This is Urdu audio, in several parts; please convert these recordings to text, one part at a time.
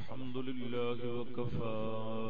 الحمد لله وكفى.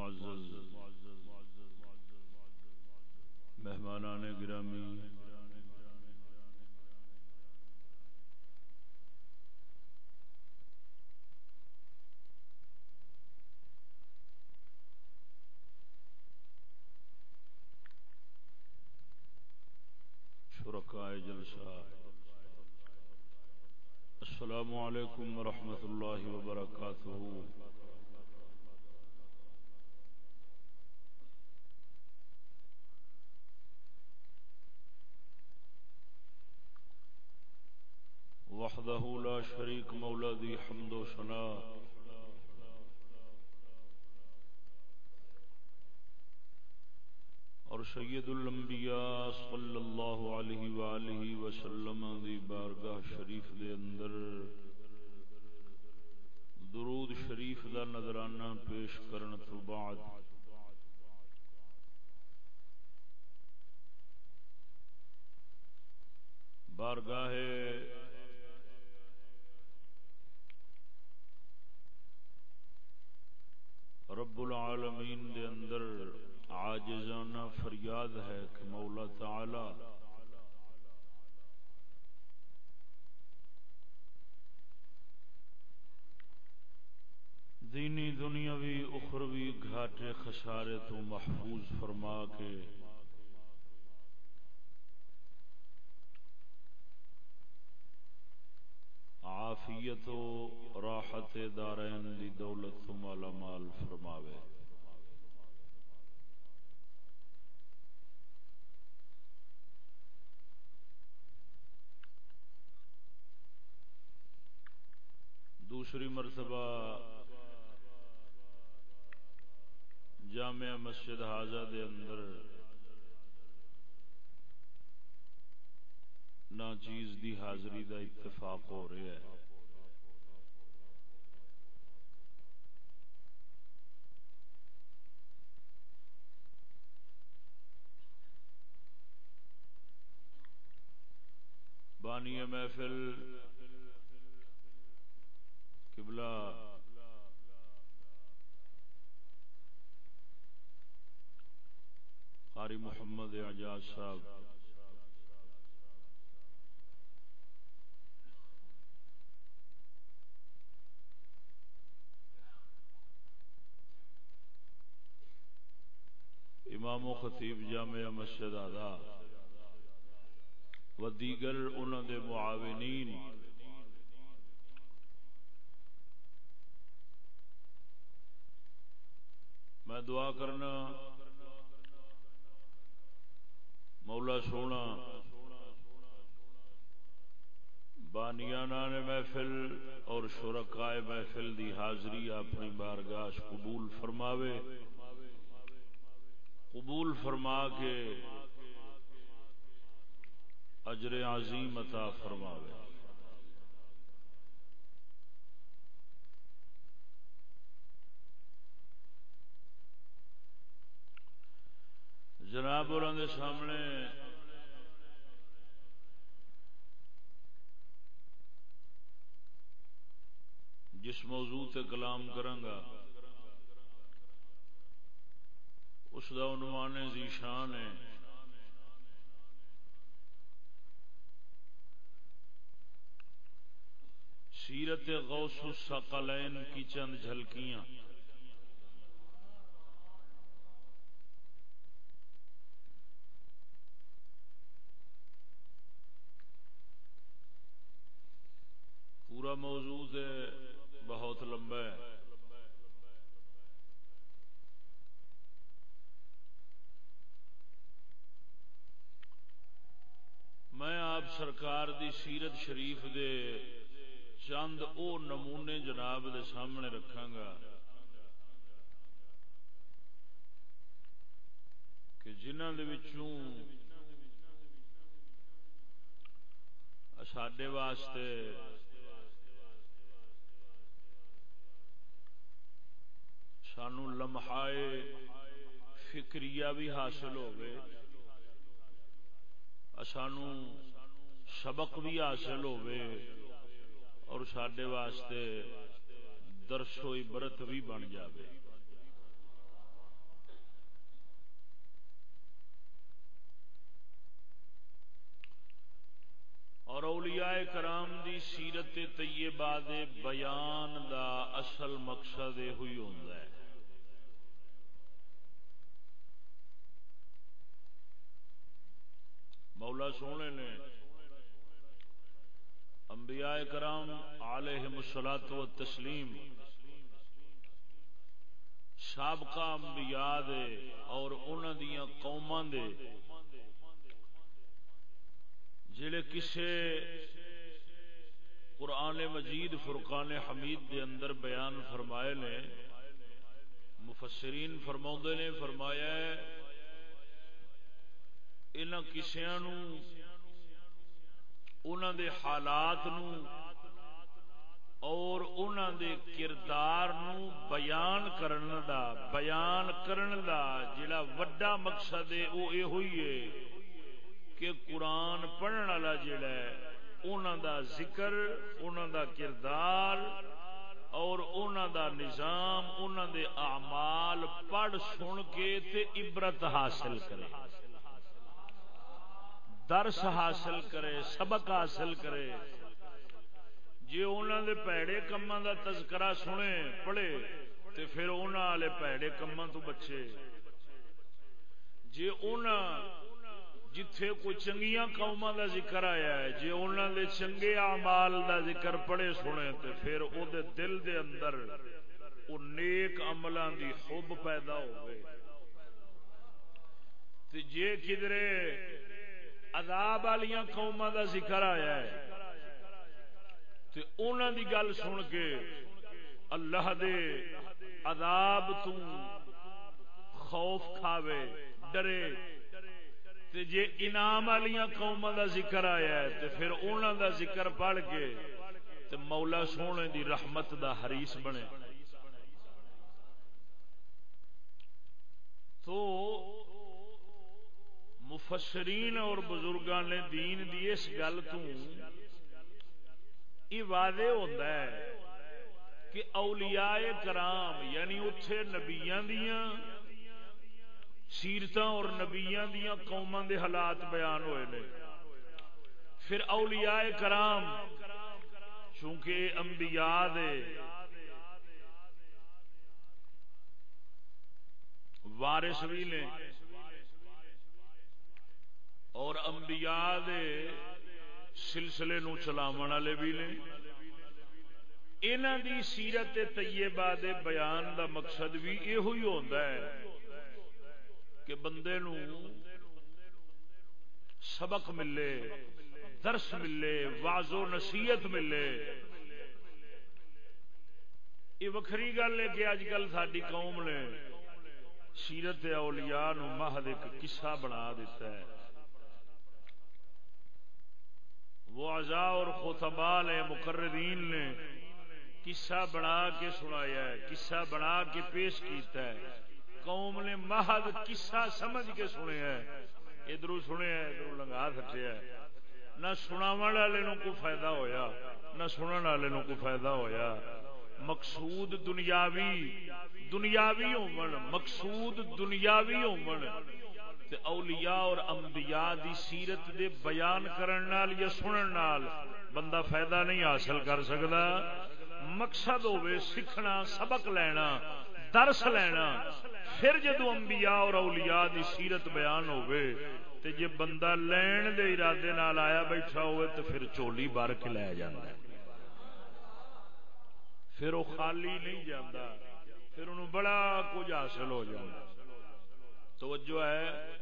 معزز مہمانان گرامی شرکائے جلسہ السلام علیکم ورحمۃ اللہ وبرکاتہ۔ شریک مولا دی حمد و سنا اور سید الانبیاء صلی اللہ علیہ وآلہ وسلم دی بارگاہ شریف دے اندر درود شریف دا نظرانہ پیش کرن تو بعد بارگاہ العالمین دے اندر عاجزانہ فریاد ہے کہ مولا تعالی دینی دنیاوی اخروی گھاٹے خسارے تو محفوظ فرما کے عافیت و راحت دارین دی دولت مالا مال فرماوے۔ دوسری مرتبہ جامعہ مسجد حاضہ دے اندر نہ چیز دی حاضری دا اتفاق ہو رہا ہے۔ بانی محفل، قبلہ۔ قاری محمد اعجاز صاحب۔ امام و خطیب جامع مسجد آدھا و دیگر انہوں دے معاونین میں دعا کرنا مولا سونا بانیانہ نے محفل اور شرکائے محفل دی حاضری اپنی بارگاہ قبول فرماوے قبول فرما کے اجر عظیم عطا فرماوے۔ جناب اور سامنے جس موضوع تے کلام کرانگا اس کا عنوان ذیشان ہے۔ سیرت غوث الثقلین کی چند جھلکیاں۔ پورا موضوع ہے بہت لمبا ہے میں آپ سرکار دی سیرت شریف دے چند او نمونے جناب دے سامنے رکھا گا کہ جنہ دے وچوں ساڈے واسطے سانو لمحائے فکریہ بھی حاصل ہو گئے سانو سبق بھی حاصل ہوئے اور سڈے واسطے درس و عبرت بھی بن جائے اور اولیاء کرام دی سیرت طیبہ دے بیان دا اصل مقصد یہ ہوئی ہوتا ہے۔ مولا سونے نے انبیاء کرام علیہ مسلاط و تسلیم سابقہ انبیاء دے اور انہوں دیا دے، جڑے کسے قرآن مجید فرقان حمید دے اندر بیان فرمائے نے، مفسرین فرما نے، فرمایا ہے ان کسیا انہوں دے حالات نو اور انہوں دے کردار نو بیان کرن دا، بیان کرن دا جڑا وڈا مقصد ہے وہ یہ ہوئی ہے کہ قرآن پڑھن والا جڑا ہے انہوں دا ذکر انہوں دا کردار اور انہوں دا نظام انہوں دے اعمال پڑھ سن کے تے عبرت حاصل کرے۔ درس حاصل کرے، سبق حاصل کرے۔ جی انہوں دے پیڑے کما دا تذکرہ سنے، پڑھے، تے پھر انہوں والے پیڑے کما تو بچے۔ جی انہوں جتھے کوئی چنگیاں قوما دا ذکر آیا ہے جی انہوں دے چنگے اعمال دا ذکر پڑھے سنے، تے پھر او دے دل دے اندر او نیک عملاں دی خوب پیدا ہوئے تے جے کدرے عذاب والیاں قوما دا ذکر آیا ہے۔ تے انہاں دی گل سن کے اللہ دے عذاب تو خوف کھاوے، ڈرے۔ تے جے انعام والیاں قوما دا ذکر آیا ہے، تے پھر انہاں دا ذکر پڑھ کے تے مولا سونے دی رحمت دا حریص بنے۔ تو مفسرین اور بزرگاں نے دین دی اس گل تو یہ واضح ہوتا ہے کہ اولیاء کرام یعنی اتھے نبیاں دیاں سیرت اور نبیا دیا قوما دے حالات بیان ہوئے نے۔ پھر اولیاء کرام، چونکہ انبیاء دے وارث بھی نے اور انبیاء دے سلسلے نو چلاو والے بھی نے۔ انہوں دی سیرت طیبہ دے بیان دا مقصد بھی یہ ہوتا ہے کہ بندے نو سبق ملے، درس ملے واض و نصیحت ملے۔ یہ وکری گل ہے کہ اج کل ساری قوم نے سیرت اولیاء نو مہد ایک قصہ بنا دیتا ہے۔ وہ ازا اور خوتبا نے، مقررین نے قصہ بنا کے سنایا ہے، قصہ بنا کے پیش کیتا ہے۔ قوم نے محض کسا سمجھ کے سنے ادھر سنے ادھر لگا سٹیا نہ سنا والے کو فائدہ ہویا، نہ سنن والے کو فائدہ ہویا۔ مقصود دنیاوی دنیاوی ہون مقصود دنیاوی ہون تے اولیاء اور انبیاء دی سیرت دے بیان کرن نال یا سنن نال بندہ فائدہ نہیں حاصل کر سکتا مقصد ہوے سیکھنا، سبق لینا، درس لینا۔ پھر جدو انبیاء اور اولیاء دی سیرت بیان ہوئے تے جے بندہ لین دے ارادے نال آیا بیٹھا ہوئے تو پھر چولی بار کے لے جانا ہے۔ پھر وہ خالی نہیں جانا پھر انہوں بڑا کچھ حاصل ہو جانا توجہ ہے۔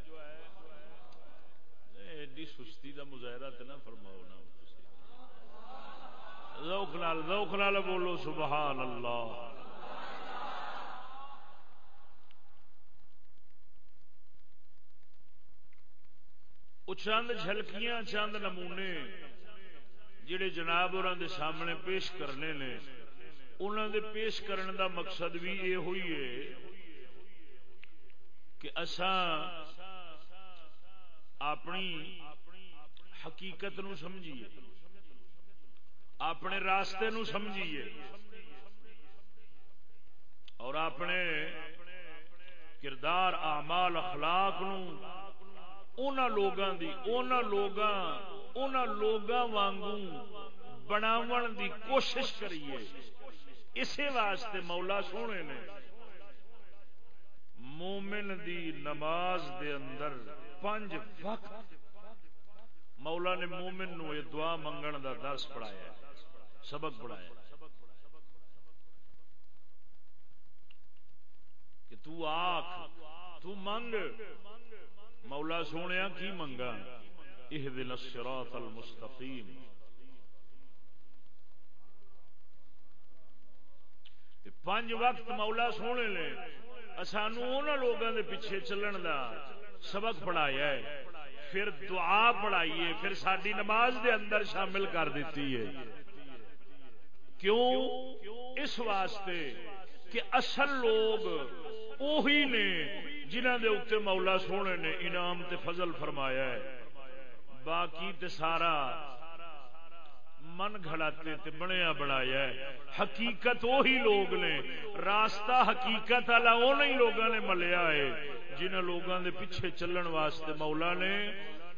ایڈی سستی دا مظاہرہ تے نہ فرماؤ نا ذوق نال ذوق نال بولو سبحان اللہ وہ چند جھلکیاں، چند نمونے جڑے جناب اور سامنے پیش کرنے نے انہوں دے پیش کرنے دا مقصد بھی یہ ہوئی ہے کہ اساں اپنی حقیقت نو سمجھیے۔ اپنے راستے نو سمجھیے۔ اور اپنے کردار، اعمال، اخلاق نو لوگاں دی لوگاں لوگاں وانگوں بناون دی کوشش کریے۔ اسی واسطے مولا سونے نے مومن دی نماز دے اندر پنج وقت مولا نے مومن نو یہ دعا منگن دا درس پڑھایا سبق پڑھایا کہ تو آخ تو منگ۔ مولا سونے کی منگا؟ یہ دن الصراط المستقیم۔ پانچ وقت مولا سونے نے سانو لوگوں دے پیچھے چلن دا۔ سبق پڑھایا ہے، پھر دعا پڑھائیے پھر ساری نماز دے اندر شامل کر دیتی ہے۔ کیوں؟ اس واسطے کہ اصل لوگ اوہی نے جنہ دے اتنے مولا سونے نے انعام تے فضل فرمایا ہے۔ باقی تے سارا من گھڑاتے تے بنیا بنایا ہے۔ حقیقت وہی لوگ نے۔ راستہ حقیقت والا انہیں لوگوں نے ملیا ہے۔ جنہوں لوگوں دے پیچھے چلن واسطے مولا نے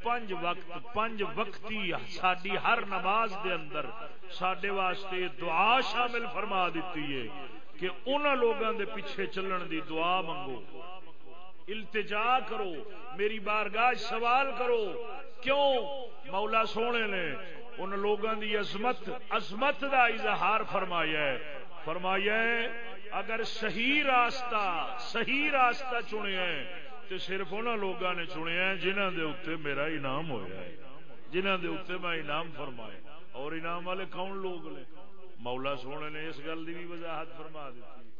پنج وقت، پنج وقتی ساری ہر نماز دے اندر سڈے واسطے دعا شامل فرما دیتی ہے کہ انہوں لوگوں دے پیچھے چلن دی دعا منگو۔ التجا کرو۔ میری بارگاہ سوال کرو۔ کیوں؟ مولا سونے نے ان لوگوں دی عظمت عظمت دا اظہار فرمایا ہے۔ فرمایا ہے، اگر صحیح راستہ صحیح راستہ چنیا ہے تو صرف انہوں لوگوں نے چنیا ہے جنہوں دے اتنے میرا انعام ہویا ہے۔ جنہوں دے اتنے میں انعام فرمایا اور انعام والے کون لوگ نے؟ مولا سونے نے اس گل کی بھی وضاحت فرما دیتی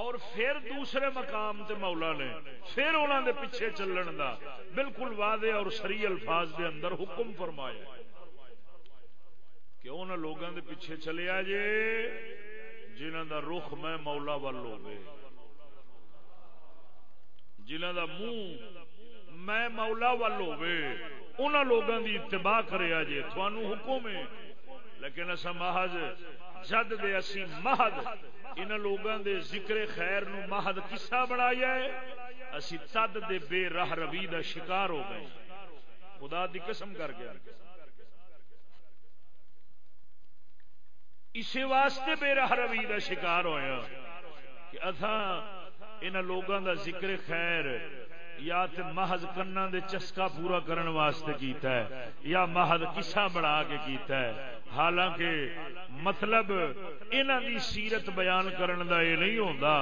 اور پھر دوسرے مقام تے مولا نے پھر انہوں دے پیچھے چلن دا بالکل واضح اور سری الفاظ دے اندر حکم فرمایا کہ انہوں لوگوں دے پیچھے چلیا جے جنہ دا رخ میں مولا وال ہوگے جنہ دا منہ میں مولا وال ہوگے انہوں لوگوں دی اتباع کرے جے تھانو حکم ہے۔ لیکن اصا محض جد دے، اسی محض ان لوگوں دے ذکر خیر نو محد کسا بنایا ہے اسی تد دے بے راہ روی دا شکار ہو گئے خدا دی قسم کر گیا اسی واسطے بے راہ روی دا شکار ہویا کہ اتھا ان لوگوں دا ذکر خیر یا تے محض کناں دے چسکا پورا کرن واسطے کیتا ہے، یا محض کسا بنا کے کیتا ہے۔ حالانکہ مطلب انہاں دی سیرت بیان کرن دا یہ نہیں ہوندا،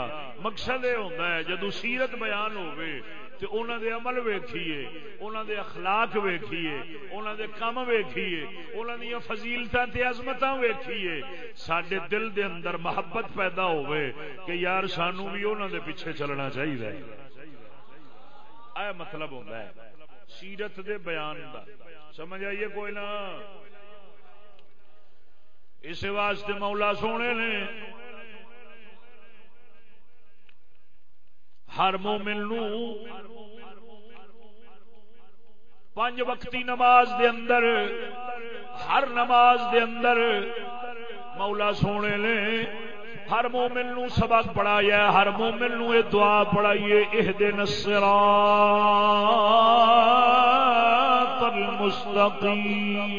مقصد یہ ہوندا ہے جدو سیرت بیان ہوے تے انہاں دے عمل ویکھیے، انہاں دے اخلاق ویکھیے، انہاں دے کم ویکھیے، انہاں دی فضیلتاں تے عظمتاں ویکھیے، ساڈے دل دے اندر محبت پیدا ہوے کہ یار سانو بھی انہاں دے پیچھے چلنا چاہیے اے مطلب ہوتا ہے۔ سیرت دے بیان دا سمجھ آئیے کوئی نہ۔ اس واسطے مولا سونے نے ہر مومن نو پانچ وقتی نماز دے اندر، ہر نماز دے اندر مولا سونے نے ہر مومن نو سبق پڑھایا ہر مومن نو یہ دعا پڑھائیے اہ دن الصراط المستقیم۔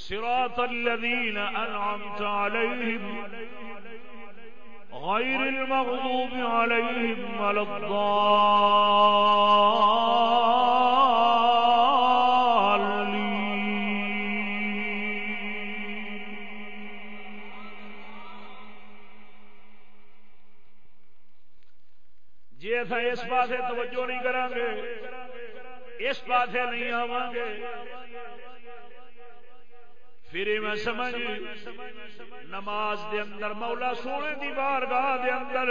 صراط الذين أنعمت عليهم غير المغضوب عليهم ولا الضالين اس پاس توجہ نہیں کریں گے اس پاس نہیں آواں گے پھر میں سمجھ۔ نماز دے اندر، مولا سونے دی بارگاہ دے اندر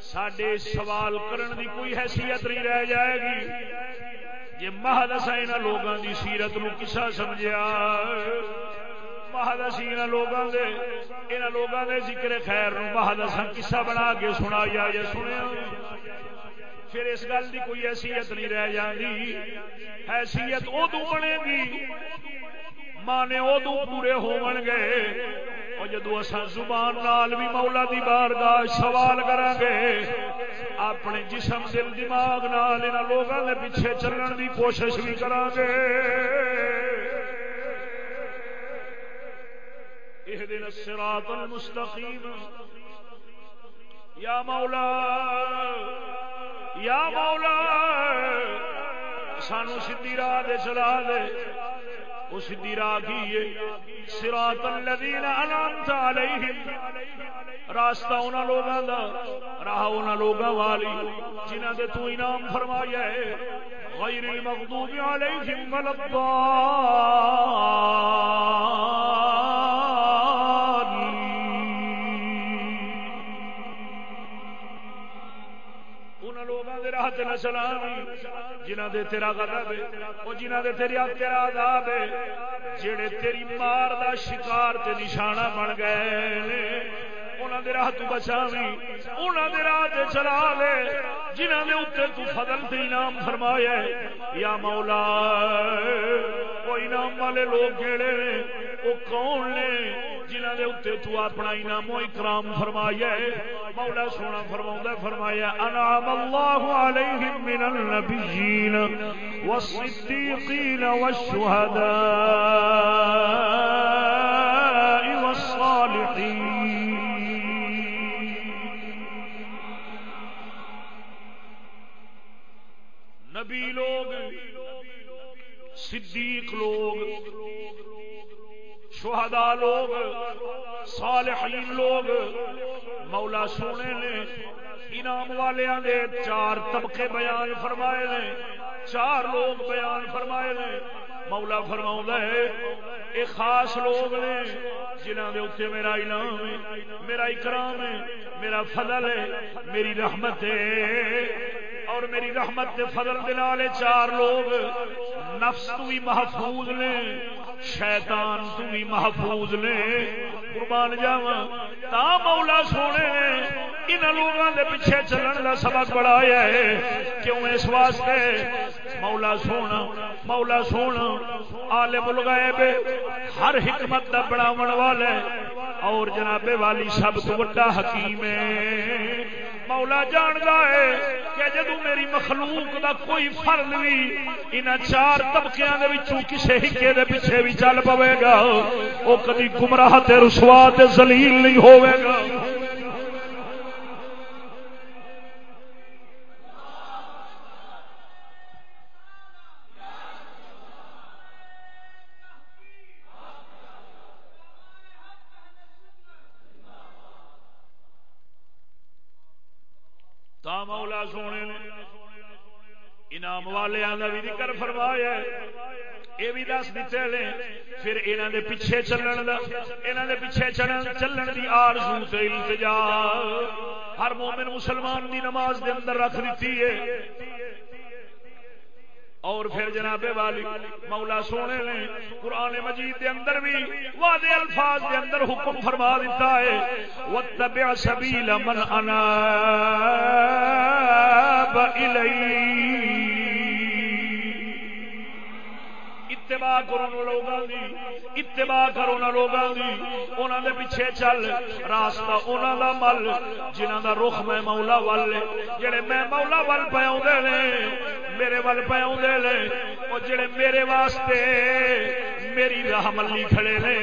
سڈے سوال کرن دی کوئی حیثیت نہیں رہ جائے گی۔ جی مہد اصا لوگوں دی سیرت نو کسا سمجھا مہد اسی لوگوں دے ان لوگوں دے ذکر خیر نو مہد اصا کسا بنا کے سنا یا سنیا پھر اس گل دی کوئی حیثیت نہیں رہ جاتی حیثیت ادو بنے گی مانے ادو پورے ہون گے اور جدو اصا زبان نال بھی مولا دی بارگاہ سوال کریں گے اپنے جسم دل دماغ نال ان لوگوں کے پیچھے چلن دی کوشش بھی کریں گے یہ دن الصراط المستقیم یا مولا یا مولا، سانو سیدھی راہ دے چلا دے۔ اس دی راگی سراط الذین انعمت علیہم۔ راستہ انہاں لوگاں دا، راہ انہاں لوگاں والی۔ جنہاں دے تو انعام فرمایا ہے، غیر المغضوب علیہم ولا الضالین۔ راہ نہ چلاوی دے تیرا غضب ہے، او دے تیری تیرا عذاب ہے جڑے تیری مار دا شکار تے نشانہ بن گئے انہاں دے راہ تو بچاوی انہوں دے راہ تے چلا لے جنہوں نے اتنے تو فضل تے انعام فرمایا یا مولا، وہ انعام والے لوگ کہڑے نے وہ کون نے جنہوں نے اتنے تو اپنا انعام و اکرام فرمایا مولا سونا فرما فرمایا، انعام اللہ علیہم من النبیین والصدیقین والشہداء۔ صدیق لوگ، شہداء لوگ، صالحین لوگ، مولا سونے نے انعام والوں دے چار طبقے بیان فرمائے نے، چار لوگ بیان فرمائے نے۔ مولا فرما ہے یہ خاص لوگ نے جنہوں کے اتنے میرا انعام ہے، میرا اکرام ہے، میرا فضل ہے، میری رحمت ہے۔ اور میری رحمت دے فضل دلالے چار لوگ نفس تو بھی محفوظ نے، شیطان تو بھی محفوظ نے۔ قربان جاوا تا مولا سونے نے ان لوگوں دے پیچھے چلن دا سبق بڑھایا ہے۔ کیوں اس واسطے؟ مولا سونا مولا سونا، عالم الغیب، ہر حکمت کا بناو والا اور جناب والی سب تو بڑا حکیم ہے۔ مولا جانتا ہے کہ جدو میری مخلوق دا کوئی فرد بھی ان چار طبقیاں دے طبقے کسی ہکے دے پیچھے بھی چل پوے گا وہ کدی گمراہ تے رسوا تے زلیل نہیں ہوئے گا۔ مولا سونے نے انعام والے کا بھی ذکر فرمایا یہ بھی دس دیتے نے پھر یہاں دے پیچھے چلن دا یہاں دے پیچھے چلن چلن دی آرزو تے التجا۔ ہر مومن مسلمان دی نماز دے اندر رکھ دیتی ہے۔ اور پھر جناب والی مولا سونے نے قرآن مجید دے اندر بھی وعدے الفاظ دے اندر حکم فرما دیتا ہے، وَاتَّبِعْ سَبِيلَ مَنْ أَنَابَ إِلَيْهِ اتباع کرو لوگوں کی اتباع کرو نہ لوگوں کی انہوں دے پیچھے چل، راستہ انہوں دا مل جنہوں دا رخ میں مولا ول جڑے میں مولا ول پہ آدھے نے، میرے ول پہ آدھے نے وہ جڑے میرے واسطے میری راہ ملی کھڑے نے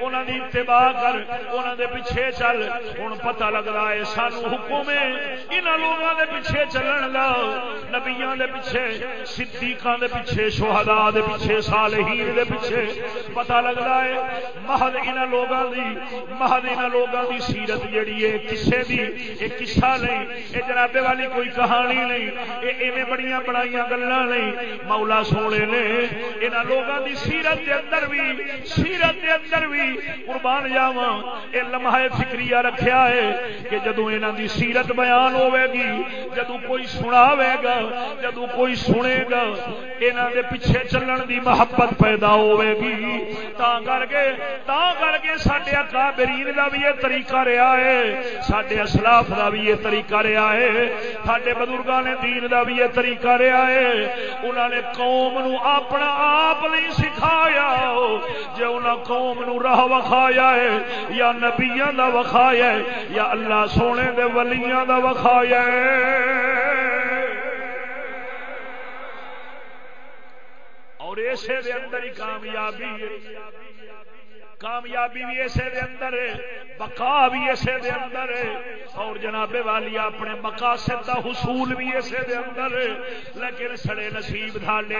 انہوں دی اتباع کر انہوں دے پیچھے چل۔ ہوں پتہ لگ رہا ہے سانو حکم ہے انہوں لوگوں دے پیچھے چلن گا نبیاں دے پیچھے، صدیقاں دے پیچھے، شہداء دے پیچھے صالحین دے پیچھے پتہ لگتا ہے۔ محض انہاں لوگاں دی محض انہاں لوگاں دی سیرت جڑی ہے، کسے دی اے قصہ نہیں، اے جناب والی کوئی کہانی نہیں، اے ایویں بڑیاں بڑائیاں گلاں نہیں۔ مولا سونے نے انہاں لوگاں دی سیرت دے اندر بھی سیرت دے اندر بھی قربان جاواں۔ اے لمحہ فکریہ رکھیا ہے کہ جدوں انہاں دی سیرت بیان ہوے گی، جدوں کوئی سناوے گا، جدوں کوئی سنے گا، انہاں دے پیچھے چلن دی محبت محبت پیدا ہوے گی۔ تا کر کے تا کر کے سڈے اکابرین دا بھی یہ طریقہ رہا ہے۔ سڈے اسلاف دا بھی یہ طریقہ رہا ہے۔ سڈے بزرگاں نے دین دا بھی یہ طریقہ رہا ہے۔ انہوں نے قوم نو اپنا آپ نہیں سکھایا۔ جے انہاں قوم نو راہ وکھایا ہے، یا نبیاں دا وکھایا ہے، یا اللہ سونے دے ولیاں دا وکھایا ہے۔ اور اسے دے اندر ہی کامیابی ہے۔ کامیابی بھی اسے دے اندر ہے، بقا بھی اسے دے اندر ہے۔ اور جناب والی اپنے مقاصد دا حصول بھی اسے دے اندر ہے۔ لیکن سڑے نصیب دھالے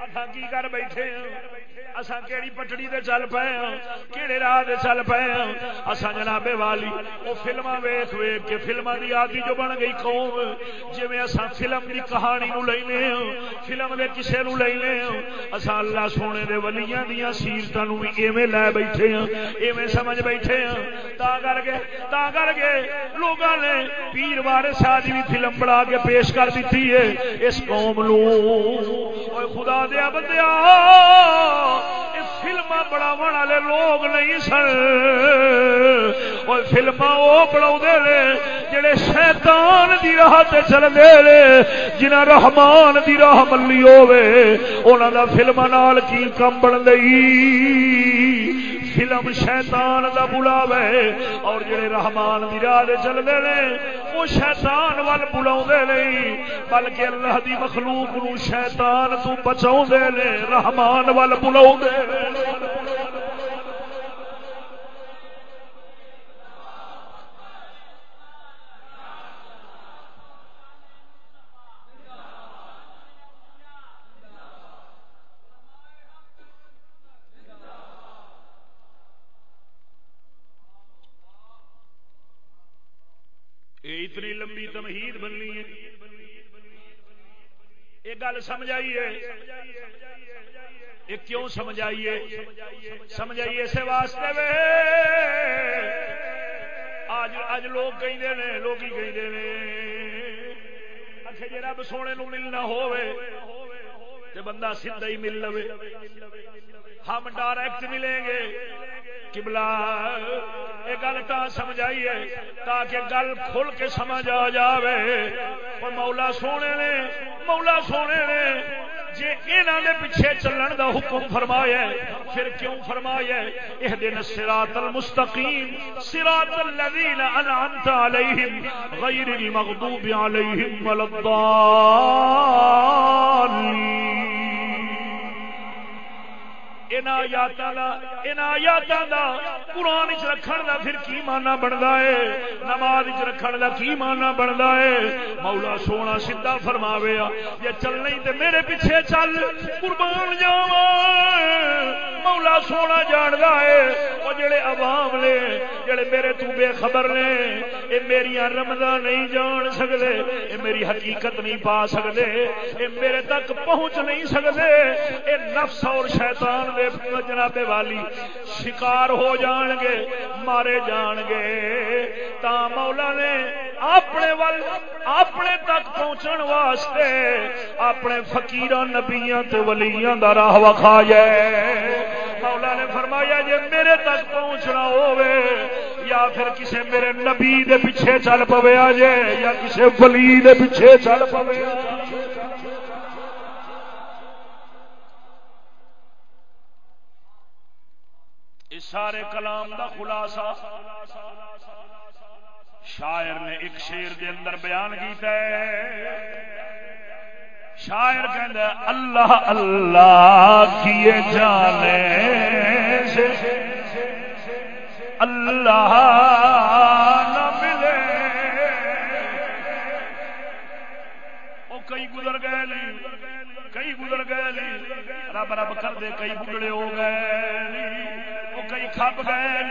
اتھا کی کر بیٹھے ہیں اساں کیڑی پٹڑی دے چل پئے ہاں؟ کیڑے راہ دے چل پئے ہاں؟ اساں جناب والی، او فلماں ویکھ ویکھ کے فلماں دی عادی جو بن گئی قوم، جویں اساں فلم دی کہانی نو لینے ہاں فلم دے کسے نو لینے ہاں اساں اللہ سونے دے ولیاں دیاں سیرتاں نو وی ایویں لے بیٹھے ہاں ایویں سمجھ بیٹھے ہاں۔ تا کر کے، تا کر کے لوگاں نے پیر وارث آج بھی فلم بنا کے پیش کر دیتی ہے۔ اس قوم نو اوے خدا دیا بندیا فلما بڑا والے لوگ نہیں سن فلما وہ بنا جڑے شیطان دی راہ تے چلتے رہے جنہ رحمان دی راہ ملی ہوے انہاں دا فلم نال کی کم بن گئی فلم شیطان دا بلاوے اور جڑے رحمان دی راہ دے چلدے نے، وہ شیطان ول بلاوندے نہیں بلکہ اللہ دی مخلوق نو شیطان تو بچاوندے نے، رحمان ول بلاوندے نے۔ یہ گل سمجھ آئیے یہ کیوں سمجھ آئیے سمجھ آئیے اسے واسطے وے۔ آج اج لوگ کہیں نے، لوگ ہی کہیں نے۔ جی رب سونے نو ملنا ہوئے تے بندہ سیدھا ہی مل لو ہم ڈائریکٹ ملیں گے۔ کبلا یہ گل تا سمجھائیے، تاکہ گل کھل کے سمجھ آ جائے اور مولا سونے نے، مولا سونے نے جی یہاں دے پیچھے چلن دا حکم فرمایا پھر کیوں فرمایا یہ دن سراط المستقیم سراط الذین انعمت علیہم، غیر المغضوب علیہم وللضالین قرآن چ رکھن کا پھر کی مانا بنتا ہے؟ نماز چ رکھن کا کی مانا بنتا ہے؟ مولا سونا سیدا فرماوے جی چلنا تو میرے پیچھے چل، قربان جاوا مولا سونا جانتا ہے، وہ جڑے عوام نے، جڑے میرے تو بے خبر نے یہ میری رمضا نہیں جان سکتے یہ میری حقیقت نہیں پا سکتے یہ میرے تک پہنچ نہیں سکتے یہ نفس اور شیطان دے جناب والی شکار ہو جان گے مارے جان گے تا مولا نے اپنے ول اپنے تک پہنچن واسطے اپنے فکیر نبیاں تے ولیاں دا راہ وکھا جائے مولا نے فرمایا جی میرے تک پہنچنا ہوئے یا پھر کسے میرے نبی دے پیچھے چل پوے آ جائے یا کسے ولی دے پیچھے چل پوے سارے کلام دا خلاصہ شاعر نے ایک شیر دے اندر بیان کیتا ہے۔ شاعر کہندا اللہ اللہ کیے جانے سے، اللہ نہ ملے۔ او کئی گزر گئے کئی گزر گئے رب رب کر دے، کئی بگڑے ہو گئے کئی کھپ گئے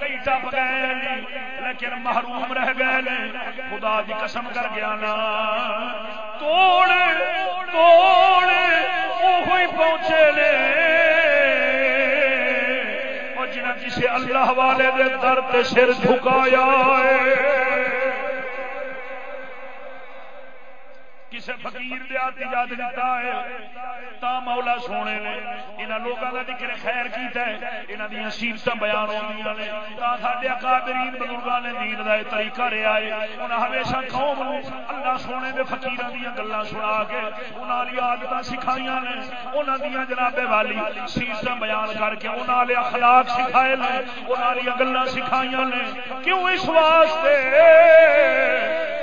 کئی ٹپ گئے لیکن محروم رہ گئے خدا دی قسم کر گیا نا۔ توڑ توڑ وہی پہنچے نے۔ جنہ جسے اللہ والے دے درد سر جھکایا ہے۔ کسی فقیر دے آتی یاد دیتا ہے۔ تا مولا سونے نے انہاں لوکاں دا ذکر خیر کیتا ہے۔ انہاں دی سیرتاں بیان ہوندیاں نے۔ تا ساڈے اکابرین بزرگاں نے دین دا طریقہ رہیا ہے۔ انہاں ہمیشہ قوم نو اللہ سونے دے فقیراں دی گلاں سنا کے انہاں دی عادتاں سکھائیاں نے۔ انہاں دی جناب والی سیرتاں بیان کر کے انہاں دے اخلاق سکھائے نے۔ انہاں دی گلاں سکھائیاں نے۔ کیوں اس واسطے؟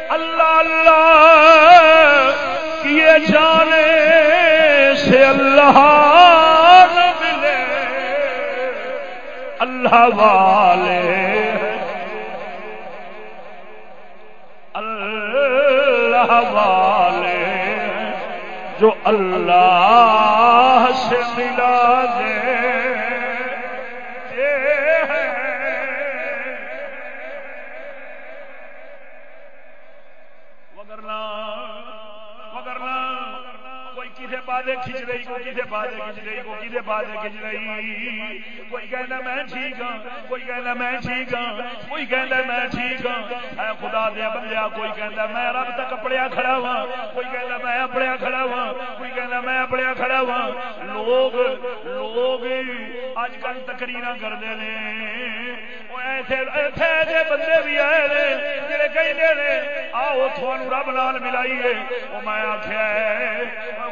اللہ اللہ کیے جانے سے اللہ نہ ملے۔ اللہ والے اللہ والے جو اللہ سے ملا۔ بادے کھچ رہی کو کسی بادے کھچ رہی کو کسی بادے کھچ رہی؟ کوئی کہنا میں ٹھیک ہوں کوئی کہنا میں ٹھیک ہوں کوئی کہنا میں ٹھیک ہوں اے خدا دیا بندیا کوئی کہنا میں رب تک اپڑیا کھڑا ہوا کوئی کہنا میں اپڑیا کھڑا ہوا کوئی کہنا میں اپڑیا کھڑا ہوا لوگ لوگ اج کل تقریر کرتے ہیں ایسے بندے بھی آئے جڑے کہیں آؤ تھوڑا رب نال ملائیے وہ میں آخیا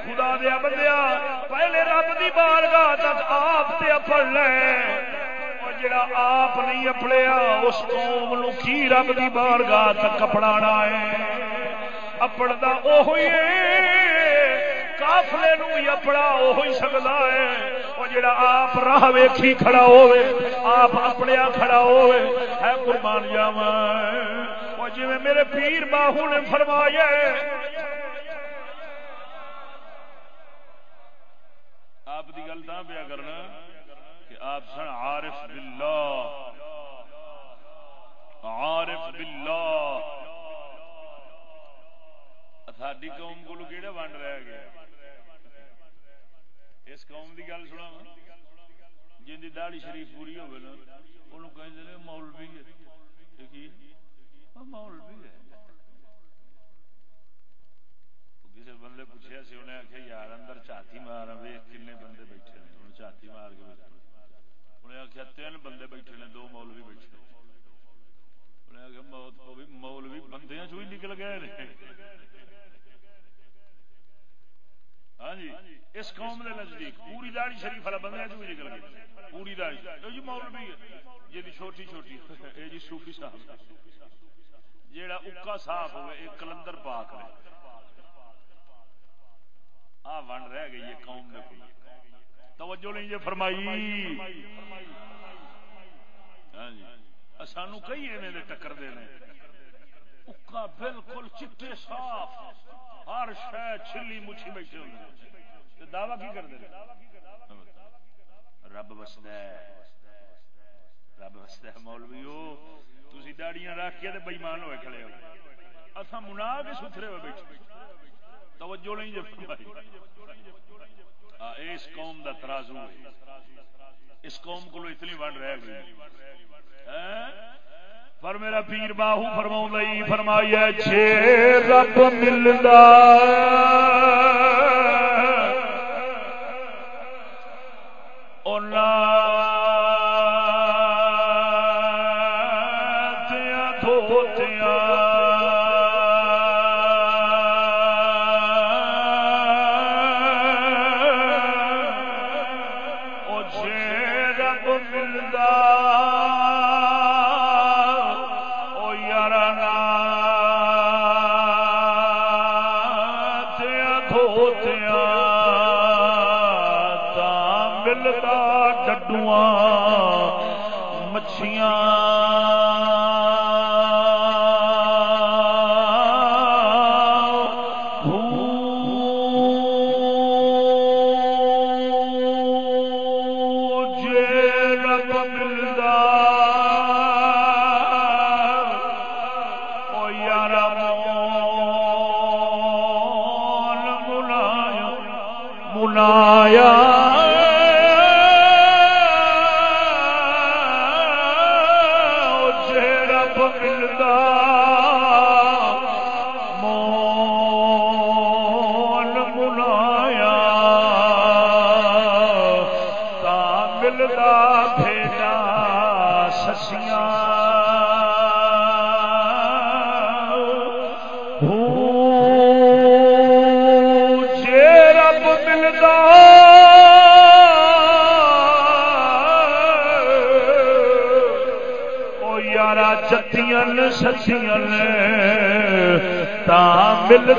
خدا دیا بندیا پہلے رب دی بارگاہ تک آپ تے اپڑ لے۔ جڑا آپ نہیں اپڑیا اس قوم نو کی رب دی بارگاہ تک اپڑانا ہے؟ اپڑتا وہ کافلے نو ہی اپڑا وہی سکتا ہے۔ وہ جڑا آپ راہ ویکھی کھڑا ہوئے آپ اپنے کھڑا ہوئے ہے قربان جاوا وہ جی میرے پیر باہو نے فرمایا آپ کی گل تھا پیا کرنا کہ آپ سن عارف باللہ۔ عارف باللہ۔ ساری قوم کو کہڑا ونڈ رہ گیا اس قوم کی گل سنا جن کی دہڑی شریف پوری ہوگی نا وہ کہ مولوی ہے۔ مولوی ہے۔ کسی بندے پوچھا سی انہیں آخیا یار اندر چاتی مار ویخ کن بندے بیٹھے ہیں انہیں چاتی مار کے بیٹھے انہیں آخیا تین بندے بیٹھے نے، دو مولوی بیٹھے انہیں آخیا موت کو بھی مولوی بندے چو ہی نکل گئے ہاں جی اس قوم کے نزدیک پوری داڑی شریف والا بندے چ بھی نکل گیا؟ پوری داڑی جی مولوی ہے جی چھوٹی چھوٹی، یہ جی صوفی صاحب۔ جیڑا اکا صاف ہوئے، ایک کلندر پاک رہے آ ون رہ گئی ہے قوم میں کوئی۔ توجہ نہیں جی فرمائی۔ ہاں جی۔ سانو کئی ایویں ٹکر دے اکا بالکل چٹے صاف۔ ہر شہ چلی مچھی بیٹھے ہوتے دعوی کی کرتے رب وسد رب وسد مولوی تھی داڑیاں رکھ کے بئیمان ہوئے کھڑے ہو۔ اصا منا کے ستھرے ہوئے بیٹھے۔ توجہ نہیں جب اس قوم کا ترازو اس قوم کو اتنی ونڈ رہ گئی۔ ہاں؟ پر میرا پیر باہو فرماؤں لئی فرمایا چھ رب ملتا اونا کھوتیا تا ملتا ڈڈواں مچھیاں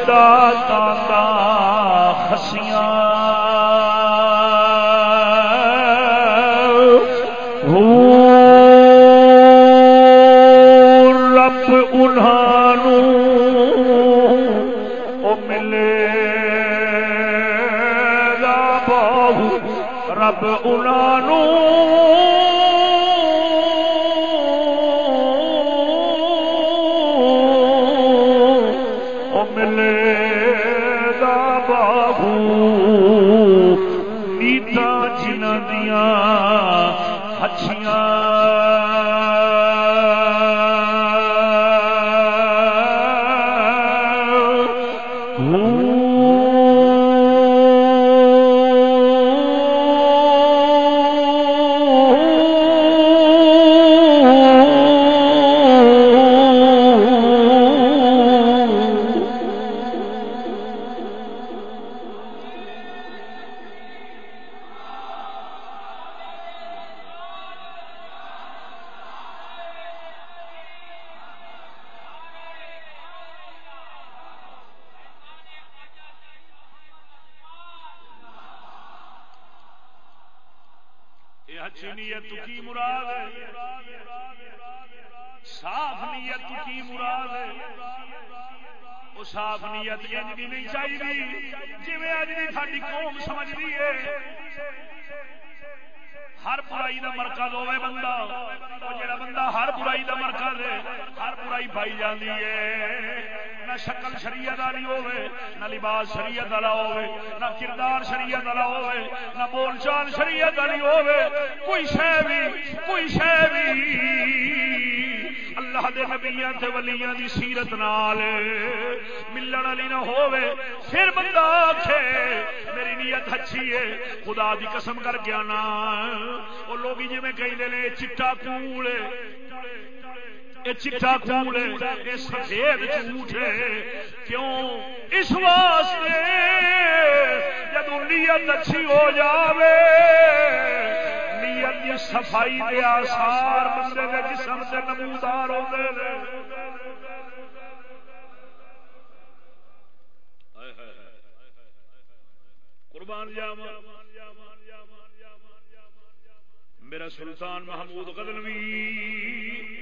داتا چٹا کوڑ ہے سفید جھوٹ ہے کیوں؟ اس واسطے جب نیت اچھی ہو جاوے، نیت کی صفائی دے آثار بندے کے جسم سے نمودار ہوتے ہیں قربان جاوا میرا سلطان محمود قدلوی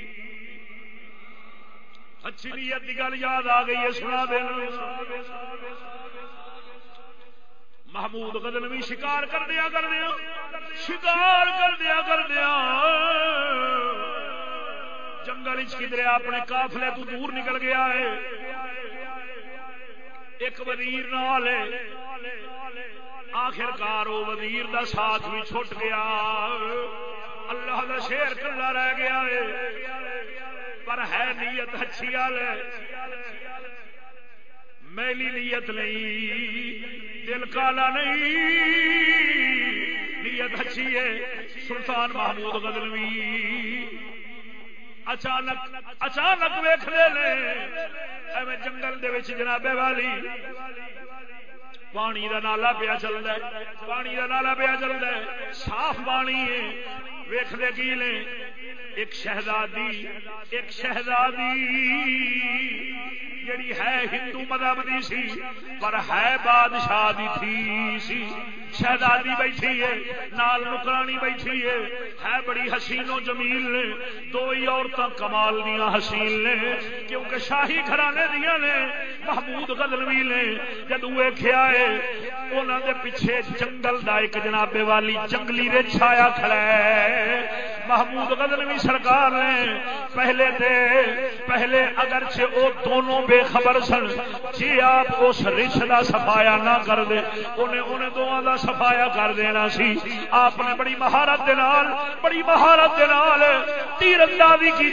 اچھی نیت کی گل یاد آ گئی ہے، سنا دین محمود قدل بھی شکار کر دیا کر دیا۔ شکار کر دیا کر دیا۔ جنگل کدھر اپنے قافلے تو دور نکل گیا ہے۔ ایک وزیر نال آخر کار وہ وزیر دا ساتھ بھی چھٹ گیا۔ اللہ دا شیر کلا رہ گیا ہے۔ پر ہے نیت اچھی میلی نیت نہیں، دل کالا نہیں۔ نیت اچھی ہے، سلطان محمود گدلوی اچانک اچانک ویخ لے ایویں جنگل دے جنابے والی۔ پانی دا نالا پیا چلتا ہے، پانی دا نالا پیا چلتا ہے۔ صاف پانی ہے۔ ویخ کی لے ایک شہزادی ایک شہزادی جڑی ہے ہندو مذہب دی سی، پر ہے بادشاہ دی تھی سی۔ شہزادی بیٹھی ہے، نال نکرانی بیٹھی ہے ہے بڑی حسین و جمیل نے۔ دو ہی عورتیں کمال دیا حسین نے، کیونکہ شاہی گھرانے دیا نے، محمود غزنوی نے۔ جدو ویخیا ہے انہوں دے پیچھے جنگل دا ایک جنابے والی جنگلی رچ چھایا کھڑا ہے۔ محمود غزنوی سرکار نے پہلے دے پہلے اگرچہ وہ دونوں بے خبر سن جی آپ اس رچ کا سفایا نہ کر دے، انہیں انہیں دونوں کا سفایا کر دینا سی۔ آپ نے بڑی مہارت نال، بڑی مہارت نال تیر اندازی کی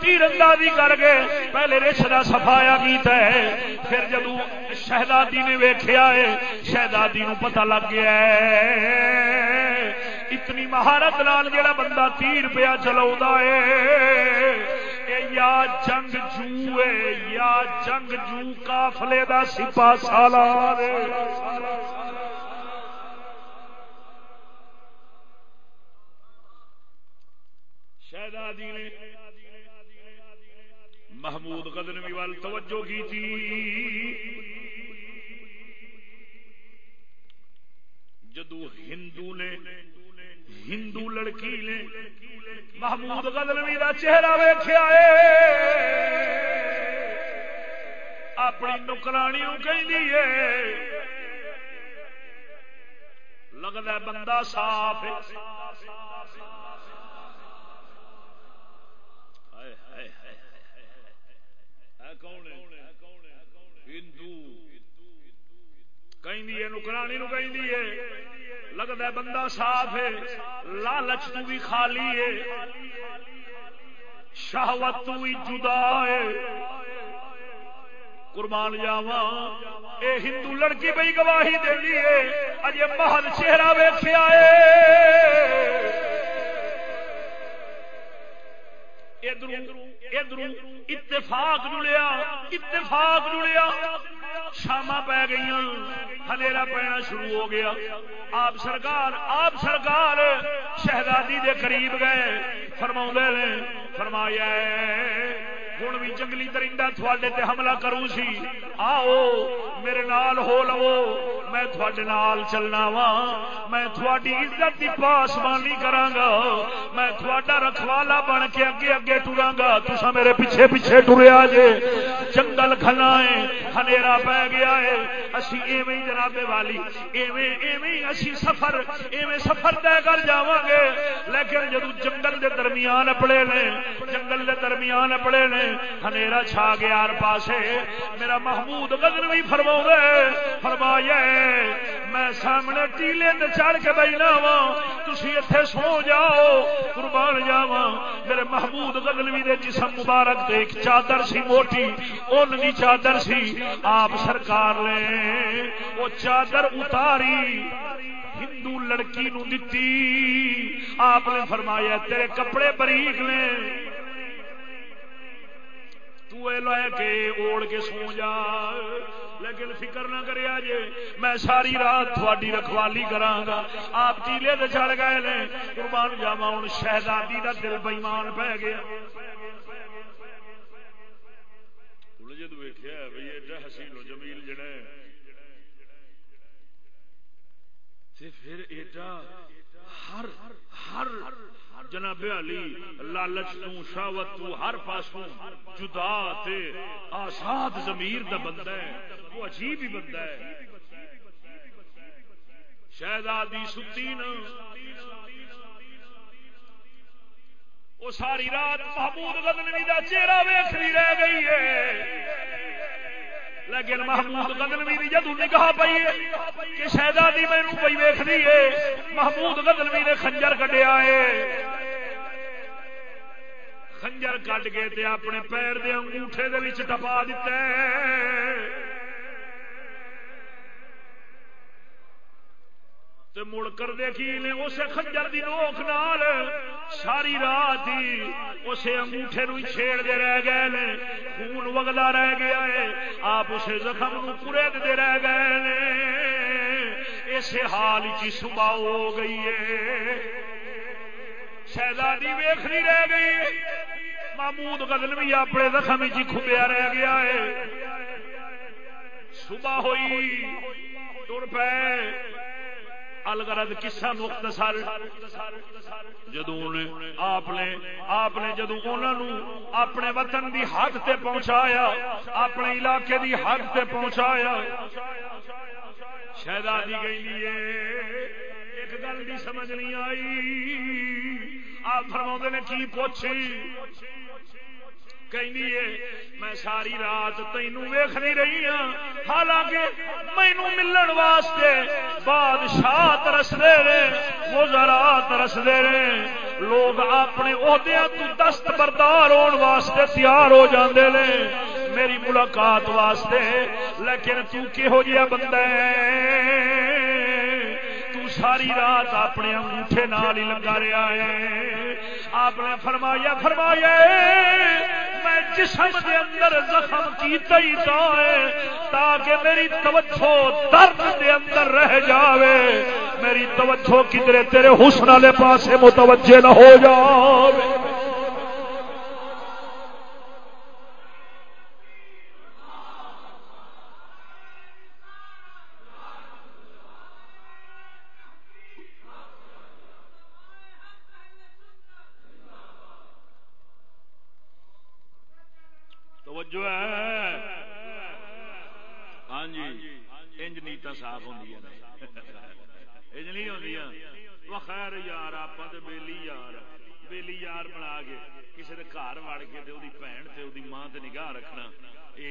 تیر اندازی کر کے پہلے رچ کا سفایا کیتا ہے۔ پھر جدو شہزادی نے ویخیا ہے، شہزادی نو پتہ لگ گیا ہے۔ اتنی مہارت لال جڑا بندہ تیر پیا چلا ہے یا جنگ جو ہے یا جنگ جو کافلے دا سپا سالار شہزادی نے محمود قدنوی وال توجہ کی تھی جدو ہندو نے ہندو لڑکی نے محمود غزنوی دا چہرہ ویخیا اپنی نکرانی لگتا بندہ صاف ہندو۔ کہ نکرانی نو کہ لگتا ہے بندہ صاف ہے، لالچ تو بھی خالی ہے، شہوت تو بھی جدا ہے۔ قربان جاوا اے ہندو لڑکی بھائی گواہی دینی ہے، اجے محل چہرہ ویخیا ادھر اتفاق جڑیا اتفاق جڑیا۔ شاما پی گئی ہلےرا پینا شروع ہو گیا۔ آپ سرکار آپ سرکار، شہزادی دے قریب گئے فرما نے، فرمایا ہوں بھی جنگلی درندہ تھوڑے تے حملہ کروں سی۔ آؤ، میرے نال ہو لو۔ میں تھوڑے نال چلنا وا میں تھوڑی عزت کی پاسبانی کرا گا میں تھوڑا رکھوالا بن کے اگے اگے ٹرا گا تسا میرے پیچھے پیچھے ٹریا جے۔ جنگل کھنا ہے، ہنیرا پی گیا ہے۔ اسی ایویں جناب والی۔ ایویں ایویں اسی سفر، ایویں سفر طے کر جاواں گے۔ لیکن جدو جنگل دے درمیان اپڑے نے، جنگل دے درمیان اپڑے نے ہنیرا چھا گیا ہر پاسے۔ میرا محمود غزل بھی فرما فرمایا میں سامنے ٹیلے تے چڑھ کے بہنا وا تھی اتے سو جاؤ، قربان جاوا میرے محمود غزلوی دے جسم مبارک تے ایک چادر سی موٹی، اون دی چادر سی آپ سرکار نے وہ چادر اتاری۔ ہندو لڑکی نو دتی۔ آپ نے فرمایا تیرے کپڑے بریک نے۔ لے کے اوڑ کے سو جا۔ لیکن فکر نہ کرے جے میں ساری رات تھوڑی رکھوالی کرا گا آپ ٹیلے تے چڑھ گئے نے، قربان جاوا ہوں شہزادی دا دل بےمان پہ گیا۔ جدو ویخیا بھائی ایڈا حسین و جمیل جڑا پھر ایڈا ہر ہر جناب علی، لالچ تو شاوت تو، ہر پاسوں جدا تے آزاد ضمیر دا بندہ ہے، وہ عجیب ہی بندہ ہے۔ شہزادی ستی نا، وہ ساری رات محمود غزنوی دا چہرہ ویخری رہ گئی ہے۔ لیکن محمود گدنوی دی جدو نگاہ پئی کہ شہزادی مینوں پئی ویکھدی ہے، محمود گدنوی نے خنجر کڈیا ہے۔ خنجر کٹ کے تے اپنے پیر دے انگوٹھے دے وچ ٹپا دیتا ہے۔ تے مڑ کر دیکھی نے اسے خنجر دی نوک نال ساری رات ہی اسے انگوٹھے نو چھیڑ دے رہ گئے نے، خون وگدا رہ گیا ہے، آپ اسے زخم نو پورے دے رہ گئے نے۔ اسے حال چی صبح ہو گئی ہے۔ شہزادی ویخنی رہ گئی۔ محمود قدل بھی اپنے زخم چی کھبیا رہ گیا ہے۔ صبح ہوئی، تر پے۔ الگرد کسا مختصر جدو آپ نے آپ نے جدو انہوں اپنے وطن دی حد تے پہنچایا اپنے علاقے دی حد تے پہنچایا شہزادی گئی ایک گل بھی سمجھ نہیں آئی آپ فرما نے کی پوچھی میں ساری رات تینوں ویخ نہیں رہی ہوں حالانکہ مینو ملن واسطے بادشاہ ترستے رہے وہ ترستے رہے لوگ اپنے عہدے تو دست بردار ہونے واسطے تیار ہو جاندے نے۔ میری ملاقات واسطے، لیکن تو کہو جہا بندہ ساری رات اپنے انگوٹھے نال ہی لگا رہا ہے۔ آپ نے فرمایا فرمایا، میں جسم کے اندر زخم کیتا ہی تا ہے، تاکہ میری توجہ درد دے اندر رہ جاوے۔ میری توجہ کدھر تیرے حسن والے پاسے متوجہ نہ ہو جاوے توجہ ہے ہاں جی انج نیت صاف ہوں انج نہیں ہوں خیر یار آپ بےلی یار بےلی یار بنا کے کسی کے گھر وڑ کے تے بھن تے ماں تے نگاہ رکھنا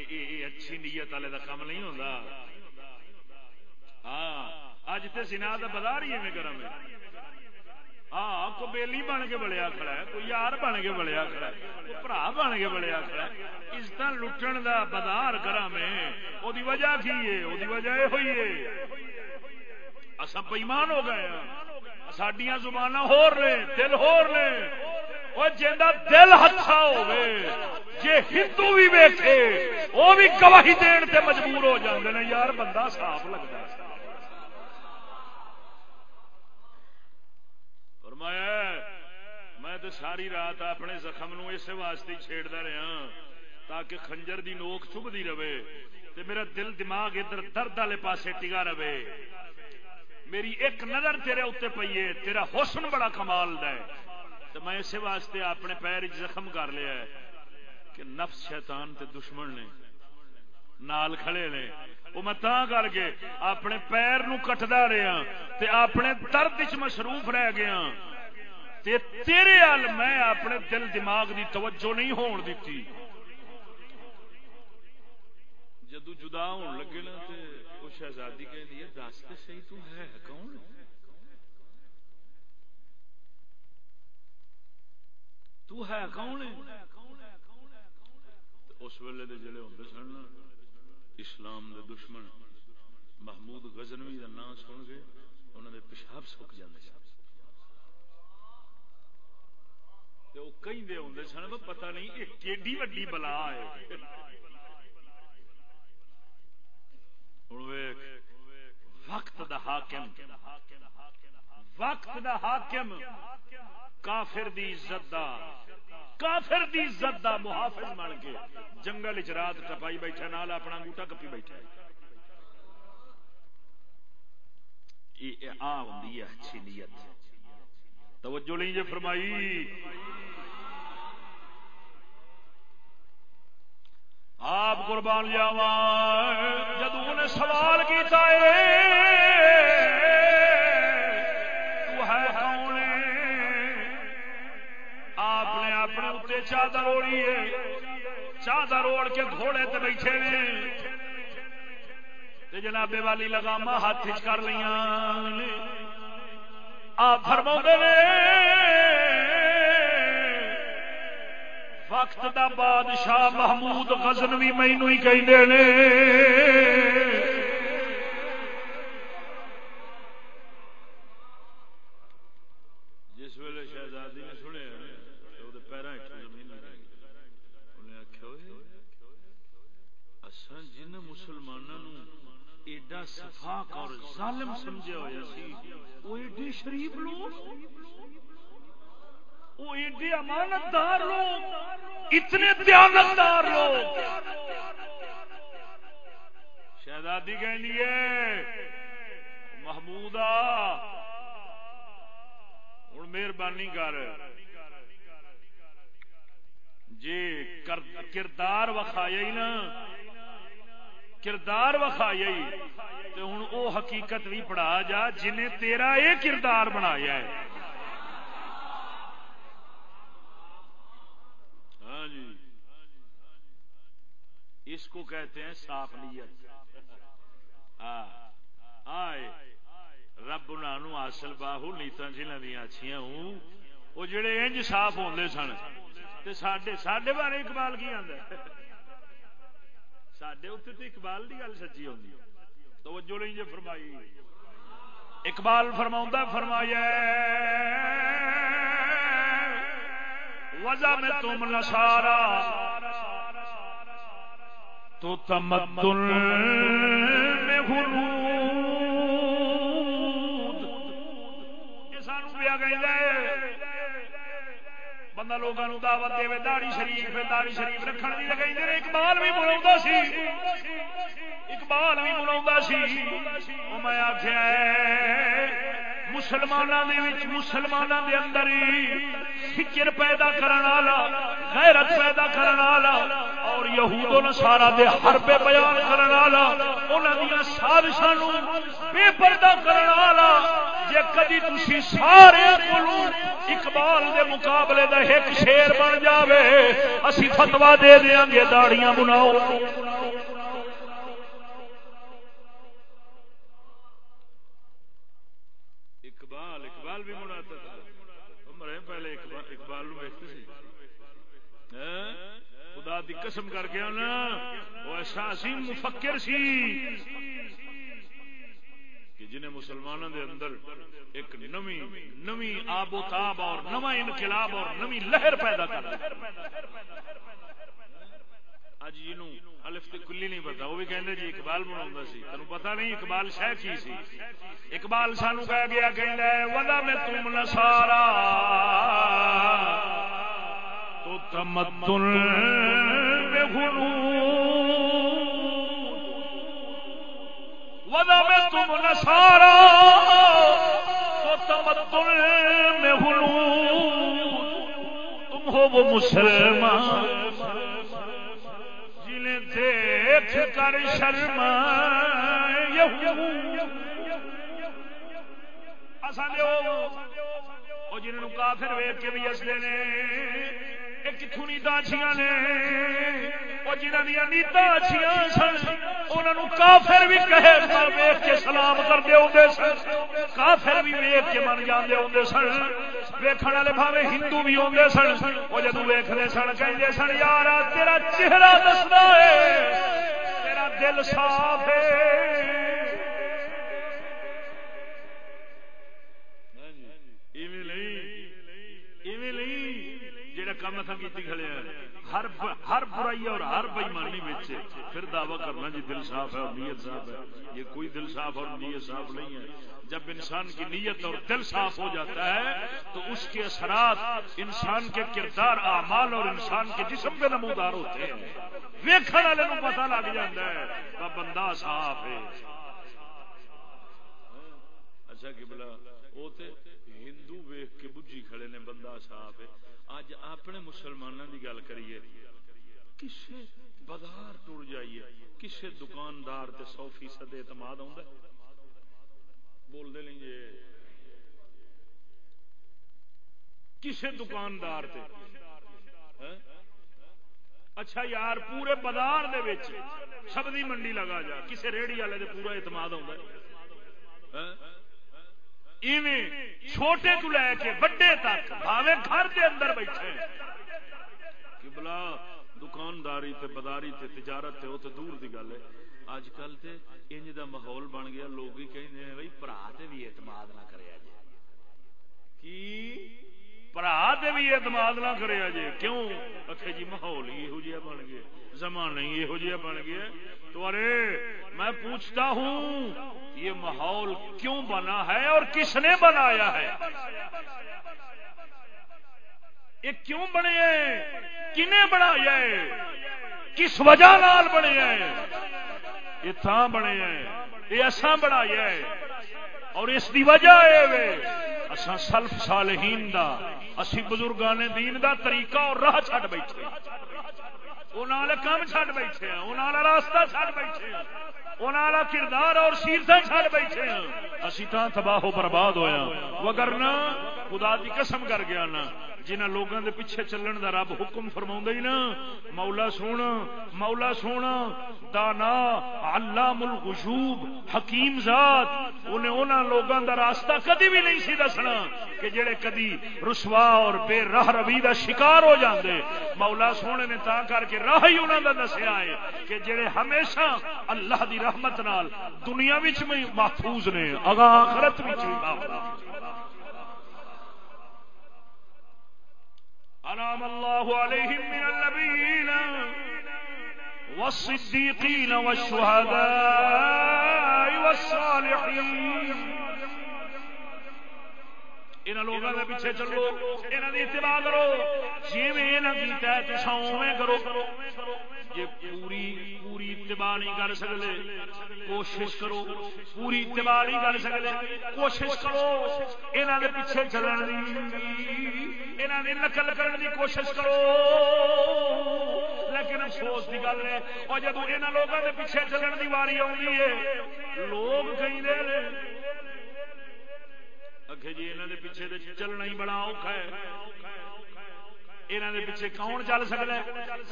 یہ اچھی نیت والے کا کام نہیں ہوتا ہاں اج تے سنا کا بازار ہی ایویں گرم ہاں کو بیلی بن کے بڑیا کھڑا ہے، کوئی یار بن کے بڑیا کھڑا ہے، کوئی برا بن کے بڑیا کھڑا ہے۔ عزت لٹن دا بازار کرا میں وہ وجہ کی ہے؟ وہ وجہ یہ ہوئی ہے۔ اصا بےمان ہو گئے ہاں۔ سڈیا زبان ہور نے، دل ہور نے۔ وہ جا دل ہتھا ہوے جی ہندو بھی ویکھے وہ بھی گواہی دین تے مجبور ہو جاندے نے یار بندہ صاف لگتا فرمایا میں تو ساری رات اپنے زخم نو اس واسطے چھیڑتا رہا تاکہ خنجر دی نوک چبتی رہے تے میرا دل دماغ ادھر درد والے پاسے ٹگا رہے میری ایک نظر تیرے اتنے پیے تیرا حسن بڑا کمال ہے تو میں اسی واسطے اپنے پیر زخم کر لیا ہے کہ نفس شیطان تے دشمن نے، نال کھڑے نے۔ وہ میں کر کے اپنے پیر نو کٹدا رہا تے اپنے درد چ مصروف رہ گیا۔ تے تیرے ال میں اپنے دل دماغ دی توجہ نہیں ہون دیتی۔ جدو جدا ہون لگے نا تے وہ شہزادی کہہ دی دس تے صحیح تو ہے، کون؟ تو ہے کون اس ویلے دے جڑے ہوندے سن اسلام دے دشمن، محمود غزنوی دا نام سن کے انہوں دے پیشاب سک جاندے سن۔ تے دے ہوندے سن پتہ نہیں کیڈی وڈی بلا ہے۔ وقت دا حاکم، وقت دا حاکم۔ کافر دی عزت دا، کافر دی عزت دا محافظ بن کے جنگل چ رات ٹپائی بیٹھا، نال اپنا انگوٹا کپی بیٹھا۔ آ ہوں اچھی نیت۔ توجہ نہیں جی فرمائی۔ آپ قربان جاوا جدو نے سوال کیتا ہے چادر اوڑی ہے۔ چادر اوڑ کے گھوڑے تے بیٹھے نے۔ تے جناب والی لگاما ہاتھ کر لیا آپ فرما نے، وقت دا بادشاہ محمود غزن بھی مینو ہی کہ صفاق اور ظالم سمجھے ہوئے سی وہ ایڈے شریف لوگ وہ ایڈے امانت دار لوگ، اتنے دیانتدار لوگ۔ شہزادی کہہ لیے محمود ہوں مہربانی کر۔ جی کردار وکھایا ہی نا کردار وکھایا ہوں وہ حقیقت بھی پڑھا جا جنہیں تیرا یہ کردار بنایا ہے۔ ہاں جی۔ اس کو کہتے ہیں صاف نیت۔ ہاں۔ آئے۔ رب انہوں آسل باہو نیتاں جنہ دیا اچھیاں ہوں، وہ جڑے انج صاف ہوندے سن، تے ساڈے ساڈے بارے اقبال کی آندا سڈے اتنے تو اقبال کی گل سچی ہوندی توجہ نہیں جی فرمائی اقبال فرما فرمایا وجہ میں تم نسارا تو تمدن میں ہوں لوگوں دعوت دے داڑی شریف داڑی شریف رکھنے کی لگائی دے اقبال بھی بلا سی۔ اقبال بھی بلا سی۔ میں آخیا مسلمانوں کے مسلمانوں کے اندر فکر پیدا کرنا غیرت پیدا کرنا اور یہود نسارا دے حربے بیان کرنا انہوں دیا سازشاں بے پردہ کرنا جے کدی تھی سارے اقبال دے مقابلے دا ایک شیر بن جاوے، اسی فتوا دے دیا گے داڑیاں بناؤ۔ ہاں؟ خدا دی قسم کر کے نا وہ ایسا عظیم مفکر سی۔ کہ جنہیں مسلمانوں دے اندر ایک نمی نمی آب و تاب اور نواں انقلاب اور نمی لہر پیدا کر اج جنوں الف تے کلی نہیں پتا۔ وہ بھی کہندے جی اقبال بناوندا سی۔ تینوں پتہ نہیں اقبال شے کی سی۔ اقبال سانو کہہ گیا کہندا ہے، ولا میں تم نصارا، تو تمدن میں ہنو ودا میں تم نسارا تو تمدن میں ہنو تم ہو وہ مسلمان۔ جنہیں دیکھ کر شرما جنہوں کافر ویگ کے بھی ہستے نے۔ کتوں نیتا نے؟ وہ دیا نیتا سن انہوں کافر بھی کہے کے سلام کرتے ہوتے سن۔ کافر بھی ویگ کے من جانے ہوتے سن۔ ویکن والے بھاوے ہندو بھی آتے سن۔ وہ جدو ویختے سن کہ سن یار تیرا چہرہ دسنا ہے تیرا دل صاف ہے کام اتنا کی کھڑے ہیں۔ ہر ہر برائی اور ہر بےمانی پھر دعوی کرنا جی دل صاف ہے اور نیت صاف ہے۔ یہ کوئی دل صاف اور نیت صاف نہیں ہے۔ جب انسان کی نیت اور دل صاف ہو جاتا ہے، تو اس کے اثرات انسان کے کردار، اعمال اور انسان کے جسم پہ نمودار ہوتے ہیں۔ ویکن والے کو پتا لگ جاتا ہے بندہ صاف ہے۔ اچھا کہ بلا وہ ہندو ویخ کے بجھی کھڑے نے، بندہ صاف ہے۔ اج اپنے مسلمانوں کی گل کریے۔ کسے بازار ٹر جائیے، کسے دکاندار تے سو فیصد اعتماد آ بولتے نہیں جی۔ کسے دکاندار تے۔ ہاں؟ اچھا یار، پورے بازار دے سبزی منڈی لگا جا، کسے ریڑی والے پورا اعتماد آ چھوٹے تو لے کے بڑے تک بھاوے گھر کے اندر بیٹھے۔ بلا دکانداری تے بداری تے تجارت تے وہ تو دور دی گل ہے۔ اج کل تے انج دا ماحول بن گیا، لوگ ہی کہندے ہیں، بھائی بھرا تے بھی اعتماد نہ کریا جی کی؟ بھرا تے بھی اعتماد نہ کریا جی کیوں؟ اکھے جی ماحول ہی یہو جہا بن گیا۔ زمانہ ہی یہو جہا بن گیا تو ارے، میں پوچھتا ہوں، یہ ماحول کیوں بنا ہے اور کس نے بنایا ہے؟ یہ کیوں بنے کنہیں بنایا کس وجہ نال بنے یہ تھا بنے یہ اصا بنایا اور اس دی وجہ ہے سلف صالحین دا، اسی بزرگان دین دا طریقہ اور راہ چھڈ بیٹھے۔ انہوں کام چھڈ بیٹھے انہوں راستہ چھڈ بیٹھے انہوں کردار اور سیرت چھڈ بیٹھے ہیں۔ اسی تاں تباہ و برباد ہویا وگرنا خدا دی قسم کر گیا نا جنہ لوگوں دے پیچھے چلن دا رب حکم فرما ہی نا، مولا سونا مولا سونا، دانا علام الغشوب حکیم ذات، انہیں انہاں لوگوں دا راستہ کدی بھی نہیں سی دسنا کہ جڑے کدی رسوا اور بے راہ روی دا شکار ہو جاندے۔ مولا سونے نے تا کر کے راہ ہی انہاں دا دسیا ہے کہ جڑے ہمیشہ اللہ دی رحمت نال دنیا وچ محفوظ نے، اگاں آخرت وچ بھی محفوظ أنعم الله عليهم من النبيين والصديقين والشهداء والصالحين لوگوں کے پیچھے چلو انہوں کی اتباع کرو جی میں کیتا ہے اویں کرو جی پوری پوری اتباع نہیں کر سکتے کوشش کرو پوری اتباع نہیں کر سکتے کوشش کرو انہوں کے پیچھے چلن کی نے نقل کرنے کی کوشش کرو لیکن افسوس کی گل ہے اور جب یہاں لوگوں کے پیچھے چلن کی واری آئی ہے لوگ کہیں آخے جی یہاں پیچھے چلنا ہی بڑا اوکھا ہے۔ یہاں پیچھے کون چل سکتا ہے؟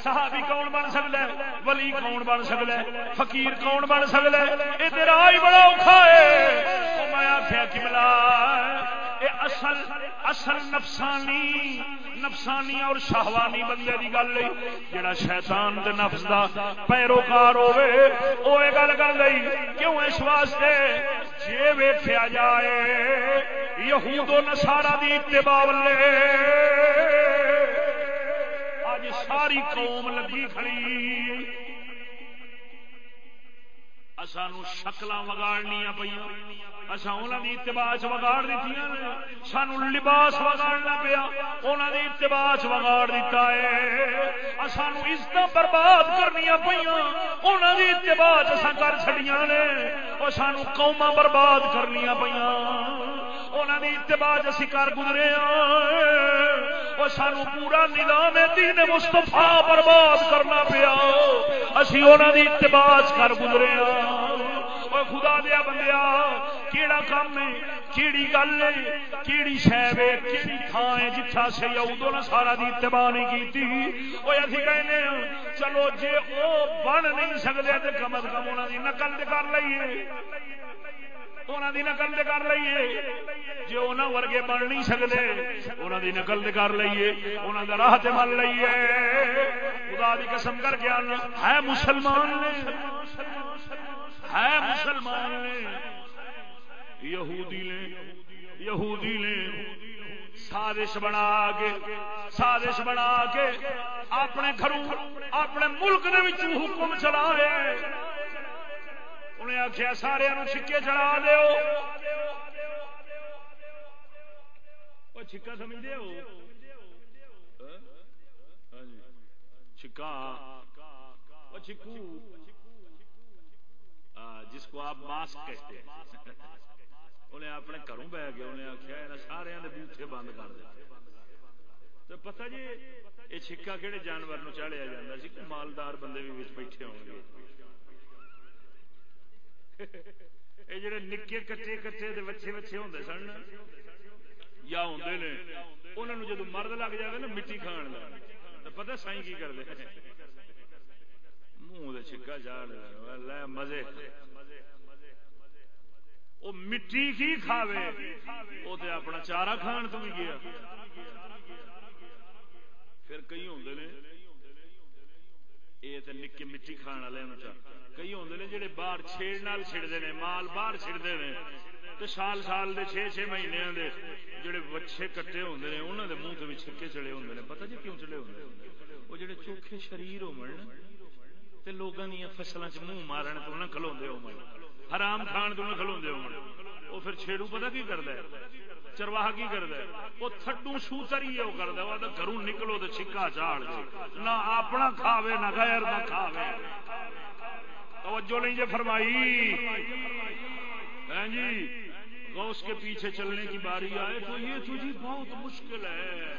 صحابی کون بن سکتا ہے؟ ولی کون بن سکتا ہے؟ فقیر کون بن سکتا ہے؟ یہ تیرا ہی بڑا اوکھا ہے۔ میں آخیا کملا ملا اصل اصل نفسانی نفسانی اور شہوانی بندے کی گل جڑا شیطان دے نفس دا پیروکار ہوے وہ گل کر گئی کیوں اس واسطے؟ جی ویخیا جائے، یہود و نسارا دی اتباع لے اج ساری قوم لگی کھڑی۔ سانو شکل وگاڑنیا پہ اصا انہوں کی اتباع وگاڑ دیتی سانو لباس وگاڑنا پیا۔ انہوں کی اتباع وگاڑ دیتا ہے۔ سانو عزت برباد کرنی پہ انہوں کی اتباع اصا کر چڑیا نے۔ وہ سانو قوما برباد کرنی پہ انہوں کی اتباع اسی کر گزرے وہ سانو پورا نظام دین مستفا برباد کرنا پیا۔ اسی انہوں کی اتباع کر گزرے ہاں خدا دیا بندیا کیڑا کام ہے کیڑی گل ہے کیڑی شہ ہے کیڑی تھان ہے جتھا سی ادو نے سارا دی اتباع نہیں کی وہ ابھی کہنے چلو جے او بن نہیں سکتے تو کم از کم انہوں کی نقل کر لئیے انہوں دی نقل کر لیے جی انہوں ورگے بن نہیں سکتے انہوں دی نقل کر لیے انہوں دا راہ من لیے خدا دی قسم کر کے ہے مسلمان نے ہے مسلمان نے یہودی نے یہودی نے سازش بنا کے سازش بنا کے اپنے گھروں اپنے ملک کے حکم چلا رہے انہیں آخیا سارے چھکے چڑھا دو چھکا سمجھتے ہو چھکا چھکو جس کو آپ ماسک کہتے ہیں انہیں اپنے گھروں بہ گئے انہیں آخیا سارے بوٹے بند کر دے تو پتا جی یہ چھکا کہڑے جانور نو چاڑیا جا سی مالدار بندے بھی بیٹھے ہو گے یہ جڑے نکے کٹے کٹے بچے بچے ہوں سن یا ہوں نے انہوں جدو مرد لگ جائے نا مٹی کھان تو پتا سائی کی کرتے منہ چھکا چاڑ لے مزے وہ مٹی کی کھاوے وہ تو اپنا چارا کھان تو بھی گیا پھر کئی ہوں نے یہ تو نکے مٹی کھان والے کئی ہوں نے جہے باہر چھیڑ نال چھڑتے ہیں مال باہر چھڑتے ہیں تو سال سال دے چھ چھ مہینے دے جڑے بچے کٹے ہوں نے انہوں دے منہ تو بھی چھکے چڑے ہوں نے پتہ جی کیوں چڑے ہوں وہ جڑے چوکھے شریر ہو لوگوں دیا فصلوں چ منہ مارن تو نہ کھلو ہو حرام کھان تو نہ کھلو ہو وہ پھر چھیڑو پتا کی کرتا ہے چرواہ کی کرتا ہے وہ تھڈو سوتر ہی وہ کرتا ہے وہ گھروں نکلو تو چھکا چاڑ نہ اپنا کھاوے نہ غیر نہ کھاوے توجہ نہیں جی فرمائی۔ جی غوث کے پیچھے چلنے کی باری آئے تو یہ تجھے بہت مشکل ہے۔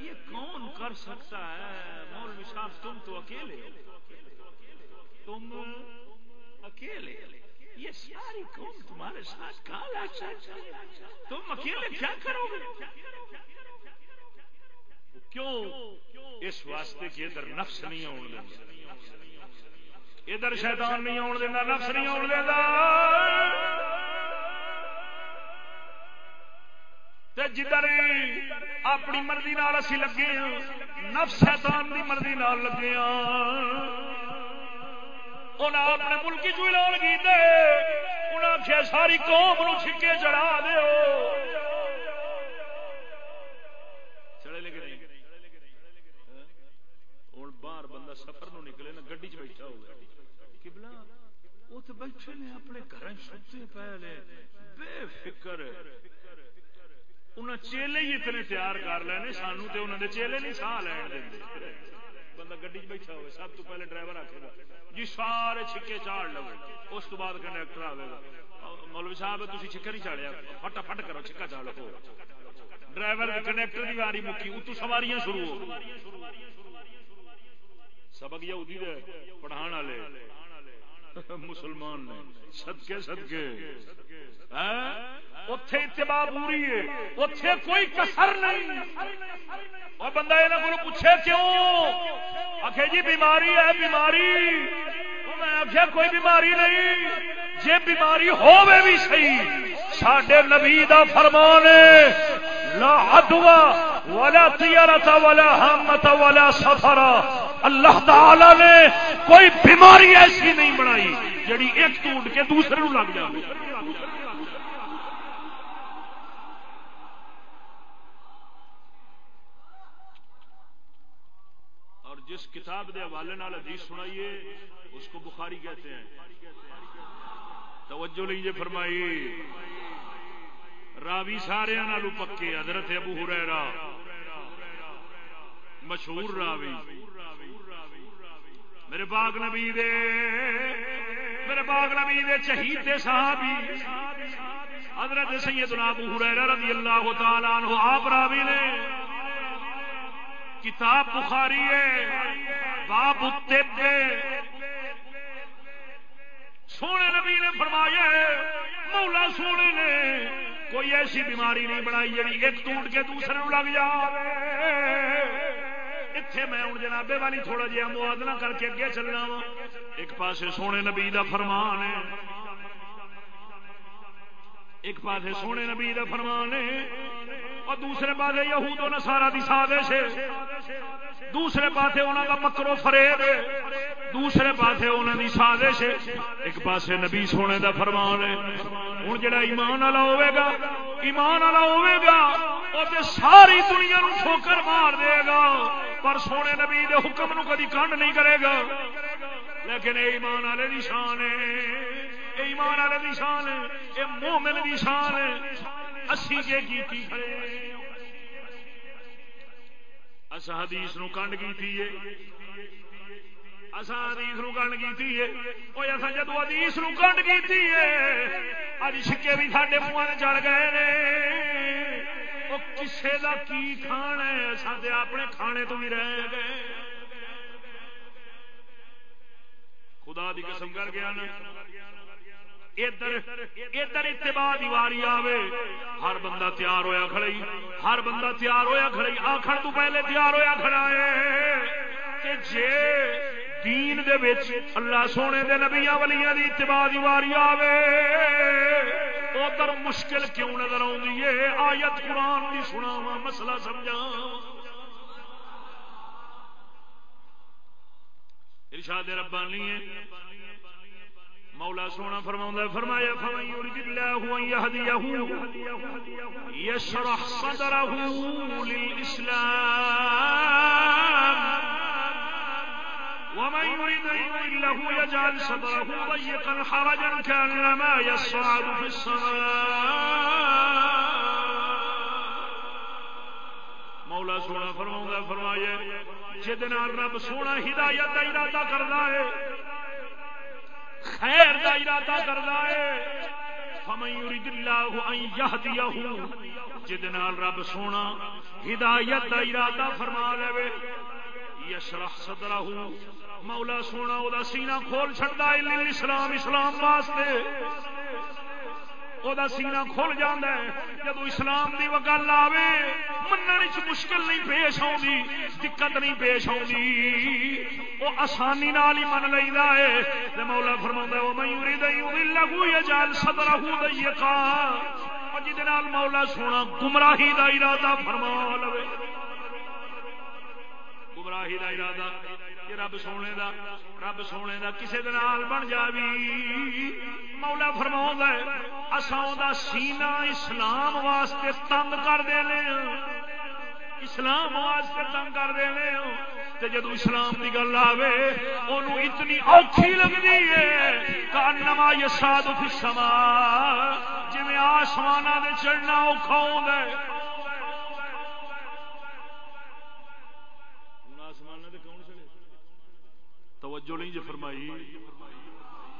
یہ کون کر سکتا ہے؟ مولوی صاحب، تم تو اکیلے تم اکیلے یہ ساری قوم تمہارے ساتھ کہاں تم اکیلے کیا کرو گے؟ کیوں؟ اس واسطے کہ ادھر نفس نہیں آن ادھر شیطان نہیں آن دینا، نفس نہیں آن دینا۔ جدھر اپنی مرضی نال اسی لگے ہاں نفس شیطان دی مرضی نال لگے ہاں۔ انہیں اپنے ملکی چوڑ کیتے انہیں آخیا ساری قوم نو چھکے چڑھا دو ہوں باہر بندہ سفر نو نکلے نا گڈی چ بیٹھا ہوگا کبلا وہ تو بیٹھے نے، اپنے گھر ستے پہلے بے فکر۔ انہیں چیلے ہی اتنے تیار کر لینے، سانو تو انہوں نے چیلے نہیں ساہ لین دیں بندہ گڈی بیٹھا ہوئے، سب تو پہلے ڈرائیور آخے گا جی سارے چھکے چاڑ لو۔ اس تو بعد کنڈکٹر آئے گا۔ مولوی صاحب تھی چھکا نہیں چاڑیا۔ فٹا فٹ کرو، چھکا چاڑ لو۔ ڈرائیور کنڈکٹر کی واری مکی، اتو سواریاں شروع ہو سبق یہودی دے، پڑھان والے۔ مسلمان نے۔ صدقے صدقے۔ ہاں؟ اتے اتباع پوری ہے۔ اتے کوئی کسر نہیں۔ اور بندہ یہاں کو پوچھے کیوں؟ آخ جی بیماری ہے، بیماری۔ میں آخیا کوئی بیماری نہیں۔ جی بیماری ہوے بھی صحیح سڈے نبی دا فرمان لا ادوا ولا تیارت ولا ہمت ولا سفرا اللہ تعالی نے کوئی بیماری ایسی نہیں بنائی جڑی ایک تو ٹوٹ کے دوسرے نو لگ جائے اور جس کتاب دے حوالے نال حدیث سنائیے اس کو بخاری کہتے ہیں۔ توجہ لیجیے فرمائی۔ راوی سارے پکے، حضرت ابو ہریرا مشہور راوی۔ میرے باغ نبی دے، میرے باغ نبی دے چہیتے صحابی، حضرت سیدنا ابو ہریرہ رضی اللہ تعالی عنہ، آپ راوی نے۔ کتاب بخاری ہے، باب الطب سونے نبی نے فرمایا مولا سونے نے کوئی ایسی بیماری نہیں بنائی جی ایک ٹوٹ کے دوسرے لگ جائے اتنے میں ہوں جنابے والی تھوڑا جہا موازنہ کر کے اگے چلنا وا۔ ایک پاسے سونے نبی دا فرمان ہے۔ ایک پاس سونے نبی دا فرمان ہے اور دوسرے پاس یہود و نصارا دی سازش ہے۔ دوسرے پاسے انہوں کا مکرو فریب ہے۔ دوسرے پاسے انہوں دی سازش ہے۔ ایک پاسے نبی سونے دا فرمان ہے۔ ہوں جڑا ایمان والا ہوے گا، ایمان والا ہوے گا ساری دنیا نو ٹھوکر مار دے گا۔ پر سونے نبی دے حکم نو کدی کنڈ نہیں کرے گا۔ لیکن اے ایمان والے دی شان ہے۔ اے ایمان والے دی شان ہے، اے مومن دی شان ہے۔ اسی کے کیتی کھڑے اسا حدیث نو کنڈ کیتی ہے۔ اسا حدیث نو کنڈ کیتی ہے۔ اوے اسا جدو حدیث نو کنڈ کیتی ہے اج چھکے بھی ساڈے منہ چڑھ گئے نے۔ او کسے دا کی کھانا ہے؟ اسا تے اپنے کھانے تو بھی رہ گئے۔ خدا دی قسم کر گیا نا۔ ادھر اتباع دیواری آوے۔ ہر بندہ تیار ہویا کھڑی، ہر بندہ تیار ہویا کھڑی۔ آخر تو پہلے تیار ہویا کھڑا ہے۔ کہ جے دین دے وچ اللہ سونے دے نبیاں ولیاں دی اتباع دیواری آوے، ادھر مشکل کیوں نظر آئی ہے؟ آیت قرآن دی سناوا مسئلہ سمجھا ارشاد ربانی ہے مولا سونا فرما فرمایا يشرح صدره للإسلام، ومن يريد أن له يجعل صدره ضيقا حرجا كأنما يصعد في السماء۔ مولا سونا فرما فرمایا جد رب سونا ہدایت کا ارادہ کرنا ہے خیر دا ارادہ کرتا ہے۔ جد رب سونا، ہدایت دا ارادہ فرما لے یشرح صدرہ مولا سونا، او سینہ کھول چڑتا ہے اسلام اسلام واسطے۔ وہ سینا کھل جانا ہے جدو اسلام کی وہ گل آئے من مشکل نہیں پیش آئی دقت نہیں پیش آئی وہ آسانی نال ہی من لینا ہے مولا فرما وہ میوری دئی لگو یا جال سدر دئی جی مولا سونا گمراہی کا ارادہ فرما لو گمراہی کا ارادہ رب سونے دا رب سونے دا کسے دنال بن جاوی۔ مولا فرما اصا سینا اسلام واسطے تنگ کر دے ہاں۔ اسلام واسطے تنگ کر دے ہاں۔ جدو اسلام کی گل آئے ان اتنی اوکھی لگتی ہے کانما یساد سما جی آسمان دے چڑھنا اوکھا ہو توجہ نہیں جو فرمائی۔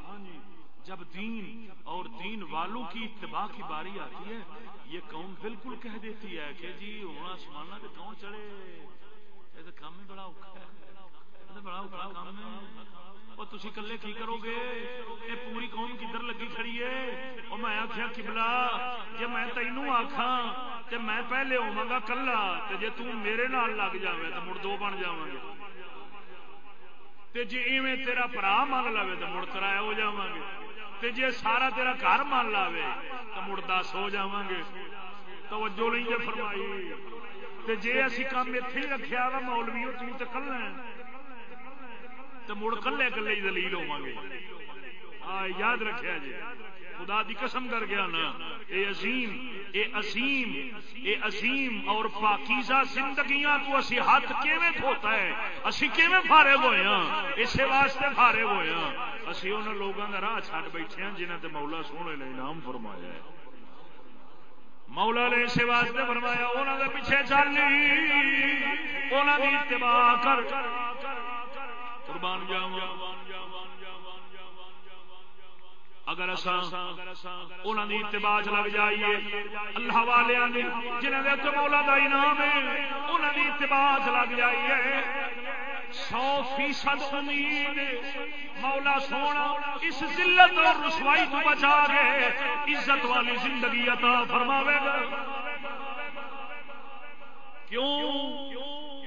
ہاں جی جب دین اور دین والوں کی اتباع کی باری آتی ہے، یہ قوم بالکل کہہ دیتی ہے کہ جی ہوں آسمان سے کون چڑھے؟ یہ تو کام ہی بڑا اوکھا ہے۔ بڑا اوکھا کام ہے۔ اور تھی کلے کی کرو گے؟ یہ پوری قوم کدھر لگی کھڑی ہے؟ اور میں آخیا کبلا جی میں تینوں آخا کہ میں پہلے ہوا گا کلا جی تیرے نال لگ جائے تو مڑ دو بن جا گے۔ جی ایویں تیرا برا من لو تو مڑ کرایا ہو جا گے جی سارا تیرا گھر من لو تو مڑ دس ہو جا گے توجہ نہیں جی فرمائی۔ جی اسی کام اتنے ہی رکھا وا مولوی تھی تو کلا تو مڑ کلے کلے ہی دلیل ہوا گے یاد رکھا جی۔ خدا دی قسم کر گیا نا، اے عظیم اے عظیم اے عظیم، اور پاکیزہ زندگیاں تو اسی ہاتھ کیویں دھوتا ہے؟ اسی کیویں فارغ ہوئے ہاں؟ اسے واسطے فارغ ہوئے ہاں؟ اسی انہاں لوگاں دا راہ چھڈ بیٹھے ہیں جنہاں تے مولا سونے نے انعام فرمایا ہے۔ مولا نے اسے واسطے فرمایا انہوں نے پیچھے چل انہوں کی اتباع کر۔ قربان جاؤں۔ اگر انہوں کی اتباع لگ جائیے، اللہ والوں کی جنہوں نے مولا کا انعام ہے انہوں کی اتباع لگ جائیے۔ سو فیصد امید، مولا سونا، اس ذلت اور رسوائی تو بچا کے عزت والی زندگی عطا فرماوے گا۔ کیوں؟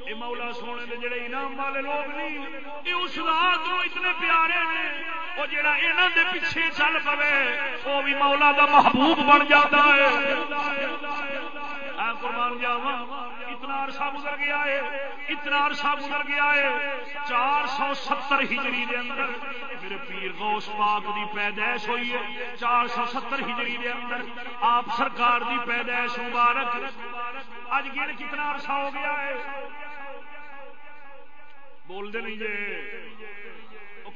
یہ مولا سونے کے جڑے انعام والے لوگ نہیں یہ اس رات اتنے پیارے وہ جڑا یہاں دے پیچھے چل پے وہ بھی مولا دا محبوب بن جاتا ہے۔ قربان جاوا اتنا عرصہ گزر گیا ہے، اتنا عرصہ گزر گیا ہے۔ چار سو ستر ہجری دے اندر میرے پیر غوث پاک دی پیدائش ہوئی ہے۔ چار سو ستر ہجری دے اندر آپ سرکار دی پیدائش مبارک۔ اج گن کتنا عرصہ ہو گیا ہے؟ بول دے نہیں جے۔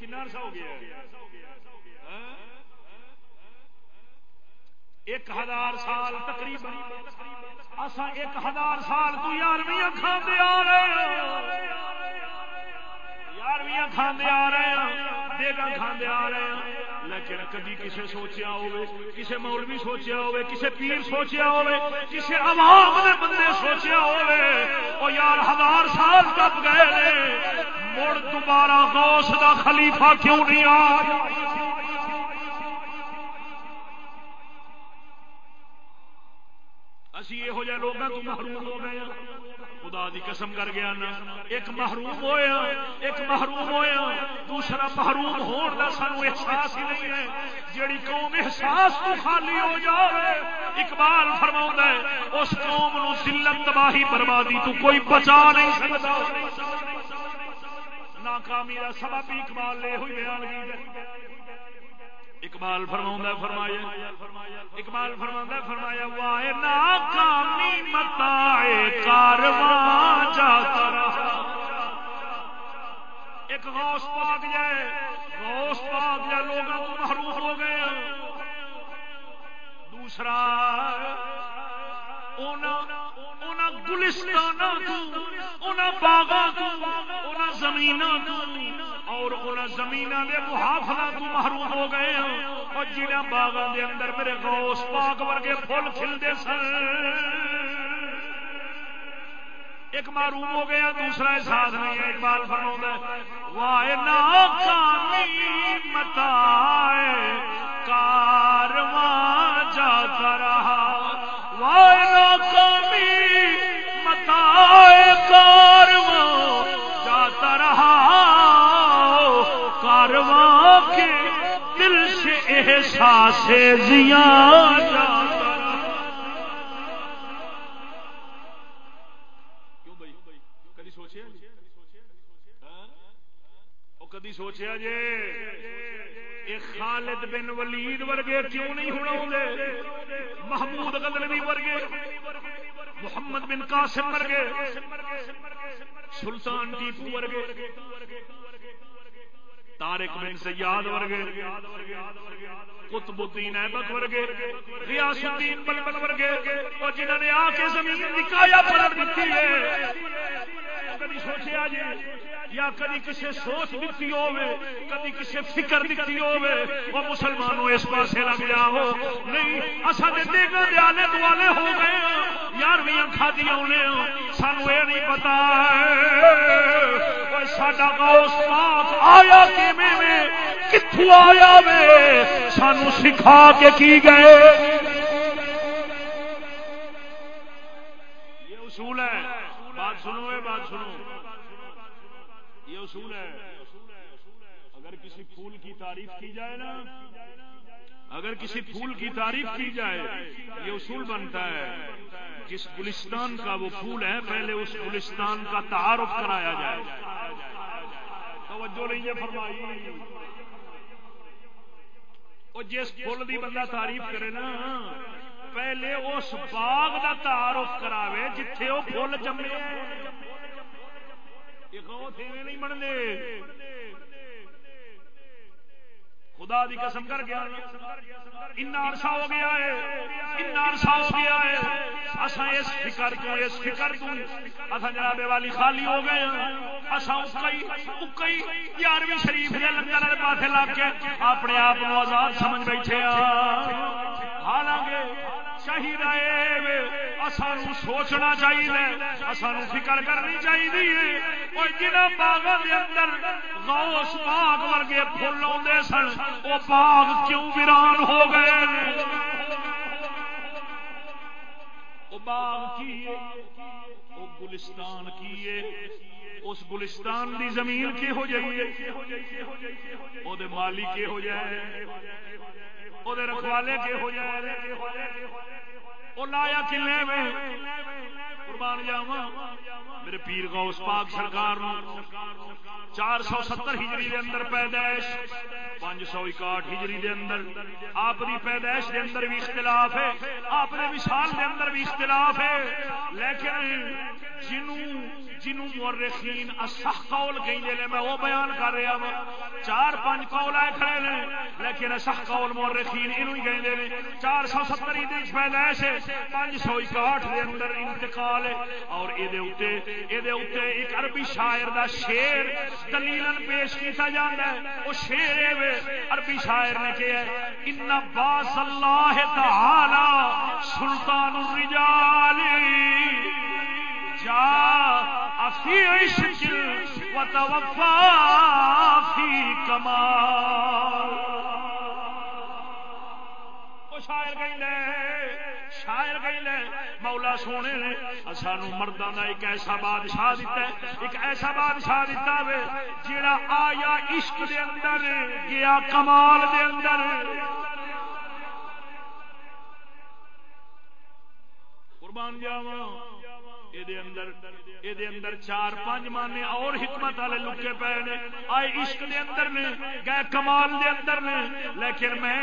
وہ کنا عرصہ ہو گیا ایک ہزار سال تقریباً اصا ایک ہزار سال تو یارویں کھانے آ رہے یارویں کھانے آ رہے ہیں دیگا کھانے آ رہے ہیں۔ لیکن کدی کسے سوچیا ہوئے کسے مولوی سوچیا ہوئے کسے پیر سوچیا ہوئے کسے عوام نے بندے سوچیا ہوئے او یار ہزار سال تک گئے مڑ دوبارہ غوث دا خلیفہ کیوں نہیں آیا؟ اسی یہ لوگوں تو محروم ہو گئے خدا دی قسم کر گیا نا۔ ایک محروم ہویا، ایک محروم ہویا، دوسرا محروم ہون دا سانو احساس ہی نہیں ہے۔ جیڑی قوم احساس تو خالی ہو جائے اقبال فرماؤں ہے، اس قوم نو ذلت تباہی بربادی تو کوئی بچا نہیں سکتا۔ ناکامی کا سبب اقبال لے ہوئی بیان کی۔ اقبال فرما فرمایا اقبال فرما فرمایا، وائے ناکامی متا کارواں جاتا رہا ایک غوث پاک جائے غوث پاک جائے لوگوں کو محروم ہو گئے۔ دوسرا گلستان باغ زمین اور ان زمین دے محافظ تو محروم ہو گئے ہیں اور جنہ باغوں دے اندر میرے غوث پاک ورگے فل کھلتے سن۔ ایک معروم ہو گیا، دوسرا احساس نہیں ہے، اقبال فرما وائے ناکامی متائے کارواں احساس زیان کدی سوچیا جی؟ ہاں؟ یہ جی؟ خالد بن ولید ورگے کیوں نہیں ہونا محمود غزنوی ورگے، محمد بن قاسم ورگے، سلطان ٹیپو ورگے تارک بن سیاد ورگے۔ قطب الدین ایبک ورگے ریاض الدین بلبل ورگے، اور جنہوں نے آ کے زمین نکایا پلٹ دیتی ہے۔ کبھی سوچیا جی یا کدی کسی سوچ دیتی ہوے کدی کسی فکر دیتی ہوے وہ مسلمانوں اس پاسے لگ جاؤ نہیں اصا دے گا آلے دوالے ہو گئے ہاں، یارویں کھادیاں ہاں۔ سانو یہ نہیں پتا ہے ساڈا گوس پاک آیا کتوں آیا وے؟ سانو سکھا کے کی گئے؟ یہ اصول ہے۔ بات سنو بات سنو۔ یہ اصول ہے۔ اگر کسی پھول کی تعریف کی جائے نا، اگر کسی پھول کی تعریف کی جائے، یہ اصول بنتا ہے۔ جس گلستان کا وہ پھول ہے، پہلے اس گلستان کا تعارف کرایا جائے۔ توجہ نہیں ہے فرمائی جس پھول کی بندہ تعریف کرے نا پہلے اس باغ کا تعارف کراوے جتھے وہ فل جمے نہیں بننے خدا دی قسم کر گیا اتنا عرصہ ہو گیا ہے۔ اتنا عرصہ ہو گیا ہے۔ اصا اس فکر تو اس فکر تو اصا جناب والی خالی ہو گئے اصا اکئی اکئی یارویں شریف کے لنگر والے پاسے لگ کے اپنے آپ کو آزاد سمجھ بیٹھے حالانکہ چاہیے سانو سوچنا چاہیے۔ سانو فکر کرنی چاہیے۔ جنہ باغوں کے اندر غوث باغ ورگے فل آتے سن وہ باغ کیوں ویران ہو گئے؟ باغ کی وہ گلستان کی اس گلستان دی زمین کی ہو جائیے وہ مالی کے ہو جائے؟ وہ رکھوالے کے ہو جائے وہ لایا کلے میں قربان جاوا میرے پیر غوث پاک سرکار چار سو ستر ہجری دے اندر پیدائش پانچ سو اکاٹھ ہجری دے اندر آپ دی پیدائش دے اندر بھی اختلاف ہے آپ دے وشال دے اندر بھی اختلاف ہے لیکن جنوں جنوں مورخین اصح قول کہیں لے میں وہ بیان کر رہا ہوں چار پانچ قول آئے کھڑے نے، لیکن اصح قول مورخین انہوں ہی کہیں لے چار سو ستر ہی دیش پیدائش ہے، پانچ سو اکاٹھ دے اندر انتقال ہے۔ اور اے دے اتے اے دے اتے ایک عربی شاعر دا شیر دلیلن پیش کیتا جاندا ہے۔ وہ شیر ہے عربی شاعر نے کہا ہے، ان باس اللہ تعالی سلطان الرجال جا فی عشق وتوفا فی کمال۔ شاعر شاعر مولا سونے نے سانو مردوں کا ایک ایسا بادشاہ دیتا ہے، ایک ایسا بادشاہ دیتا ہے آیا عشق دے اندر، گیا کمال دے اندر۔ قربان جاواں۔ اندر دے اندر چار پانچ مانے اور حکمت والے لکے پے نے آئے عشق دے اندر نے گئے کمال دے اندر نے لیکن میں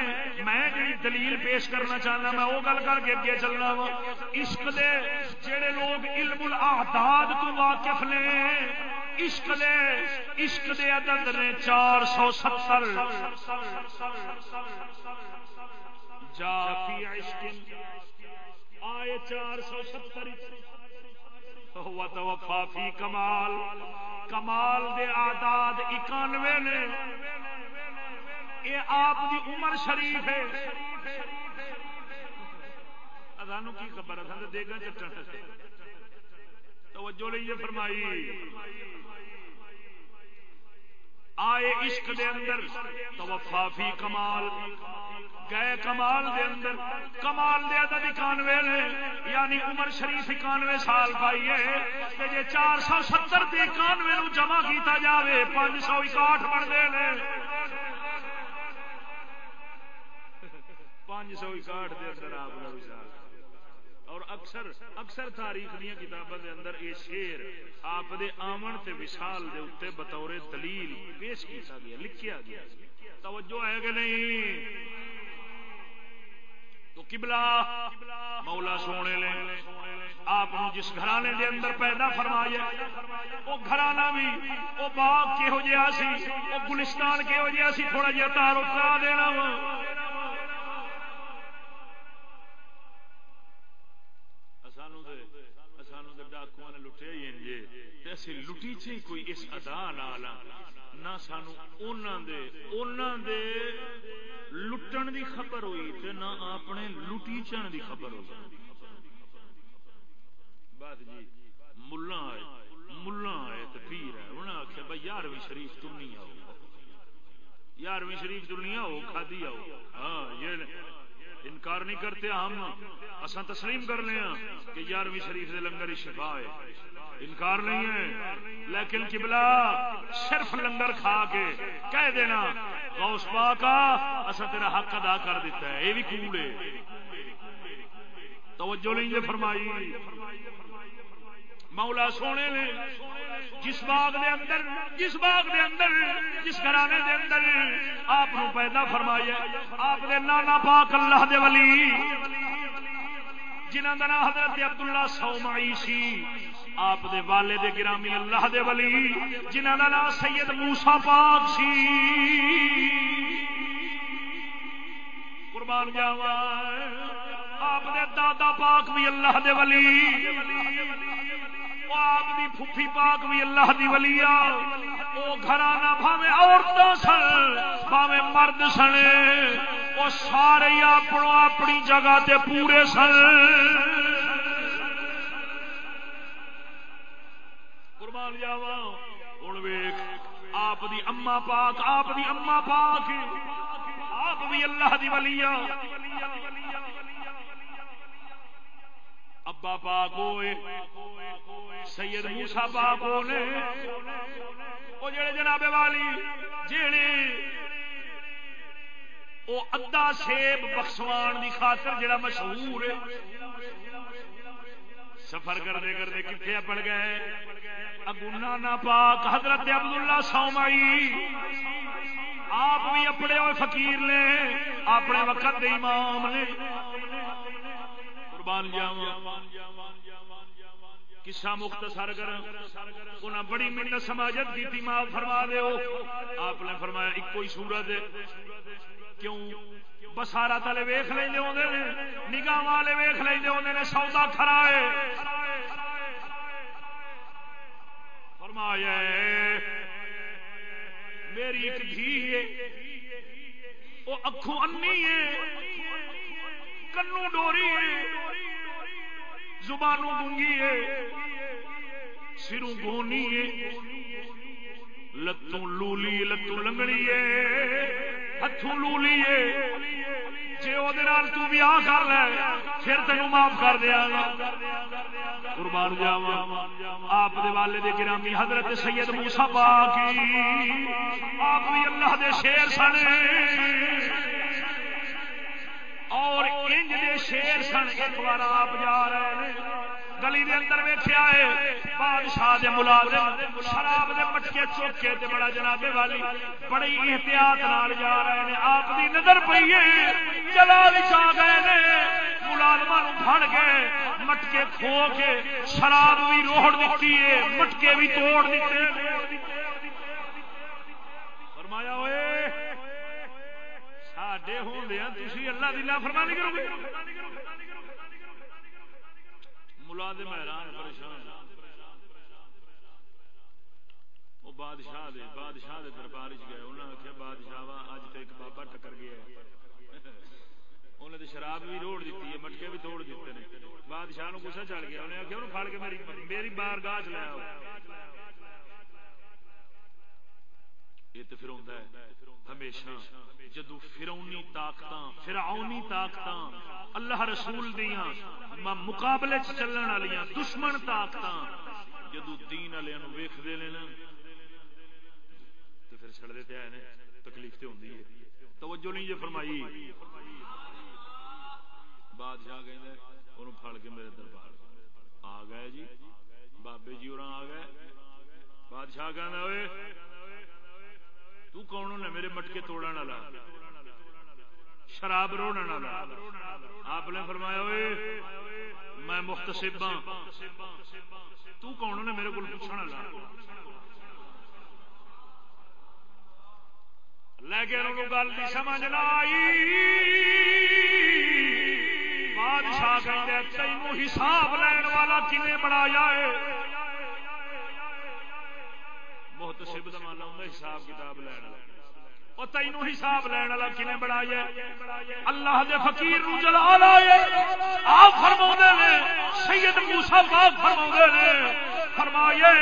میں جی دلیل پیش کرنا چاہنا میں وہ گل کر کے اگے چلنا وا عشق دے جڑے لوگ علم الاحداد تو واقف نے عشق دے عشق دے عدد نے چار سو ستر جا فی عشق آئے چار سو ستر فی کمال۔ کمال دے آداد اکانوے نے۔ یہ آپ دی عمر شریف ہے۔ سانو کی خبر ہے؟ دیکھا گا چٹن توجہ لیے فرمائی۔ آئے عشق دے اندر، توفا فی کمال۔ گئے کمال دے اندر، کمال دے عدد اکانوے نے یعنی عمر شریف اکانوے سال پائی ہے۔ جی چار سو ستر کے اکانوے جمع کیتا جاوے، پانچ سو اکاٹھ بنتے ہیں پانچ سو اکاٹھ دے اندر آپ کا وشال اور اکثر اکثر تاریخ دیا کتابوں کے اندر یہ شیر آپ دے آمن تے وشال دے اتنے بطور دلیل پیش کیا گیا، لکھیا گیا۔ توجہ ہے کہ نہیں؟ تو قبلہ مولا سونے لے، آپ جس گھرانے دے اندر پیدا فرمایا وہ گھرانا بھی، وہ باغ کے جہا سی، وہ گلستان کے جہا سی، تھوڑا جہا تار کرا دینا وا۔ ڈاکو نے لٹی چی کوئی اس ادا نہ سانو دے لٹن دی خبر ہوئی تے نہ اپنے لٹیچن دی خبر ہوئی۔ بات جی ملا آئے ملا آئے تو پیر ہے۔ انہیں آخیا بھائی یارویں شریف تم نہیں آؤ۔ یارویں شریف تم نہیں آؤ، کھادی آؤ۔ ہاں یہ انکار نہیں کرتے ہم۔ اصا تسلیم کر لیں ہاں کہ یارویں شریف دے لنگر شفا ہے۔ انکار نہیں ہے۔ لیکن قبلہ صرف لنگر کھا کے کہہ دینا، غوث پاکا اسا تیرا حق ادا کر دیتا ہے۔ یہ بھی کوڑے توجہ نہیں جے فرمائی۔ مولا سونے نے جس باغ دے اندر، جس باغ دے اندر، جس گھرانے دے اندر آپ پیدا فرمایا آپ دے نانا پاک اللہ دے ولی۔ جنہ کا نام حضرت عبداللہ سومائی سی، آپ دے والے دے گرامی اللہ دے ولی جنہ کا نام سید موسا پاک سی۔ قربان جاوا آپ دے دادا پاک بھی اللہ دے ولی۔ آپ دی پھپھی پاک بھی اللہ دی ولی وہ گھرانا بھاوے عورتیں سن بھاوے مرد سن। وہ سارے اپنو اپنی جگہ تے پورے سن। قربان جاوا ہوں ویخ آپ دی اما پاک، آپ دی اما پاک آپ بھی اللہ دی ولی ابا پاک ہوئے سید موسا پاک ہونے وہ جڑے جناب والی جڑے وہ ادا سیب بخشوان دی خاطر جڑا مشہور ہے، سفر کرتے کرتے کتنے پڑ گئے۔ اگو نانا پاک، حضرت عبداللہ سومائی، آپ بھی اپنے ہوئے فقیر نے، اپنے وقت دے امام نے۔ قربان جاوا کسا مختصر کر انہیں بڑی منت سماجت کی تھی، معاف فرما دے آپ نے فرمایا ایک کوئی صورت کیوں؟ بسارا تلے ویخ لیں نگاہ والے ویخ لیں سودا کھرا فرمایا، میری ایک دھی ہے وہ اکھوں انی ہے کنو ڈوری ہے۔ زبانوں گونگی ہے، سروں گونی ہے، لتوں لولی، لتوں لنگڑی ہے ہاتھوں لولی ہے۔ جی وہ کر لے، پھر تینوں معاف کر دیا قربان جاوا آپ دے والے دے گرامی حضرت سید موسا پاک آپ بھی اللہ دے شیر سن۔ اور انج دے شیر سن ایک بار آپ جا رہے ہیں۔ گلی دے اندر ویکھیا ہے، بادشاہ دے ملازم، شراب دے مٹکے چوکے تے بڑا جناب والی، بڑی احتیاط نال جا رہے ہیں۔ آپ دی نظر پئی ہے چلا وچ آ گئے نے ملازماں نو پھڑ کے، مٹکے کھو کے، شراب بھی روڑ دتی ہے، مٹکے بھی توڑ دتے فرمایا ہوئے ساڈے ہوندیاں تسی اللہ دی نافرمانی کرو گے ملازم حیران پریشان وہ بادشاہ دے بادشاہ دے دربار چ گئے انہوں نے آخیا بادشاہ اج تو ایک بابا ٹکر گیا ہے انہیں تو شراب بھی روڑ دیتی ہے مٹکے بھی توڑ دیتے ہیں بادشاہ گسا چڑھ گیا انہیں آخیا انہوں پھڑ کے میری میری بار گاہ چ لیا یہ تو پھر ہوتا ہے ہمیشہ جدو فرونی طاقت فرعونی طاقت اللہ رسول دیا مقابلے چلن والی دشمن طاقت جدو دین والے ویختے ہیں تو پھر سڑتے پہ آئے تکلیف تو ہوتی ہے۔ توجہ نہیں جی فرمائی۔ بادشاہ کہ انہوں پھڑ کے میرے دربار آ گئے جی بابے جی اور آ گئے۔ بادشاہ کہنا ہوئے تو کون نے میرے مٹکے توڑا والا؟ شراب روڑا والا؟ آپ نے فرمایا ہوئے میں مختصب ہاں۔ تو کون نے میرے کو پوچھنا والا؟ لیکن گل کی سمجھ نہ آئی۔ بادشاہ کہ تینوں حساب لین والا کنے بنایا ہے؟ محتسب کا ہوں حساب کتاب لینا اور تینوں حساب لینا والا کنے بنایا اللہ دے فقیر نو جلال آئے۔ آپ فرما نے، سید موسا پاک فرما نے فرمائے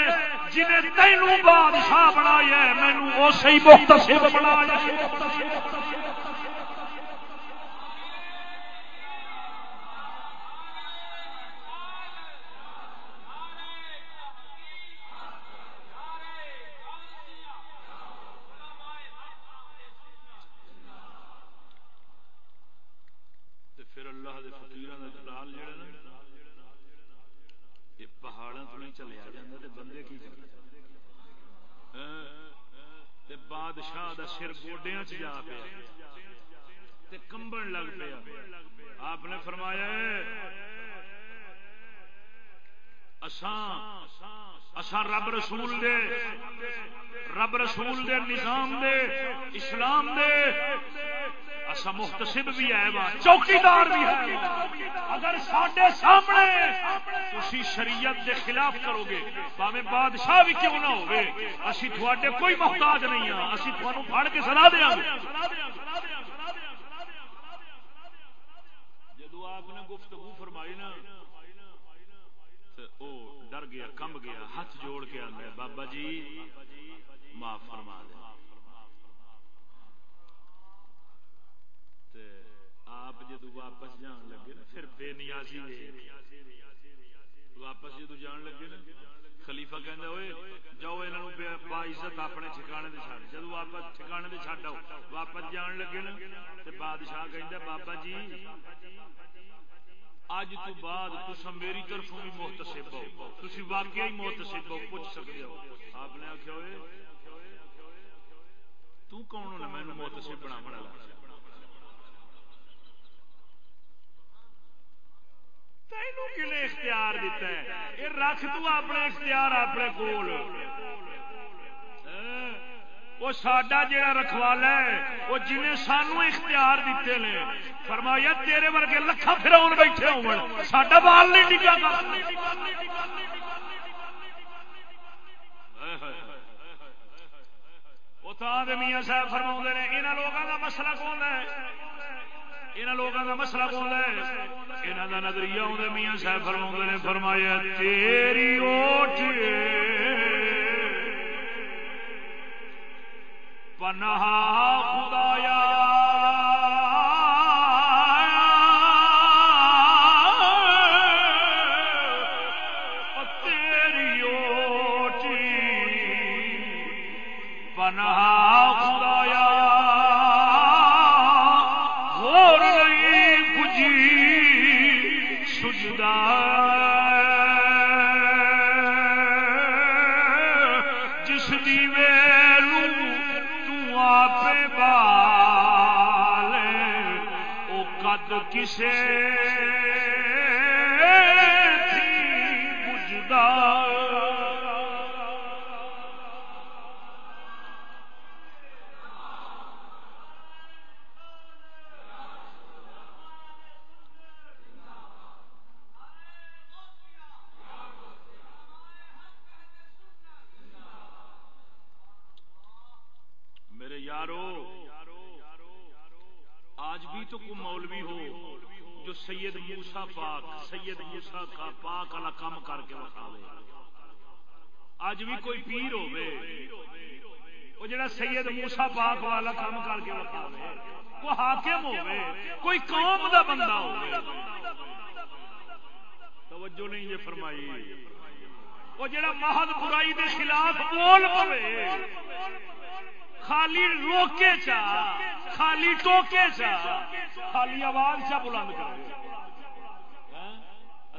جنہیں تینوں بادشاہ بنایا مینو اسی محتسب بنایا بادشاہ دا سر گوڈیا چ جا پیا کمبن لگ پیا۔ آپ نے فرمایا اساں رب رسول دے رب رسول دے نظام دے، اسلام دے۔ اصا محتسب بھی ہے وا، چوکیدار بھی ہے اگر سڈے سامنے تھی شریعت کے خلاف کرو گے پاوے بادشاہ بھی کیوں نہ ہوگے اسی تھوڑے کوئی محتاج نہیں ہاں اسی تھوڑا پھڑ کے سلا دیا جدو آپ نے گفتگو فرمائی نا او ڈر گیا، کمب گیا، ہاتھ جوڑ کے آدھا بابا جی معاف فرما دیں۔ آپ جدو واپس جان لگے نا، پھر بے نیازی واپس جدو جان لگے نا، خلیفہ کہندا ہوئے جاؤ انہاں با عزت اپنے ٹھکانے تے چھڈ۔ جدو واپس ٹھکانے تے چھڈ آؤ، واپس جان لگے نا، تے بادشاہ کہندا، بابا جی اج تو بعد تسا میری طرفوں بھی محتسب ہو۔ تسی واقعی محتسب ہو، پوچھ سکتے ہو۔ آپ نے آخیا ہوئے، تو کون ہونا میں محتسب بنا بنا اختیار دیتا ہے؟ یہ رکھ تو اپنے اختیار اپنے کول۔ وہ ساڈا جڑا رکھوالا ہے، وہ جنہیں سانو اختیار دیتے نے۔ فرمایا، تیرے ورگے لکھا پھر بیٹھے ہو ساڈا بال نہیں ٹکا میاں صاحب فرما نے یہاں لوگوں کا مسئلہ کون ہے؟ یہاں لوگوں کا مسئلہ کون ہے؟ یہاں کا نظریہ آدھے میاں صاحب فرما نے، فرمایا، تیری اوٹ پناہ خدایا کسے موسا پاک، سید موسا کا پاک والا کام کر کے بکھاوے اج بھی کوئی پیر ہوے وہ جڑا سید موسا پاک والا کام کر کے بکھاوے وہ حاکم ہوے کوئی قوم دا بندہ ہوے توجہ نہیں یہ فرمائی۔ وہ جڑا محض برائی دے خلاف بول پوے، خالی روکے چا، خالی ٹوکے چا، خالی آواز چا بلند کر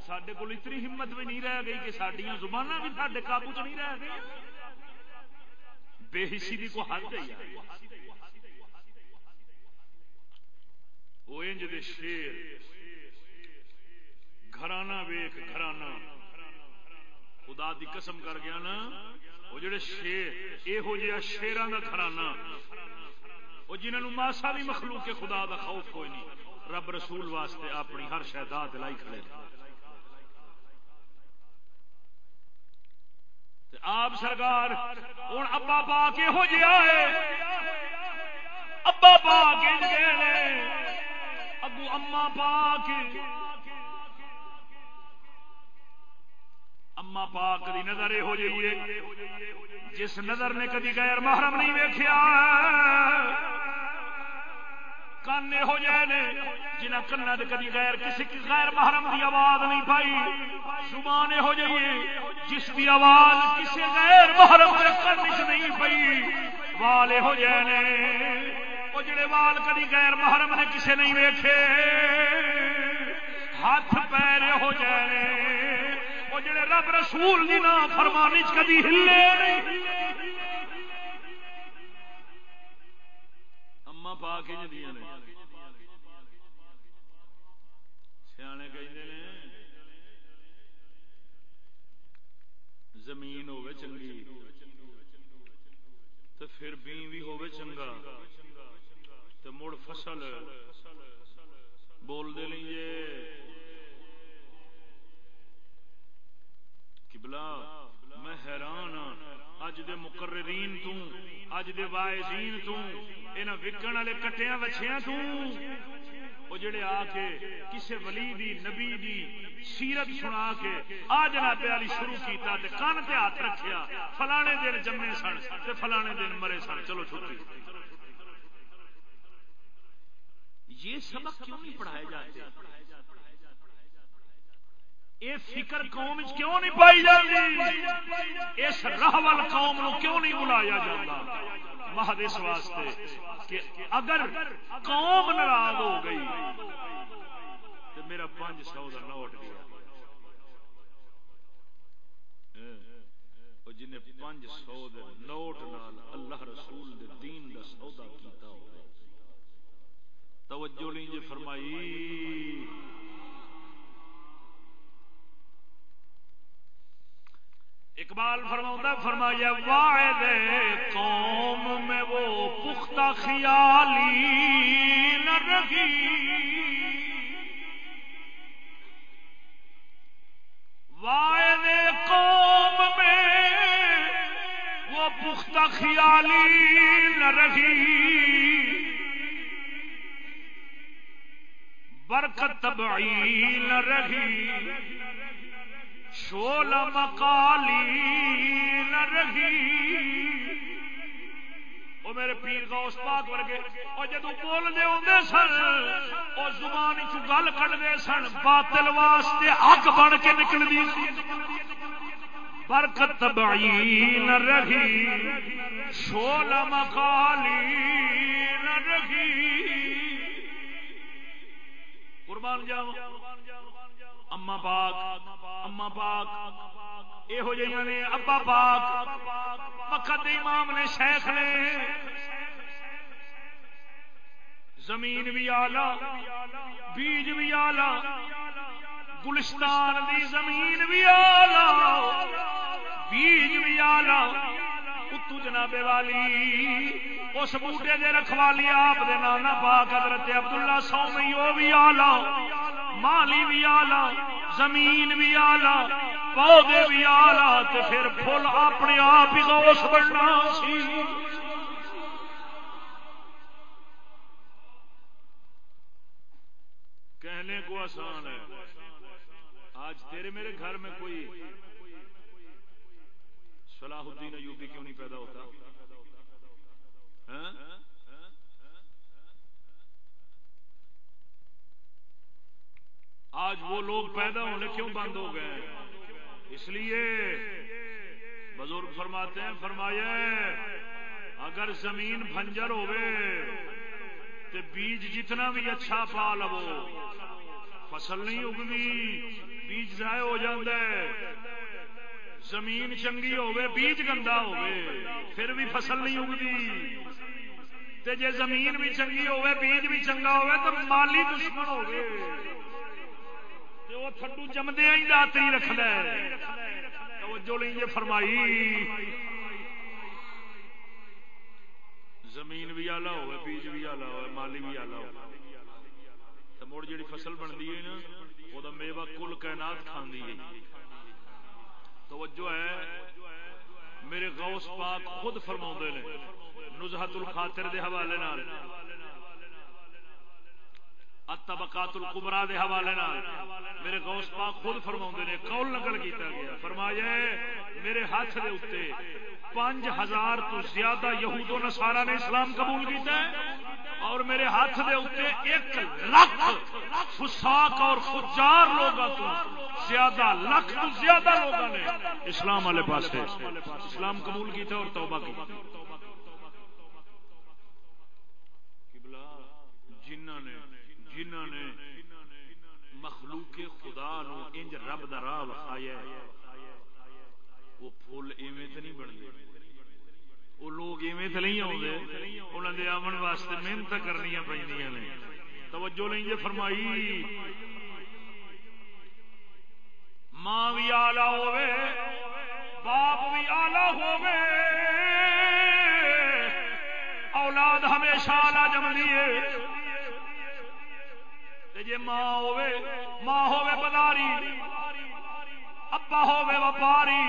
سڈے کو اتنی ہمت بھی نہیں رہ گئی کہ سڈیا زبان بھی سارے قابو چ نہیں رہ گئی بے حسی کی کو حد ہے وہ انج دے شیر گھرانا ویخ گھرانا خدا دی قسم کر گیا نا وہ جڑے شیر یہو جہاں شیران کا گھرانا وہ جنہوں ماسا بھی مخلوق کے خدا دا خوف کوئی نہیں رب رسول واسطے اپنی ہر شہداد لائی کھڑے آپ سرکار ہوں ابا پا کے ہو جیا ہے ابا پا کے اگو اما پا کے اما پاک دی نظر یہ جی جس نظر نے کدی غیر محرم نہیں ویکیا کان ہو جائے نے، جنہ کنا کدی غیر کسی کی غیر محرم دی آواز نہیں پائی۔ زبان ہو جائیے، جس کی آواز کسی غیر محرم کے کن چ نہیں پئی والے ہو جائے نے وہ جڑے وال کدی غیر محرم نے کسے نہیں ویکھے۔ ہاتھ پیر ہو جائے وہ جڑے رب رسول دی نا فرمانی کدی ہلے نہیں۔ اما پا کے دیا نے سیانے کہتے ہیں زمین ہوے چنگی تو پھر بی بھی ہوے چنگا تو مڑ فصل۔ بول دے لیجیے کبلا میں حیران ہاں اج دے مقررین تو اج دے وائزین تو انہاں وکن والے کٹیاں وچھیاں تو وہ جڑے آ کے کسے ولی دی، نبی دی سیرت سنا کے آ جناب علی شروع کیتا تے کان تے ہاتھ رکھیا، فلانے دن جمے سن تے فلانے دن مرے سن، چلو چھٹی۔ یہ سبق کیوں نہیں پڑھائے جاتے؟ یہ فکر قوم کیوں نہیں پائی جاتی اس راہ قوم نو کیوں نہیں بلایا جاتا مہد اس واسطے کہ اگر قوم ناراض ہو گئی تو میرا پانچ سو کا نوٹ گیا ہاں، جن پانچ سو نوٹ نال اللہ رسول دے دین دا سودا کیتا ہو توجہ نہیں جی فرمائی۔ اقبال فرما فرمایا واحد قوم میں وہ پختہ خیالی نہ رہی۔ واحد قوم میں وہ پختہ خیالی نہ رہی۔ برکت تبعی نہ رہی۔ شول مکالی نہ رہی۔ وہ میرے پیر غوث پاک ورگے اور جدو بول دے ہوندے سن، او زبان چ گل کڈتے سن، باطل واسطے اگ بن کے نکلدی برکت تبعی رہی، شول مکالی نہ رہی۔ قربان جاؤ اما پاک اما پاک۔ یہ ہو نے ابا پاک، وقت امام نے شیخ نے۔ زمین بھی آلہ، بیج بھی آلہ، گلستان دی زمین بھی آلہ، بیج بھی آلہ۔ اتو جناب والی، اس بوٹے دے رکھوالی آپ دے نانا پاک حضرت عبداللہ سومی، وہ بھی آلہ۔ مالی بھی آلہ، زمین بھی آلہ، پودے بھی آلہ، تے پھر پھول اپنے آپ ہی غوث بننا سی۔ کہنے کو آسان ہے۔ آج تیرے میرے گھر میں کوئی صلاح الدین ایوبی کیوں نہیں پیدا ہوتا ہاں؟ آج وہ لوگ پیدا ہونے کیوں بند ہو گئے؟ اس لیے بزرگ فرماتے ہیں، فرمایا اگر زمین بنجر ہوئے تو بیج جتنا بھی اچھا پا لو فصل نہیں اگنی، بیج ضائع ہو جاتا ہے۔ زمین چنگی ہوئے، بیج گندا ہوئے، پھر بھی فصل نہیں اگتی تے جے زمین بھی چنگی ہوئے، بیج بھی چنگا ہوئے، تو مالی دشمن ہوئے۔ وہ تھڈو جمدیا ہی داتری رکھد توجہ نہیں یہ فرمائی زمین بھی آلہ ہوئے بیج بھی آلہ ہوئے مالی بھی آلہ ہوئے تو مڑ جی فصل بنتی ہے نا وہ میوا کل کائنات کھاندی ہے توجہ ہے میرے غوث پاک خود فرما نے نزہت الخاطر دے حوالے نال الطبقات القبرا دے حوالے نال میرے غوث پاک خود فرما نے، قول نقل کیتا گیا۔ فرمایا میرے ہاتھ دے اتنے پانچ ہزار تو زیادہ یہود و نصارا نے اسلام قبول کیتا ہے اور میرے ہاتھ دے اتنے ایک لاکھ فساق اور فجار لوگوں تو زیادہ، لاکھ تو زیادہ لوگوں نے اسلام والے پاس اسلام قبول کیتا اور توبہ کی۔ جنہ نے جنہ نے مخلوق خدا نو انج رب دا راہ وکھایا وہ پھول ایویں تے نہیں بن گئے وہ لوگ ایویں تے نہیں آتے انہوں نے آمن واسطے محنت کرنی پہ توجہ نہیں جی فرمائی۔ ماں بھی آلہ ہوے باپ بھی آلہ ہوے اولاد ہمیشہ شالا جمدی ہے۔ جی ماں ہوے ماں ہوے بداری ابا ہوے وپاری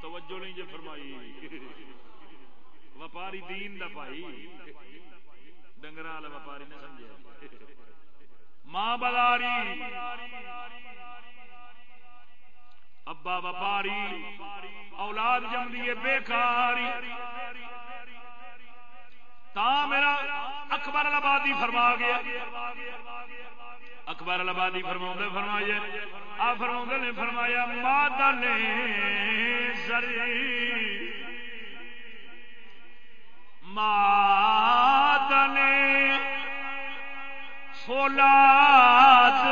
توجہ نہیں جی فرمائی۔ وپاری دین دا پائی ڈنگر والا وپاری نے سمجھا ماں بداری ابا وپاری اولاد جمدی ہے بےکاری تا میرا اکبر آبادی فرما گیا۔ اکبر آبادی فرما فرمایا آ فرما نے فرمایا ماتا نے زری۔ ماتا نے فولاد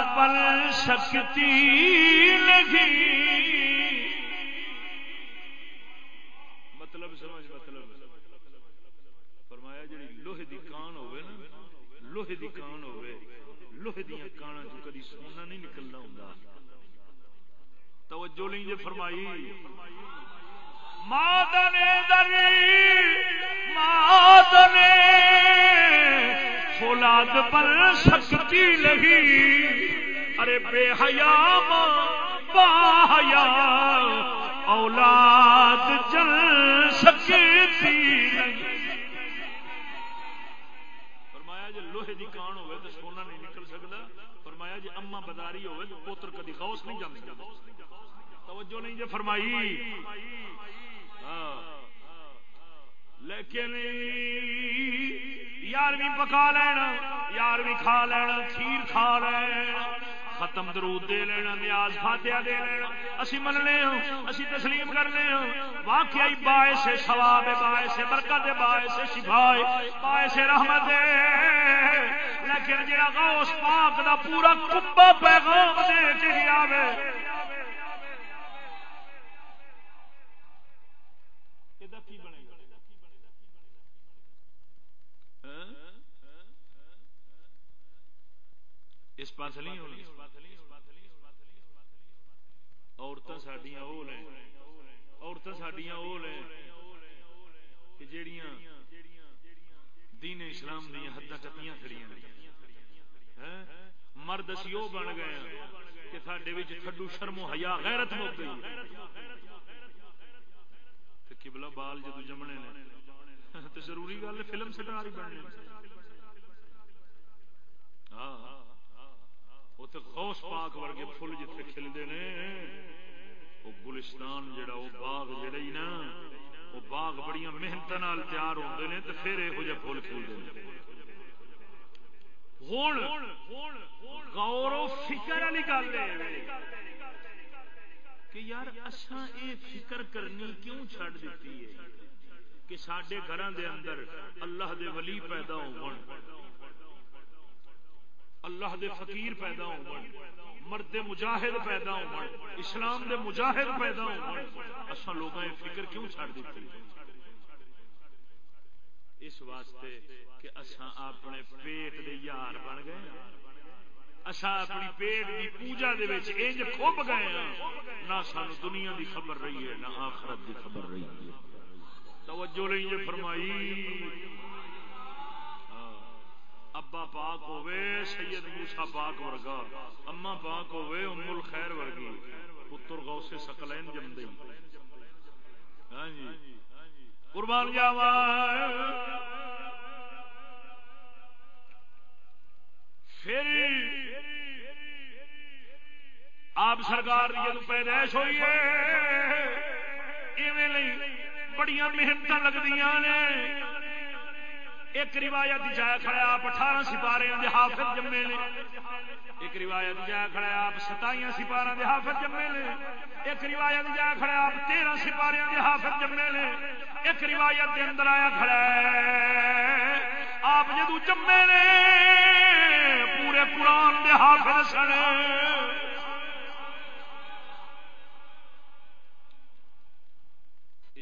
لوہے دی کان ہوئے لوہے دیا کانا جو کدی سونا نہیں نکلنا ہوں توجہ نہیں جی فرمائی۔ مادنے دری مادنے فولاد پر شکتی لگی۔ ارے بے حیا با حیا، اولاد جل سکتی اما بداری ہوئے تو پوتر کدی غوث نہیں جان سکتا۔ توجہ نہیں جی فرمائی۔ ہاں۔ لیکن یارویں پکا لینا، یارویں کھا لینا، کھیر کھا لینا۔ ختم درود دے لینا، نیاز فاتحہ دے لینا۔ اسی مننے ہوں، اسی تسلیم کرنے ہوں۔ واقعی باعث ثواب باعث برکت باعث شفا باعث رحمت لیکن جڑا غوث پاک دا پورا کبا پیغام دے کے گیا وے ہاں؟ اس پاس نہیں ہونی عورتیں سڈیا وہ لیں عورتیں سڈیا وہ لیں کہ جیڑیاں دین اسلام دیا حد ٹپیاں کھڑی مرد اسی وہ بن گئے کہ سڈے تھڈو شرمو ہیا غیرت مک گئی کبلا بال جدو جمنے نے تو ضروری گل فلم سٹار ہی بننے ہاں اتنے غوث پاک ورگے فل جتنے کھلتے ہیں وہ گلستان جڑا وہ باغ جڑا ہی نا، وہ باغ بڑی محنت تیار ہوتے ہیں تو پھر یہ فل کھلتے ہیں غور و فکر والی گل کہ یار اصا یہ فکر کرنی کیوں چھڑ دیتی ہے کہ سڈے گھر دے اندر اللہ دے ولی پیدا ہو اللہ دے فقیر پیدا ہو مرد مجاہد پیدا ہو اسلام دے مجاہد پیدا ہو اصا لوگ فکر کیوں چھڑ دیتی اس واسطے کہ اصا اپنے پیٹ دے یار بن گئے اصا اپنی پیٹ دی پوجا دے وچ انج کھب گئے ہاں نہ سانو دنیا دی خبر رہی ہے، نہ آخرت دی خبر رہی ہے۔ توجہ نہیں فرمائی۔ ابا پاک ہوے سید موسا پاک ورگا۔ اما پاک ہوے ام الخیر ورگی۔ پتر غوث سقلین جم دی ہاں جی۔ قربان جاوا پھر آپ سرکار جب پیدائش ہوئی ہے، ایویں بڑی محنت لگتی نے۔ ایک روایت جایا کھڑا آپ اٹھارہ سپارے دے حافظ جمے نے۔ ایک روایت جایا کھڑا آپ ستائیاں سپارہ دے حافظ جمے نے۔ ایک روایت جایا کھڑا آپ تیرہ سپارے دے حافظ جمے نے۔ ایک روایت دے اندر آیا کھڑا ہے، آپ جدو جمے نے پورے قرآن دے حافظ سنے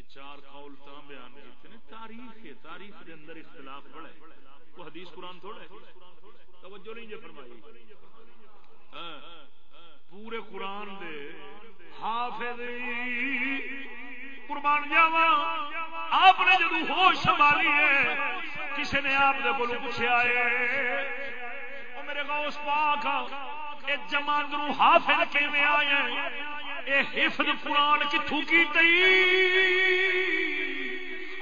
چار قول تا بیان کیتے ہیں تاریخ ہے، تاریخ دے اندر اختلاف بڑا ہے۔ وہ حدیث قرآن تھوڑا ہے۔ توجہ نہیں جے فرمائی۔ ہاں، پورے قرآن دے حافظ قربان جاوا آپ نے جدو ہوش سنبھالی ہے کسی نے آپ کے کو پوچھا ہے میرے غوث پاک، اے جماندرو حافظ کیویں آئے اے حفظ قرآن کتھوں کی تئی؟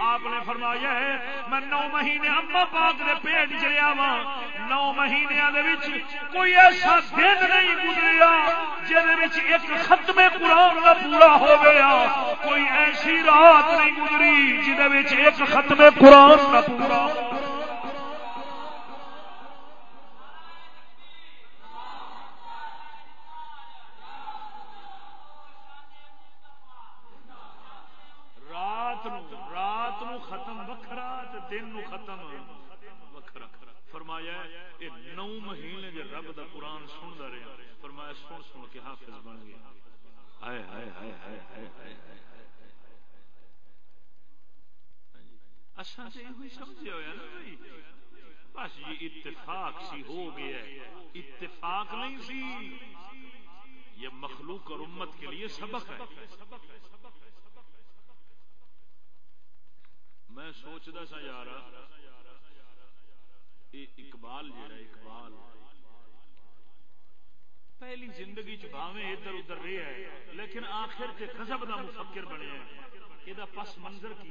آپ نے فرمایا ہے، میں نو مہینے اما پاک دے پیٹ چلیا وا نو مہینے کوئی ایسا دن نہیں گزریا جہد ایک ختم قرآن کا پورا ہو گیا کوئی ایسی رات نہیں گزری جہد ایک ختم قرآن کا پورا دن نو ختم وکھرا فرمایا اے نو مہینے جے رب دا قرآن سندا رہیا فرمایا سن سن کے حافظ بن گیا ہائے ہائے ہائے ہائے ہائے ہائے اچھا تے ہوئی سمجھے ہویا نا بھائی بس یہ اتفاق سی ہو گیا اتفاق نہیں سی۔ یہ مخلوق اور امت کے لیے سبق ہے۔ میں سوچتا سا یار اقبال جڑا اقبال۔ پہلی زندگی چاوے ادھر ادھر رہا ہے، لیکن آخر کے قزب کا مفکر بنیا یہ پس منظر کی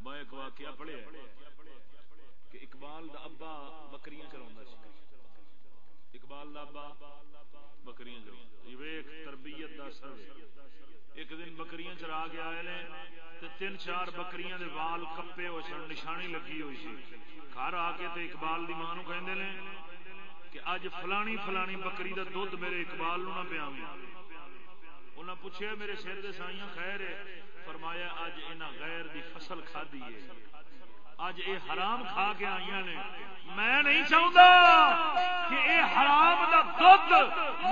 میں ایک واقعہ پڑھیا کہ اقبال دا ابا بکریاں چلا اقبال دا ابا بکریاں چلا تربیت دا سر ایک دن بکریاں چرا کے آئے نے تین چار بکریاں دے وال کپے ہو سن نشانی لگی ہوئی سی۔ گھر آ کے تے اقبال دی ماں کہندے نے کہ اج فلانی فلانی بکری دا دودھ میرے اقبال نو نہ پیاویں۔ انہاں پوچھیا، میرے سر دے سائیاں خیر ہے؟ فرمایا اج انہاں غیر دی فصل کھادی ہے۔ اج اے حرام کھا کے آئیاں نے۔ میں نہیں چاہتا کہ اے حرام دا دودھ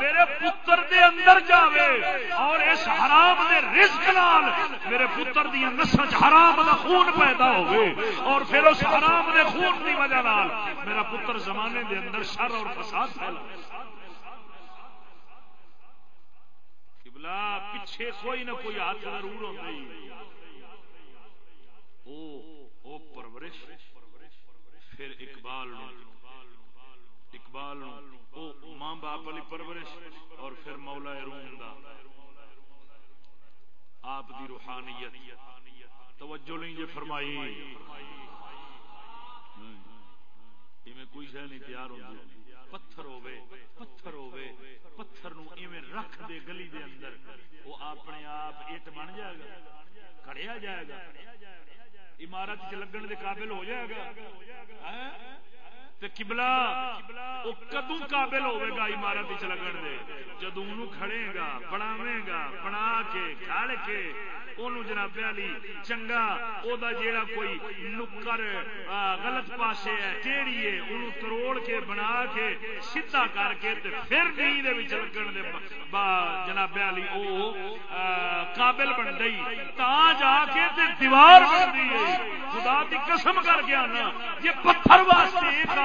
میرے پتر دے اندر جاوے اور اس حرام دے رزق نال میرے پتر دی نسل حرام دا خون پیدا ہوئے اور پھر اس حرام دے خون دی وجہ نال میرا پتر زمانے دے اندر شر اور فساد پھیلا۔ پیچھے کوئی نہ کوئی ہاتھ ضرور ہوتا ہی۔ او پرورش۔ پھر اقبال اقبال ماں باپ والی پرورش اور پھر مولا روم دا۔ آپ دی روحانیت۔ توجہ نہیں جی فرمائی۔ میں کوئی شہ نہیں تیار ہوتی پتھر ہوے پتھر ہوے پتھر نو ایویں رکھ دے گلی دے اندر۔ وہ اپنے آپ اٹ بن جائے گا کھڑیا جائے گا، عمارت چ لگن دے قابل ہو جائے گا۔ ہاں؟ کبلا وہ کدو قابل ہوئے گا عمارت چ لگن دے؟ جدو کھڑے گا بناوے گا بنا کے کھڑ کے جناب علی، چنگا او دا جیڑا کوئی نکر غلط پاسے ہے ٹیڑی ہے انہوں تروڑ کے، بنا کے، سیدھا کر کے تے پھر نیند وچ لگن دے جناب علی، او قابل بن گئی۔ تا جا کے تے دیوار بن گئی۔ خدا دی قسم کر کے آنا، یہ پتھر واسطے ایک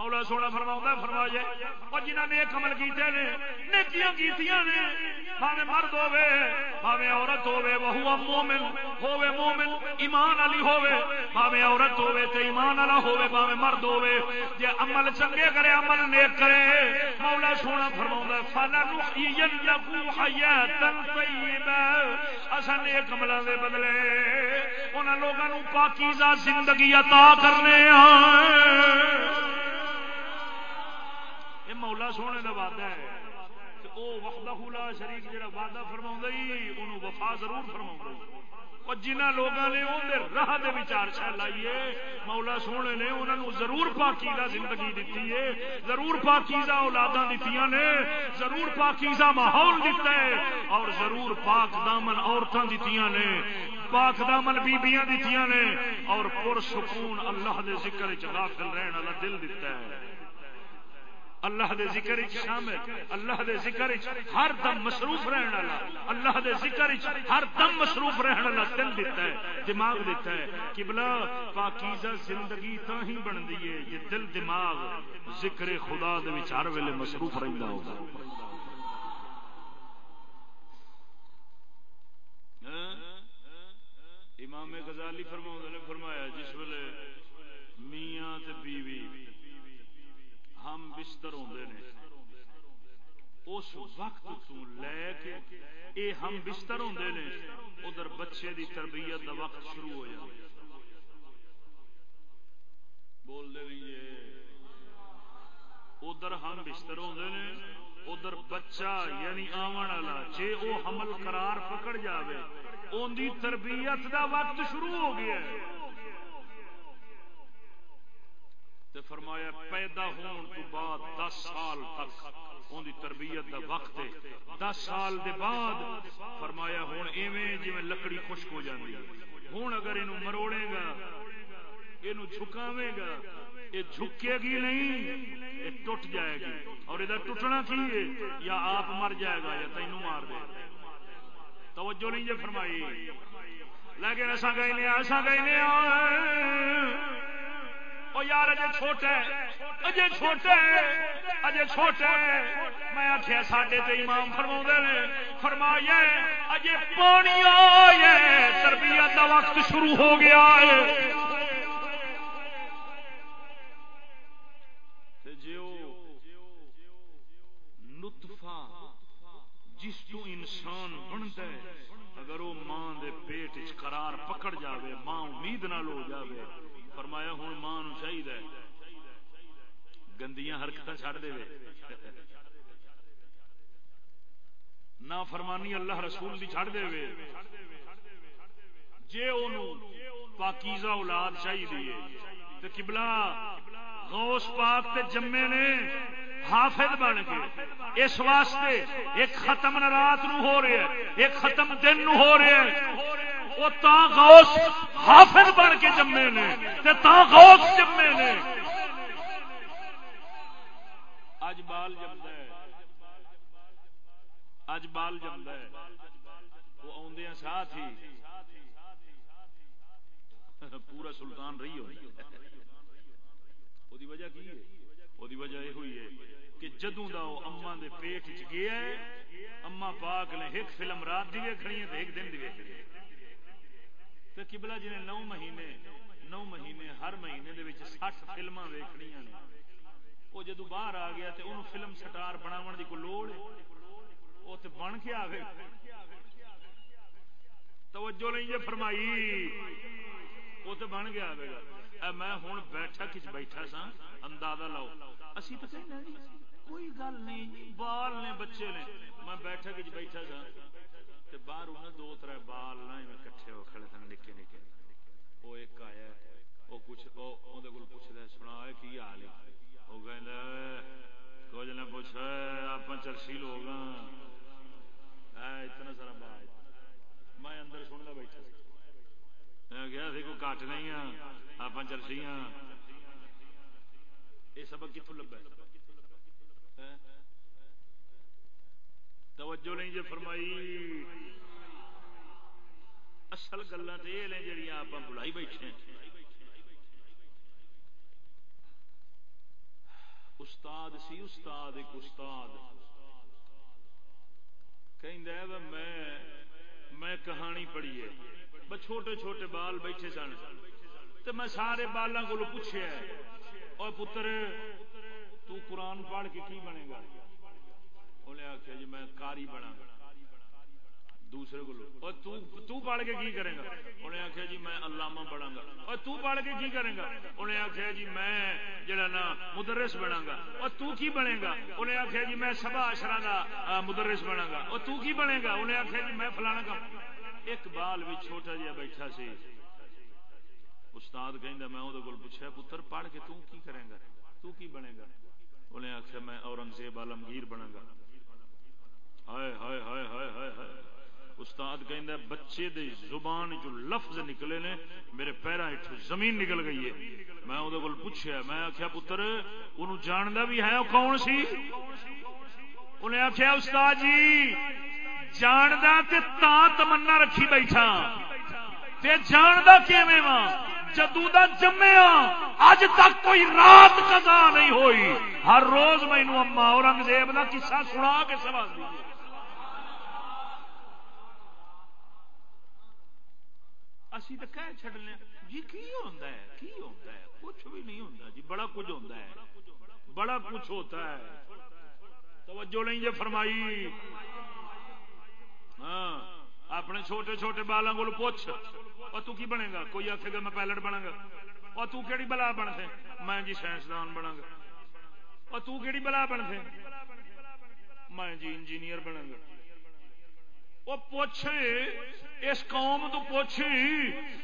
مولا سونا فرما فرما جائے اور جنہ نے ایک عمل کیتے نے، نیکیاں کیتیاں نے بھاوے مرد ہوے بھاوے عورت ہوے وہ مومن ہوے مومن ایمان علی ہوے بھاوے عورت ہوے تے ایمان والا ہوے بھاوے مرد ہوے جے عمل چنگے کرے، عمل نیک کرے، مولا سونا فرماوندا فلا نحيينه حیاتا طیبہ اساں نیک عملاں دے بدلے انہاں لوکاں نو پاکیزہ زندگی عطا کرنے آ یہ مولا سونے کا وعدہ ہے وہ وقت لا شریف جہاں وعدہ فرما انہوں وفا ضرور فرما جنہ لوگوں نے اندر راہ دے وچار چھ لائیے مولا سونے نے انہوں نے ضرور پاکیزہ زندگی دیتی ہے، ضرور پاکیزہ اولاداں دیتیاں نے، ضرور پاکیزہ ماحول دیتا ہے، اور ضرور پاک دامن عورتاں دیتیاں نے، پاک دامن بیبیاں دیتیاں نے، اور پرسکون اللہ دے ذکر چ غافل رہن والا دل دیتا ہے۔ اللہ دے ذکر شامل، اللہ دے ذکر ہر دم مصروف رہن والا، اللہ دے ذکر ہر دم مصروف رہن والا دل دیتا ہے، دماغ دیتا ہے، قبلہ پاکیزہ زندگی تا ہی بندی ہے، یہ دل دماغ ذکر خدا دے وچ ہر ویلے مصروف رہندا ہوگا۔ ہاں؟ امام غزالی فرماؤں نے فرمایا، جس ویلے میاں تے بیوی بی ہم بستر ہوندے نے۔ اس وقت تو لے کے اے ہم بستر ہوندے نے، ادھر بچے دی تربیت دا وقت شروع ہو جائے بول دے نہیں جی۔ ادھر ہم بستر ہوندے نے، ادھر بچہ یعنی آون والا، جے او حمل قرار پکڑ جاوے، اون دی تربیت دا وقت شروع ہو گیا۔ ہے تے فرمایا پیدا ہون تو بعد دس سال تک ان دی تربیت دا وقت ہے۔ دس سال دے بعد فرمایا ہون ایویں جی لکڑی خشک ہو جاندی ہے۔ ہون اگر اینو مروڑے گا، اینو جھکاوے گا یہ جھکے گی نہیں یہ ٹوٹ جائے گی۔ اور ادھر ٹوٹنا کی ہے؟ یا آپ مر جائے گا یا تینو مار دے۔ توجہ نہیں جے فرمائی۔ لیکن ایسا گئی نہیں ایسا گئی نہیں وہ یار اجے چھوٹے اجے چھوٹے اجے چھوٹے میں آخیا ساڈے تے امام فرما نے، فرمایا اجے پانی آئے تربیت کا وقت شروع ہو گیا ہے۔ جس تو انسان بنتا ہے، اگر وہ ماں دے پیٹ قرار پکڑ جاوے، ماں امید نہ لو جاوے فرمایا، ہوں ماں چاہیے گندیاں حرکت چڑ دے نہ فرمانی اللہ رسول دی چھڑ دے جے پاکیزہ اولاد چاہیے تو کبلا غوث پاک تے جمے نے حافظ بن کے اس واسطے ایک ختم رات نو ہو رہا ہے، ایک ختم دن نو ہو رہا ہے۔ وہ تا غوث حافظ بن کے جمے نے، تے تا غوث جمے نے۔ اج بال جمدا ہے۔ اج بال جمدا ہے۔ وہ اوندے ساتھ ہی۔ پورا سلطان رہی ہوئی وجہ کی ہے وہ وجہ یہ ہوئی ہے کہ جدوں دا وہ اما دے پیٹ چ گیا ہے اما پاک نے ایک فلم رات دی ویکھنی ہے تے ایک دن دی ویکھنی ہے تو کبلا جی نے نو مہینے نو مہینے ہر مہینے دے سٹھ فلما ویکنیا نے وہ جدو باہر آ گیا تو انہوں فلم سٹار بناو کی کوئی لوڑ وہ تو بن کے آ توجہ نہیں جی فرمائی وہ تو بن گیا آئے گا۔ میں ہوں بیٹھا کچھ بیٹھا سا اندازہ لاؤ۔ اسی پتہ نہیں کوئی گل نہیں، بال نے، بچے نے، میں بیٹھا کچھ بیٹھا سا باہر انہیں دو تر بال نہ کٹھے ہو کھڑے سن نکے نکے۔ وہ ایک آیا وہ کچھ پوچھتا سنا کی حال ہے؟ وہ کہ کچھ نہ پوچھ آپ چرسی لوگ اتنا سارا بال۔ میں اندر سنتا بیٹھا میں گیا سی، کوئی کٹ نہیں ہاں آپ چرسی ہاں یہ سبق کتوں لبا توجہ نہیں جی فرمائی۔ اصل گلا تو یہ نے جہیا آپ بلائی بیٹھے استاد سی، استاد ایک استاد۔ کہ میں میں کہانی پڑھی ہے۔ چھوٹے چھوٹے بال بیٹھے سن۔ تو میں سارے بالوں کو پوچھے اور پتر، تو قرآن پڑھ کے کی بنے گا؟ انہیں آخیا جی میں کاری بنا۔ دوسرے کو پڑھ کے کی کرے گا؟ انہیں آخیا جی میں علامہ بنا گا۔ اور تو پڑھ کے کی کرے گا؟ انہیں آخیا جی میں جڑا نا مدرس بنا گا۔ اور تو کی بنے گا؟ انہیں آخیا جی میں سبا اشرا کا مدرس بنا گا۔ اور تو کی بنے گا؟ انہیں آخیا جی میں فلانا کا ایک بال بھی چھوٹا جہا بیٹھا سی۔ استاد کہ میں وہ پوچھا پتر پڑھ کے تو کی کرے گا؟ تو کی بنے گا؟ انہیں آخیا میں اورنگزیب عالمگیر بنا گا۔ ہائے ہائے ہائے ہائے ہائے ہائے۔ استاد کہ بچے دے زبان جو لفظ نکلے نے، میرے پیرا ہٹو زمین نکل گئی ہے۔ میں وہ پوچھا میں آخیا پتر ان جاندا بھی ہے کون سی؟ انہیں آخیا استاد جی جاندا تے تا تمنا رکھی بیٹھا۔ تے جاندا کیویں وا جدو دا جمیا اج تک کوئی رات قضا نہیں ہوئی۔ ہر روز مینو اما اورنگزیب کا قصہ سنا کے سوال دی اسی تو کہہ چڈنے جی کی ہوتا ہے؟ کی ہوتا ہے؟ کچھ بھی نہیں ہوتا جی بڑا کچھ ہوتا ہے۔ بڑا کچھ ہوتا ہے۔ توجہ نہیں جی فرمائی۔ ہاں اپنے چھوٹے چھوٹے بالوں کو پوچھ۔ اور تو کی بنے گا؟ کوئی آخے گا میں پائلٹ بنا گا۔ اور تو کیڑی بلا بن سے میں جی سائنسدان بنا گا۔ اور تو کیڑی بلا بن سے میں جی انجینئر بنا گا۔ وہ پوچھ اس قوم تو پوچھ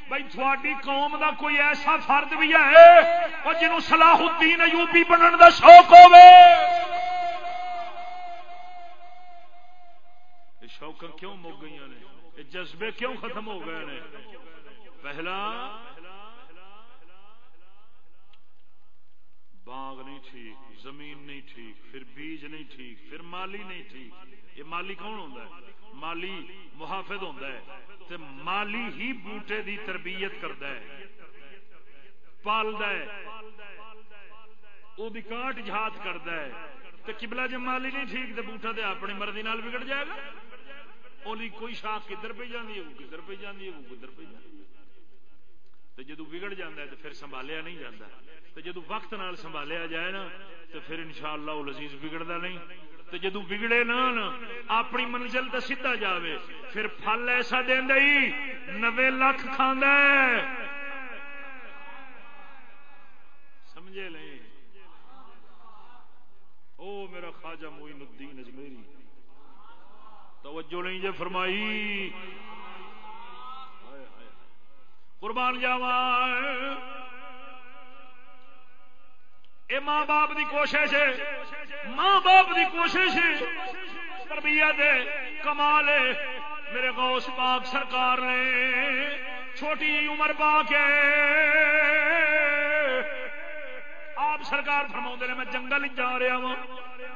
بھائی تھوڑی قوم دا کوئی ایسا فرد بھی ہے اور جنہوں صلاح الدین ایوبی بننے دا شوق ہوے شوق کیوں مک گئی نے جذبے کیوں ختم ہو گئے نے پہلا باغ نہیں ٹھیک زمین نہیں ٹھیک پھر بیج نہیں ٹھیک پھر مالی نہیں ٹھیک یہ مالی کون ہوتا ہے مالی محافظ ہوتا ہے تے مالی ہی بوٹے دی تربیت کرتا ہے پالتا ہے وہ کاٹ جہات کرتا ہے۔ تو کبلا جب مالی نہیں ٹھیک تو بوٹا تو اپنی مرضی نال بگڑ جائے گا۔ اولی کوئی شاخ کدھر پہ جاتی ہے وہ کدھر پہ جاتی ہے وہ کدھر پہ جاتی تو جدو بگڑ جاتا ہے تو پھر سنبھالیا نہیں جاتا تو جدو وقت نال سنبھالیا جائے نا تو پھر انشاءاللہ وہ لذیذ بگڑتا نہیں۔ تو جدو بگڑے نا اپنی منزل تو سیدھا جاوے، پھر پھل ایسا دینا نوے لاکھ کھانا سمجھے نہیں؟ او میرا خواجہ معین الدین اجمیری، توجہ نہیں جے فرمائی؟ قربان جاوا اے ماں باپ دی کوشش ہے، ماں باپ دی کوشش ہے۔ تربیت کمال میرے غوث پاک سرکار نے چھوٹی جی عمر پا کے آپ سرکار فرما نے، میں جنگل جا رہا وا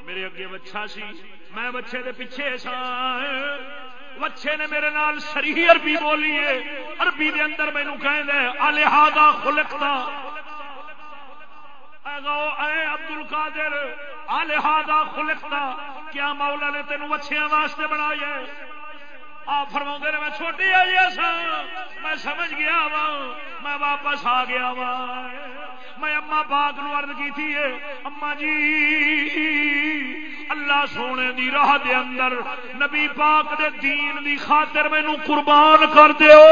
میرے اگے بچہ سی، میں بچے دے پیچھے سا۔ بچے نے میرے نال سری عربی بولی ہے۔ عربی دے اندر مینو کہ الحاظہ خلقتا اے عبد القادر الحاظہ خلقتا، کیا مولا نے تینوں بچیاں واسطے بنایا آپ فرما نے، میں چھوٹی آئی ہاں سا میں سمجھ گیا وا میں واپس آ گیا وا میں اما پاک نو ارد کی تھی اما جی اللہ سونے دی راہ دے اندر نبی پاک دے دین دی خاطر مینو قربان کر دیو۔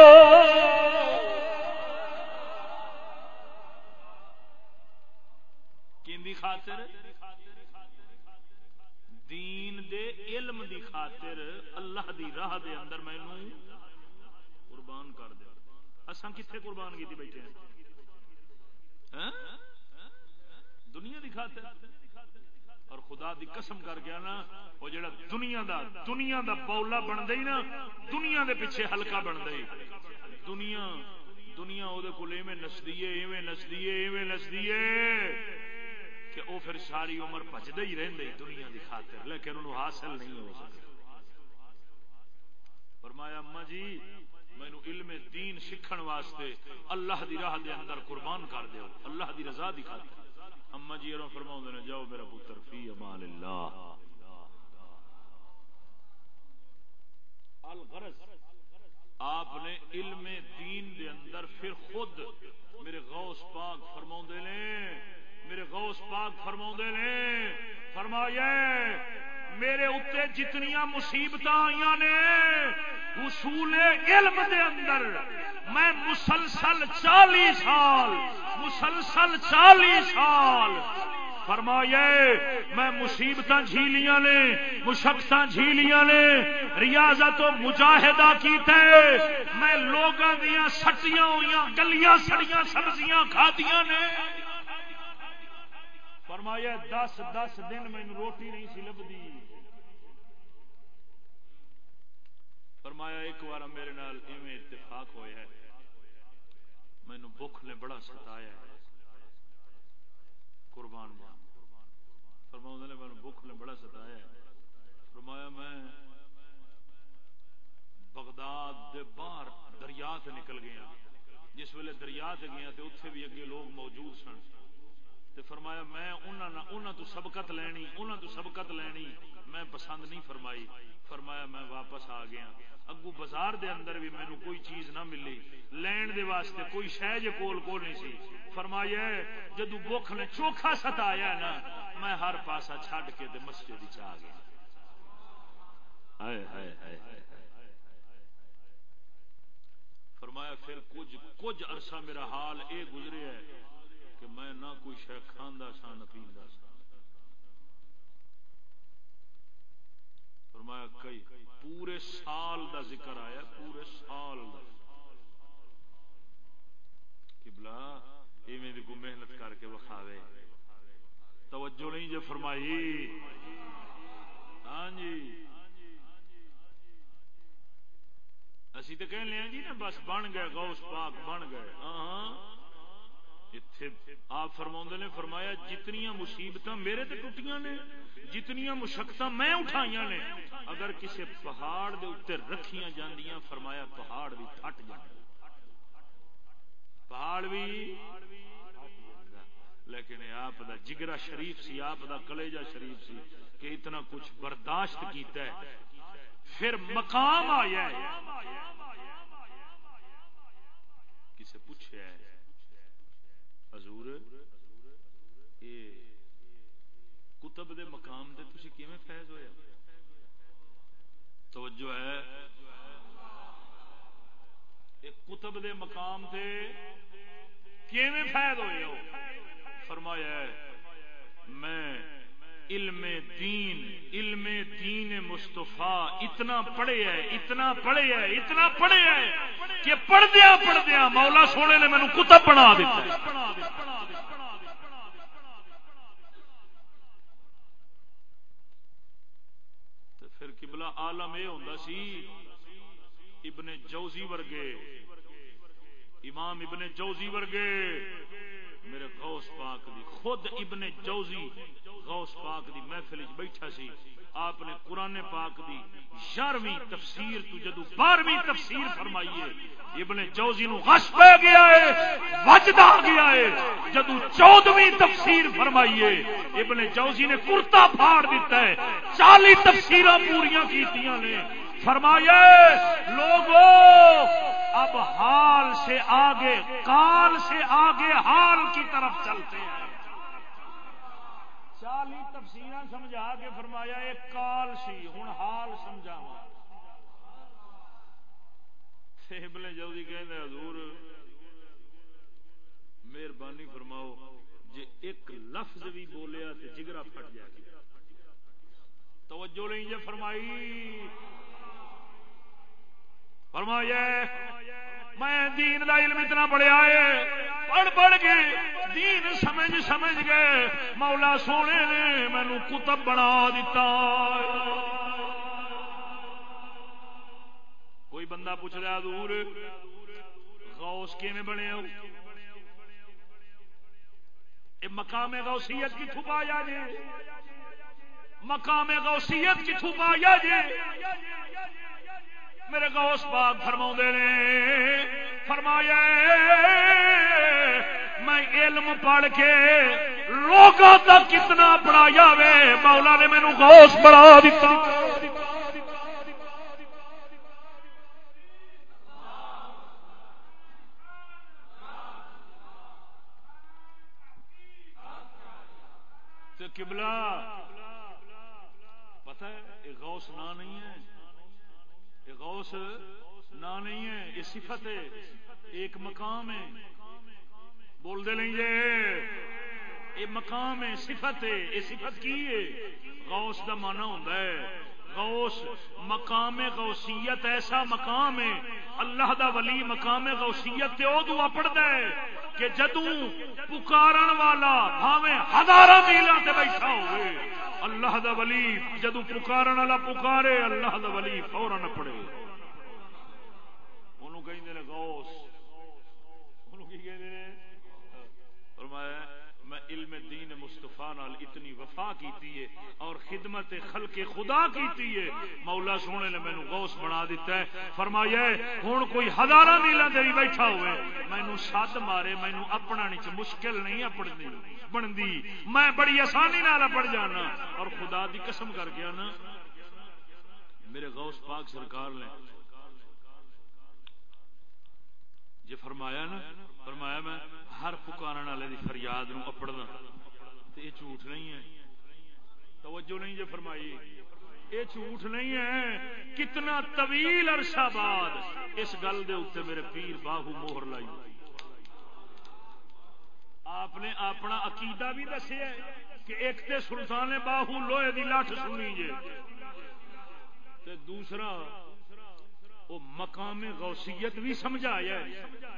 دی راہ دے اندر مینو قربان کر دیا اساں کتنے قربان کی بیٹھے ہیں؟ ہاں؟ دنیا دی خاطر۔ اور خدا دی قسم کر گیا نا وہ جڑا دنیا دا دنیا دا بولا بن گئی نا، دنیا دے پیچھے ہلکا بن گئی دنیا دنیا وہ نسدی ایویں نسدی ایویں نسدی کہ وہ پھر ساری عمر بچتا ہی رہتا دنیا دی خاطر، لیکن انہوں حاصل نہیں ہو سکتا۔ فرمایا، اما جی مینو علم دین سیکھن واسطے اللہ دی راہ دے اندر قربان کر دیو، اللہ دی رضا دی۔ خاطر اما جی اور فرماؤں نے، جاؤ میرا پتر، فی امان اللہ۔ الغرض، آپ نے علم دین دے اندر پھر خود میرے غوث پاک فرماؤں نے میرے غوث پاک فرما نے، فرمایا میرے اتنے جتنیا مصیبت آئی نے، اصول علم دے اندر، میں مسلسل چالی سال، مسلسل چالی سال، فرمایا میں مصیبت جھیلیاں نے مشقت جھیلیاں نے، ریاضت مجاہدہ کیتے میں لوگوں دیا سٹیاں ہوئی گلیاں سڑیاں سبزیاں کھادیاں نے۔ فرمایا، دس دس دن مینو روٹی نہیں سی لبھی فرمایا، ایک بار میرے نال ایویں اتفاق ہوا ہے۔ مینو بخ نے بڑا ستایا ہے۔ قربان جان فرما نے مینو بخ نے بڑا ستایا ہے۔ فرمایا، میں بغداد دے باہر دریا سے نکل گیا۔ جس ویلے دریا سے گیا تو اتنے بھی اگے لوگ موجود سن۔ تے فرمایا میں انہوں تو سبقت لینی انہوں تو سبقت لینی۔ میں پسند نہیں فرمائی۔ فرمایا میں واپس آ گیا۔ اگو بازار دے اندر بھی مینو کوئی چیز نہ ملی۔ لین دے واسطے کوئی شہ جے کول کو نہیں سی۔ فرمایا جدو بخ نے چوکھا ستایا نا، میں ہر پاسا چھڈ کے دے مسجد چ گیا۔ فرمایا پھر کچھ کچھ عرصہ میرا حال اے گزرے ہے۔ کہ میں نہ کوئی شہ کھانا سا نہ پیندا سا۔ فرمایا، کئی، پورے سال دا ذکر آیا، پورے سال دا۔ قبلہ، ایویں دی کو محنت کر کے وکھاوے۔ توجہ نہیں جو فرمائی۔ ہاں جی۔ اسی تو کہہ لیا جی نا، بس بن گئے، غوث پاک بن گئے۔ ہاں ہاں۔ آپ فرما نے فرمایا جتنی مصیبت میرے تے ٹوٹیاں نے جتنی مشقت میں اٹھائی نے، اگر کسی پہاڑ دے اتنے رکھیاں جاندیاں، فرمایا پہاڑ بھی پھٹ جائے پہاڑ بھی لیکن آپ دا جگرا شریف سی، آپ دا کلیجا شریف سی کہ اتنا کچھ برداشت کیتا ہے۔ پھر مقام آیا ہے۔ کسے پوچھا ہے حضور یہ کتب دے مقام دے تسی کیویں فیض ہویا توجہ ہے۔ ایک کتب دے مقام تے کیویں فیض ہوئے ہو؟ فرمایا ہے، میں علم دین علم دین مصطفیٰ اتنا پڑھے ہے، اتنا پڑھے ہے، اتنا پڑھے ہے کہ پڑھدیا پڑھدیا مولا سونے نے مینو کتب بنا دیتا پھر قبلہ عالم یہ ہوں سی، ابن جوزی ورگے، امام ابن جوزی ورگے۔ میرے غوث پاک دی خود ابن جوزی غوث پاک دی محفل بیٹھا سی۔ آپ نے قرآن پاک دی یارویں تفسیر تو جدو بارہویں تفسیر فرمائیے ابن جوزی نو غش پہ گیا ہے، وجد آ گیا ہے۔ جدو چودویں تفسیر فرمائیے ابن جوزی نے کرتا پھاڑ دیتا ہے۔ چالی تفسیر پوریا کیتیاں نے۔ فرمایا لوگوں اب حال سے آگے، کال سے آگے حال کی طرف چلتے ہیں. چالی تفصیل سمجھا کے فرمایا، ایک کال سی ہوں حال سمجھاوا ابن جلدی کہ حضور، مہربانی فرماؤ جی ایک لفظ بھی بولیا تو جگرا پھٹ جائے توجہ نہیں جی فرمائی فرمایا میں دین دا علم اتنا پڑھیا ہے، پڑھ پڑھ کے دین سمجھ سمجھ گئے مولا سونے نے مینو کتب بنا دیتا کوئی بندہ پوچھ رہا دور غوث کیویں بنے ہو؟ مقام غوثیت کی تھپایا جی مقام غوثیت کی تھپایا جی میرے غوث پاک فرما نے، فرمایا میں علم پڑھ کے لوگوں تک کتنا پڑھایا وے، مولا نے مینو غوث بڑھا دیتا قبلہ، پتہ ہے غوث نہ نہیں ہے۔ غوث نہ نہیں ہے، یہ صفت ہے، ایک مقام ہے۔ بول دے نہیں یہ مقام ہے، صفت ہے، یہ صفت کی ہے؟ غوث دا مانا ہوتا ہے۔ غوث، مقام غوثیت ایسا مقام ہے، اللہ دا ولی مقام غوثیت تے ادو اپڑتا ہے کہ جدوں پکارن والا بھاویں ہزاروں میلوں تے بیٹھا ہوئے، اللہ دا ولی جدوں پکارن والا پکارے، اللہ دا ولی فورن اپڑے۔ انہوں کہیں غوث انہوں کی کہیں فرمایا، میں علم دین مصطفیٰ نال اتنی وفا کیتی ہے اور خدمت خلق خدا کیتی ہے۔ مولا سونے نے مینوں غوث بنا دیتا ہے۔ فرمایا ہن کوئی ہزاراں میلاں تے بیٹھا ہوئے، مینوں سد مارے، مینوں اپنا نہیں مشکل نہیں اپڑنی بندی میں بڑی آسانی نال اپڑ جانا اور خدا دی قسم کر گیا نا میرے غوث پاک سرکار نے جی فرمایا نا، فرمایا میں ہر پکارن والے دی فریاد نو اپڑنا۔ تے یہ جھوٹ نہیں ہے۔ توجہ نہیں جی فرمائی۔ یہ جھوٹ نہیں ہے۔ کتنا طویل عرصہ بعد اس گل دے اتنے میرے پیر باہو موہر لائی۔ آپ نے اپنا عقیدہ بھی دسیا کہ ایک تے سلطان باہو لوہے دی لاٹھ سنی جے۔ تے دوسرا، وہ مقام غوثیت بھی سمجھایا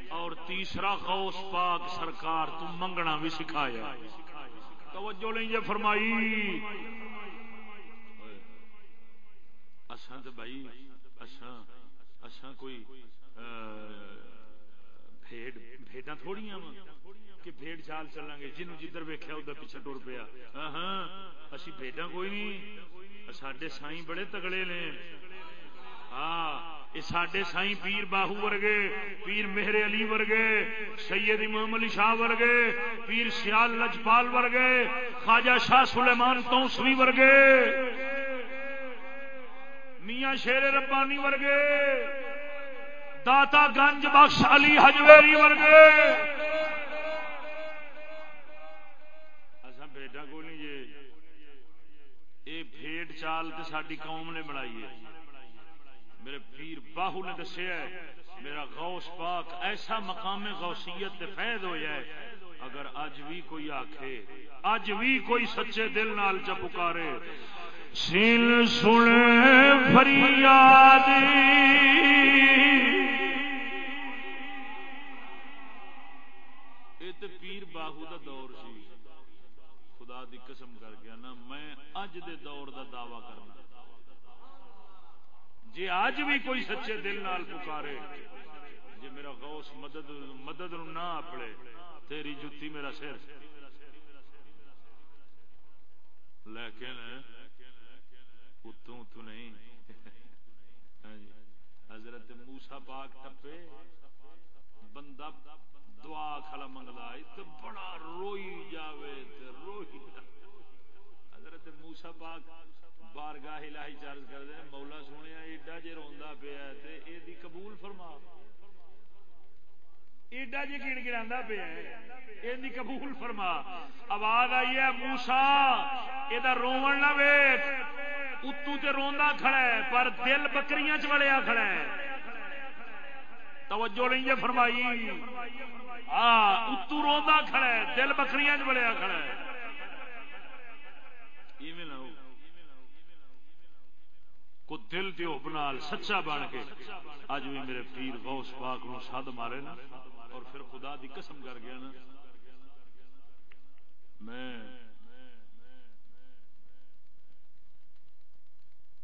اور تیسرا، غوث پاک سرکار تو منگنا بھی سکھایا توجہ نہیں جی فرمائی۔ اساں تے بھائی، اساں اساں کوئی بھیڑ بھیڑاں تھوڑیاں کہ بھیڑ چال چلاں گے جنوں جدھر ویکھیا ادھر پیچھے ٹر پیا۔ ہاں ہاں اسی بھیڑاں کوئی نہیں ساڈے سائیں بڑے تگڑے نے۔ ہاں سڈے سائی پیر باہو ورگے، پیر مہر علی ورگے، سید امام علی شاہ ورگے، پیر سیال لجپال ورگے، خواجہ شاہ سلیمان توسوی ورگے، میاں شیر ربانی ورگے، داتا گنج بخش علی ہجویری ورگے۔ بیٹا کو نہیں جی، یہ بھیٹ چال تو ساری قوم نے بنائی ہے۔ میرے پیر باہو نے دسیا میرا غوث پاک ایسا مقام غوثیت تے فیض ہو جائے اگر اج بھی کوئی آکھے اج بھی کوئی سچے دل نال چ پکارے۔ سن سن فریاد۔ یہ پیر باہو دا دور سی۔ خدا دی قسم کر گیا نا میں اج دے دور دا دعوی کرنا۔ جی آج بھی کوئی سچے دل نال پکارے جی میرا غوث مدد مدد نہ اپڑے تیری جتی میرا سر۔ لیکن اتوں تو نہیں۔ ہاں جی، حضرت موسا پاک ٹپے، بندہ دعا کھلا منگلا تو بڑا روئی جاوے روئی حضرت موسا پاک بارگاہ الہی چارج کر دے، مولا سونے، ایڈا جی روا پیا یہ قبول فرما۔ ایڈا جی گڑ گڑا پیا یہ قبول فرما۔ آواز آئی ہے موسا یہ رو نہ ویٹ اتو تے روندا کھڑا ہے، پر دل بکریاں چ وڑیا کھڑا ہے۔ توجہ نہیں جی فرمائی۔ ہاں اتو روندا کھڑا ہے، دل بکریاں چ وڑیا کھڑا ہے۔ کو دل دیو بنال سچا بن کے۔ اج بھی میرے پیر غوث پاک نو سد مارے نا۔ اور پھر خدا دی قسم کر گیا نا۔ میں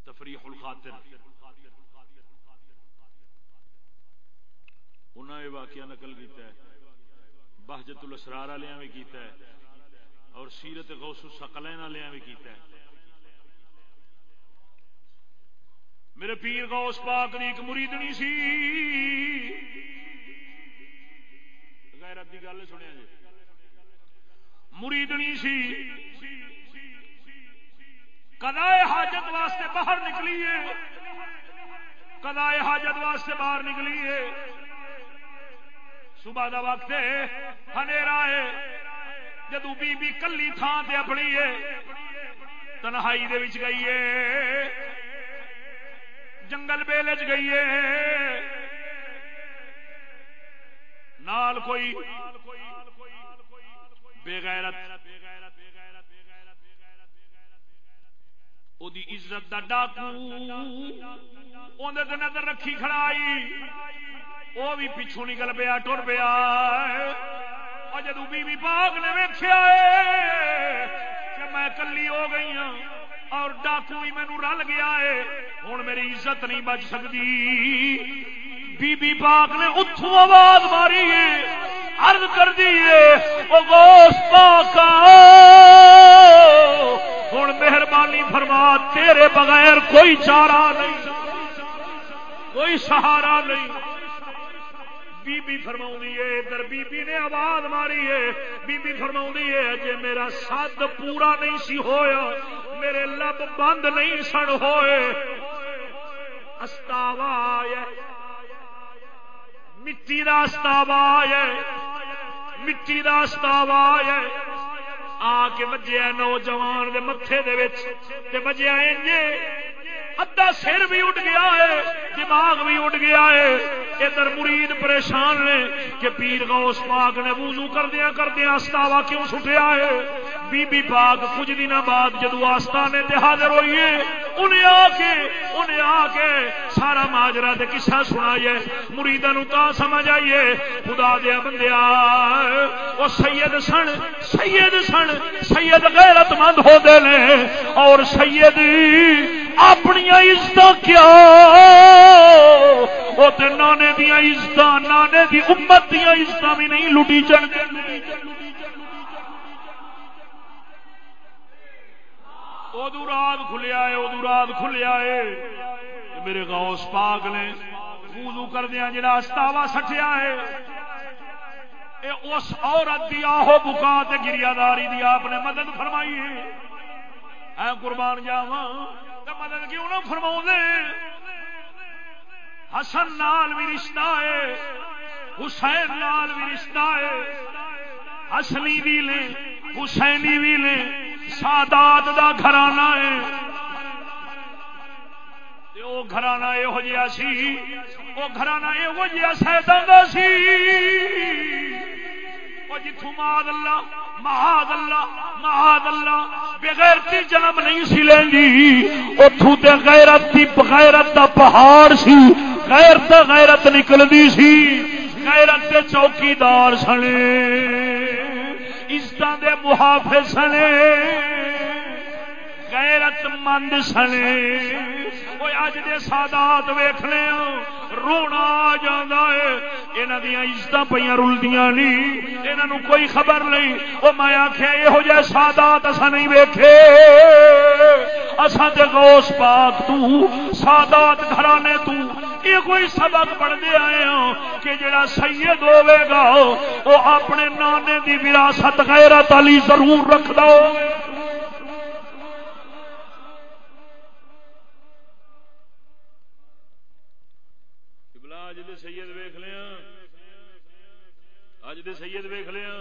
تفریح الخاطر۔ انہوں نے واقعہ نقل کیتا ہے۔ بہجت الاسرار والے بھی کیتا ہے۔ اور سیرت غوث الثقلین والے بھی کیتا ہے۔ میرے پیر غوث پاک دی ایک مریدنی سی۔ غیرت دی گل سنیا جی۔ مریدنی سی۔ کدائے حاجت واسطے باہر نکلی ہے۔ کدائے حاجت واسطے باہر نکلی ہے۔ صبح دا وقت ہنیرا ہے۔ جدو بی بی کلی تھان تے اپنی ہے۔ تنہائی دے وچ گئی ہے۔ جنگل بیلج گئی ہے۔ نال کوئی بے غیرت او دی عزت دا ڈاکو اندر نظر رکھی کھڑائی وہ بھی پیچھو نکل پیا، ٹر پیا۔ جدو بی بی پاک نے ویخیا کہ میں کلی ہو گئی ہوں اور ڈاکو بھی مینو رل گیا ہے۔ ہوں میری عزت نہیں بچ سکتی۔ بی بی پاک نے اتوں آواز ماری ہے۔ ارد کر دیے پاک ہوں مہربانی فرما، تیرے بغیر کوئی چارہ نہیں، کوئی سہارا نہیں۔ بی بی فرما ہے، ادھر بی بی نے آواز ماری ہے۔ بی بی فرما ہے جی میرا سد پورا نہیں سی ہویا، میرے لب بند نہیں سن ہوئے۔ استاوا مٹی کا استاوا ہے، مٹی کا استاوا ہے۔ آ کے بجیا نوجوان دے متے دے بجیا ادھا سر بھی اٹھ گیا ہے، دماغ بھی اٹھ گیا ہے۔ ادھر مرید پریشان نے کہ پیر غوث پاک نے وضو کردیا کردیا استاوا کیوں سٹیا ہے؟ بی بی پاک کچھ دن بعد جدو آستانے تے حاضر ہوئیے انہیں آ کے، انہیں آ کے سارا ماجرا تے قصہ سنائیے۔ مریداں نو تا سمجھ آئیے، خدا دیا بندیا او سید سن سید سن، سید غیرت مند ہو دے نے اور سید اپنی عزت کیا؟ وہ نانے دیا عزت نانے دی امت دیا عزت بھی نہیں لٹی چڑھ ادو رات کھلیا ہے ادو رات کھلیا ہے۔ میرے غوث پاک نے وضو کردیا جڑا استاوا سٹیا ہے۔ اس عورت دی آہو بکا گریا داری دی آپ نے مدد فرمائی ہے۔ اے قربان جاواں مدد کیوں نہ فرما حسن نال بھی رشتہ ہے، حسین نال بھی رشتہ ہے، اصلی بھی لے حسینی بھی لے سادات دا گھرانہ ہے۔ وہ گھرانا یہو جہا سی وہ گھرانا یہو جہا سیدا سی۔ جتوں ماد اللہ، مہاد اللہ مہاد اللہ بغیرتی جنم نہیں سی لینی۔ اتوں تے غیرت دی بغیرت دا پہاڑ سی غیرت غیرت نکلدی سی۔ غیرت دے چوکیدار سنے عزت دے محافظ سنے۔ غیرت مند سنے وہ اج دے سادات ویخنے رونا آ جانا ہے یہاں دیا عزت پہ رلدیاں نہیں یہاں کوئی خبر نہیں۔ وہ میں آخیا یہو جہ سادات اصا نہیں ویکھے۔ اصا تے غوث پاک تو، سادات گھرانے تو یہ کوئی سبق پڑھتے آئے ہوں کہ جڑا سید ہوے گا وہ اپنے نانے دی وراثت غیرت علی ضرور رکھدا ہوگا سید ویخ لیا اج دے سید ویخ لیا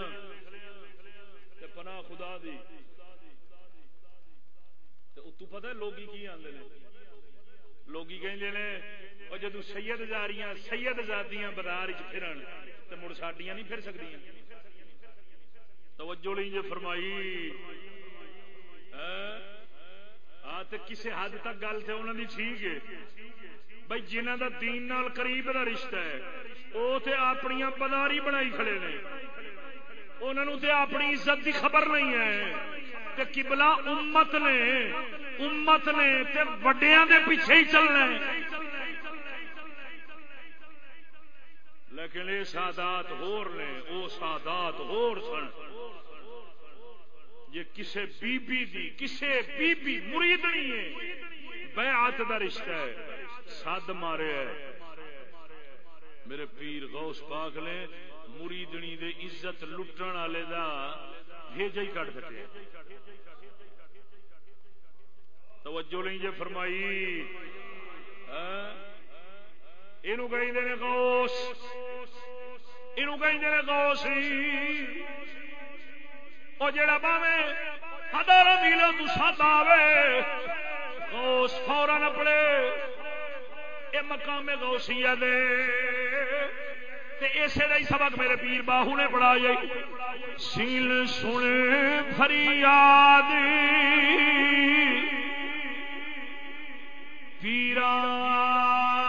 پنا خدا دی۔ تو پتہ لوگی کی آدھے لوگی کہیں اور جدو سید جاریاں، سید زادیاں بازار وچ پھرن تو مڑ ساڈیاں نہیں پھر سکتی توجہ نہیں جو فرمائی۔ ہاں؟ کسی حد تک گل تھے انہوں نے ٹھیک ہے۔ بھائی جنہ دا دین نال قریب دا رشتہ ہے وہ تے اپنی پداری بنائی کھڑے نے۔ انہوں تے اپنی عزت دی خبر نہیں ہے۔ تے قبلہ امت نے امت نے تے وڈیاں دے پیچھے ہی چلنا لیکن یہ سادات ہور نے وہ سادات ہور سن۔ یہ کسے بی بی دی، کسے بی بی مریدنی ہے۔ بیعت دا رشتہ ہے۔ سد مارے میرے پیر غوث پاک نے مریدنی دے عزت لٹن والے دا بھیجا ہی کٹ دے توجہ نہیں جے فرمائی۔ ہاں؟ یہ کہ غوث۔ یہ کہ غوث وہ جڑا باوے ہزار میلوں تو سات آوے، غوث فورن اپنے یہ مقام غوثیہ دے۔ اسے دا سبق میرے پیر باہو نے پڑھایا سیل سن فریاد پیران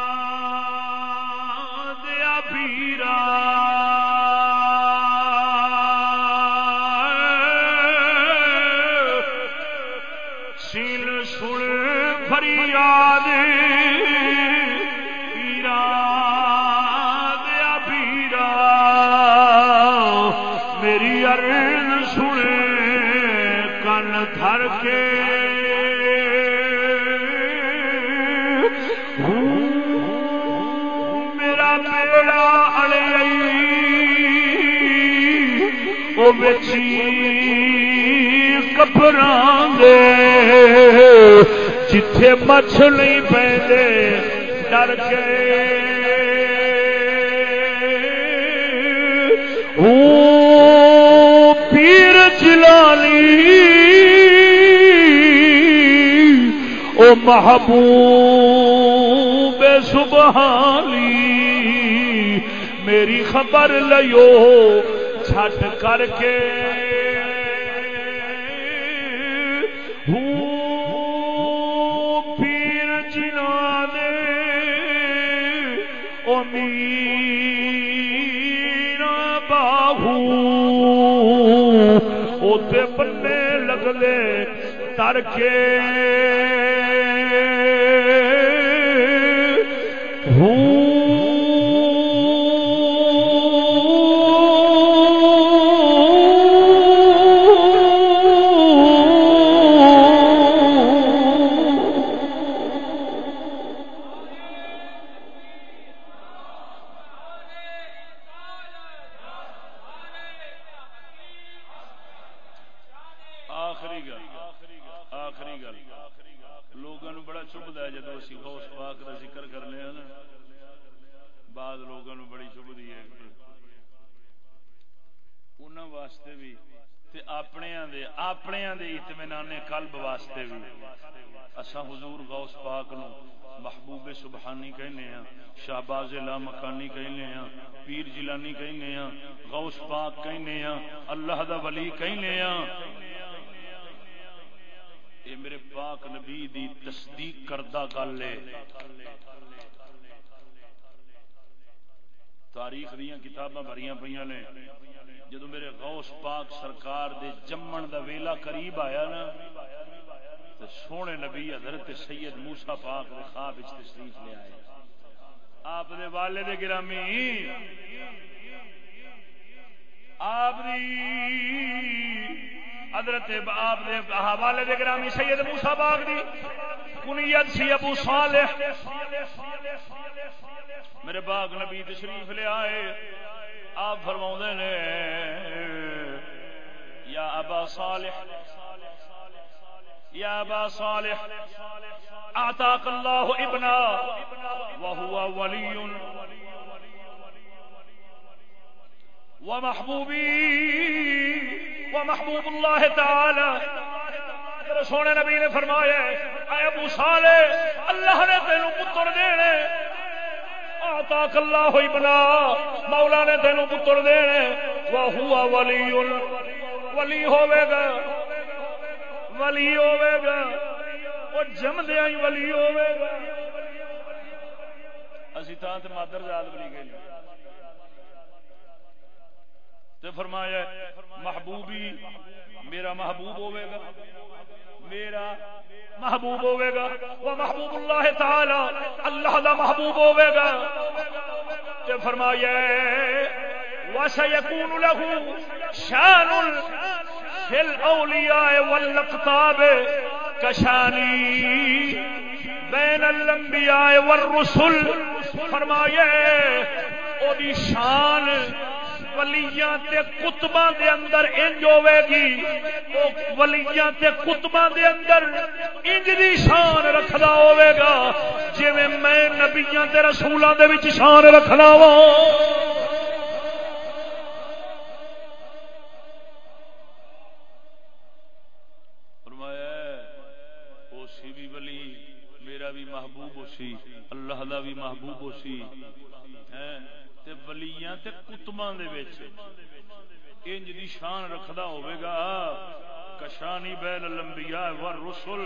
کپران دے جتھے مچھ نہیں پہ ڈر کے او پیر جلانی او محبوب سبحانی، میری خبر لیو چھٹ کر کے۔ کر کے واسطے بھی۔ اسا حضور غوث پاک نو محبوب سبحانی کہنے ہیں شہباز لا مکانی کہنے ہیں پیر جیلانی کہنے ہیں غوث پاک کہنے ہیں اللہ دا ولی کہنے ہیں اے میرے پاک نبی دی تصدیق کردہ گل ہے تاریخ دیا کتاباں بھری پہ نے۔ جدو میرے غوث پاک سرکار دے جمن دا ویلا قریب آیا نا تو سونے نبی حضرت سید موسا پاک دے خواب تشریف لے آئے۔ آپ دے والے دے گرامی، آپ دی حضرت آپ دے حوالے دے گرامی سید موسا باغ دی کنیت سی ابو صالح۔ میرے باغ نبی تشریف لے آئے۔ آپ فرما نے، یا ابا صالح، یا ابا صالح اعطاك الله ابنا وهو ولي ومحبوبي ومحبوب الله تعالى سونے نبی نے فرمایا، اے ابو صالح، اللہ نے تینوں پتر دینے۔ آتا کلا ہوئی بنا۔ مولا نے تینوں پتر دینے وہ ہوا ولی ولی ہوے گا۔ ولی ہوے گا۔ وہ جمدیا ہی ولی ہوے گا۔ اسی تھان تے مادر زاد بلی گئے تے فرمایا، محبوبی، میرا محبوب ہوے گا۔ میرا محبوب ہوے گا۔ وہ محبوب اللہ تعالی، اللہ دا محبوب ہوے گا۔ تے فرمایا وسيكون له شان في الاولياء والاقطاب كشاني بين الانبياء والرسل۔ فرمایا او دی شان ولیاں تے کتباں دے اندر انج ہوے گی۔ او ولیاں تے کتباں دے اندر انج دی شان رکھدا ہوے گا۔ جویں میں نبیاں تے رسولاں دے وچ شان رکھنا وا میرا بھی محبوب ہو سی اللہ دا بھی محبوب ہو سی ولیاں تے کتباں دے وچ۔ انج دی شان رکھدا ہوے گا۔ کشانی بین الانبیاء والرسل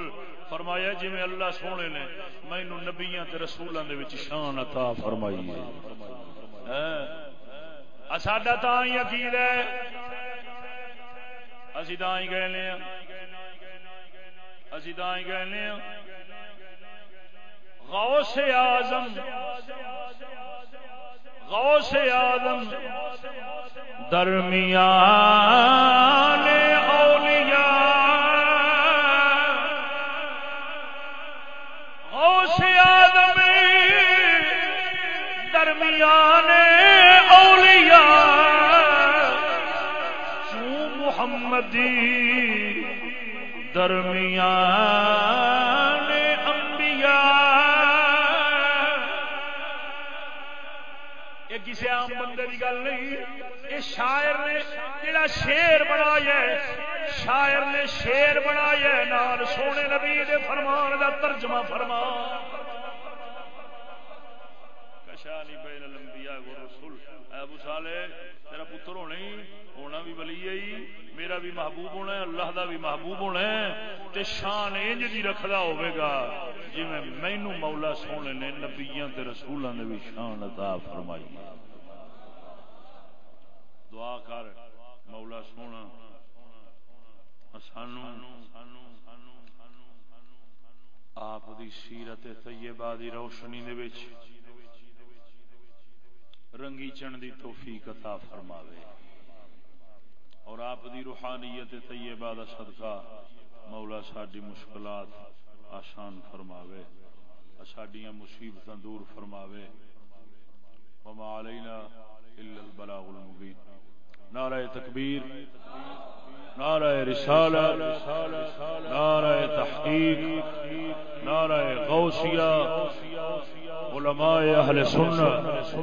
فرمایا جی میں اللہ سونے نے مینو نبیاں تے رسولاں دے وچ شان عطا فرمائی ہے۔ ہاں۔ ساڈا تا ہی عقید ہے۔ اسی تا ہی کہنے ہیں اسی تا ہی کہنے ہیں غوث اعظم۔ غوث آدم درمیان اولیاء۔ غوث آدم درمیان اولیاء۔ چون محمدی درمیان گل نہیں۔ یہ شاعر نے جڑا شیر بنایا شاعر نے شیر بنایا نال سونے نبی دے فرمان دا ترجمہ فرمان کشانی بین الانبیاء و رسول۔ ابو صالح، تیرا پتر ہونا ہی، ہونا بھی ولی ہے میرا بھی محبوب ہونا ہے، اللہ دا بھی محبوب ہونا ہے۔ تے شان انج دی رکھدا ہوے گا۔ جی میں، مینوں مولا سونے نے نبیاں تے رسولاں نے بھی شان عطا فرمائی۔ دعا کر، مولا سونا، سانو، آپ دی سیرت طیبہ دی روشنی دے وچ رنگی چن دی توفیق عطا فرماوے۔ اور آپ دی روحانیت طیبہ دا صدقہ مولا ساڈی مشکلات آسان فرماوے، ساڈیاں مصیبتاں دور فرماوے۔ وما علینا الا البلاغ المبین۔ نعرہ تکبیر نعرہ رسالہ نعرہ تحقیق نعرہ غوثیہ علماء اہل سنت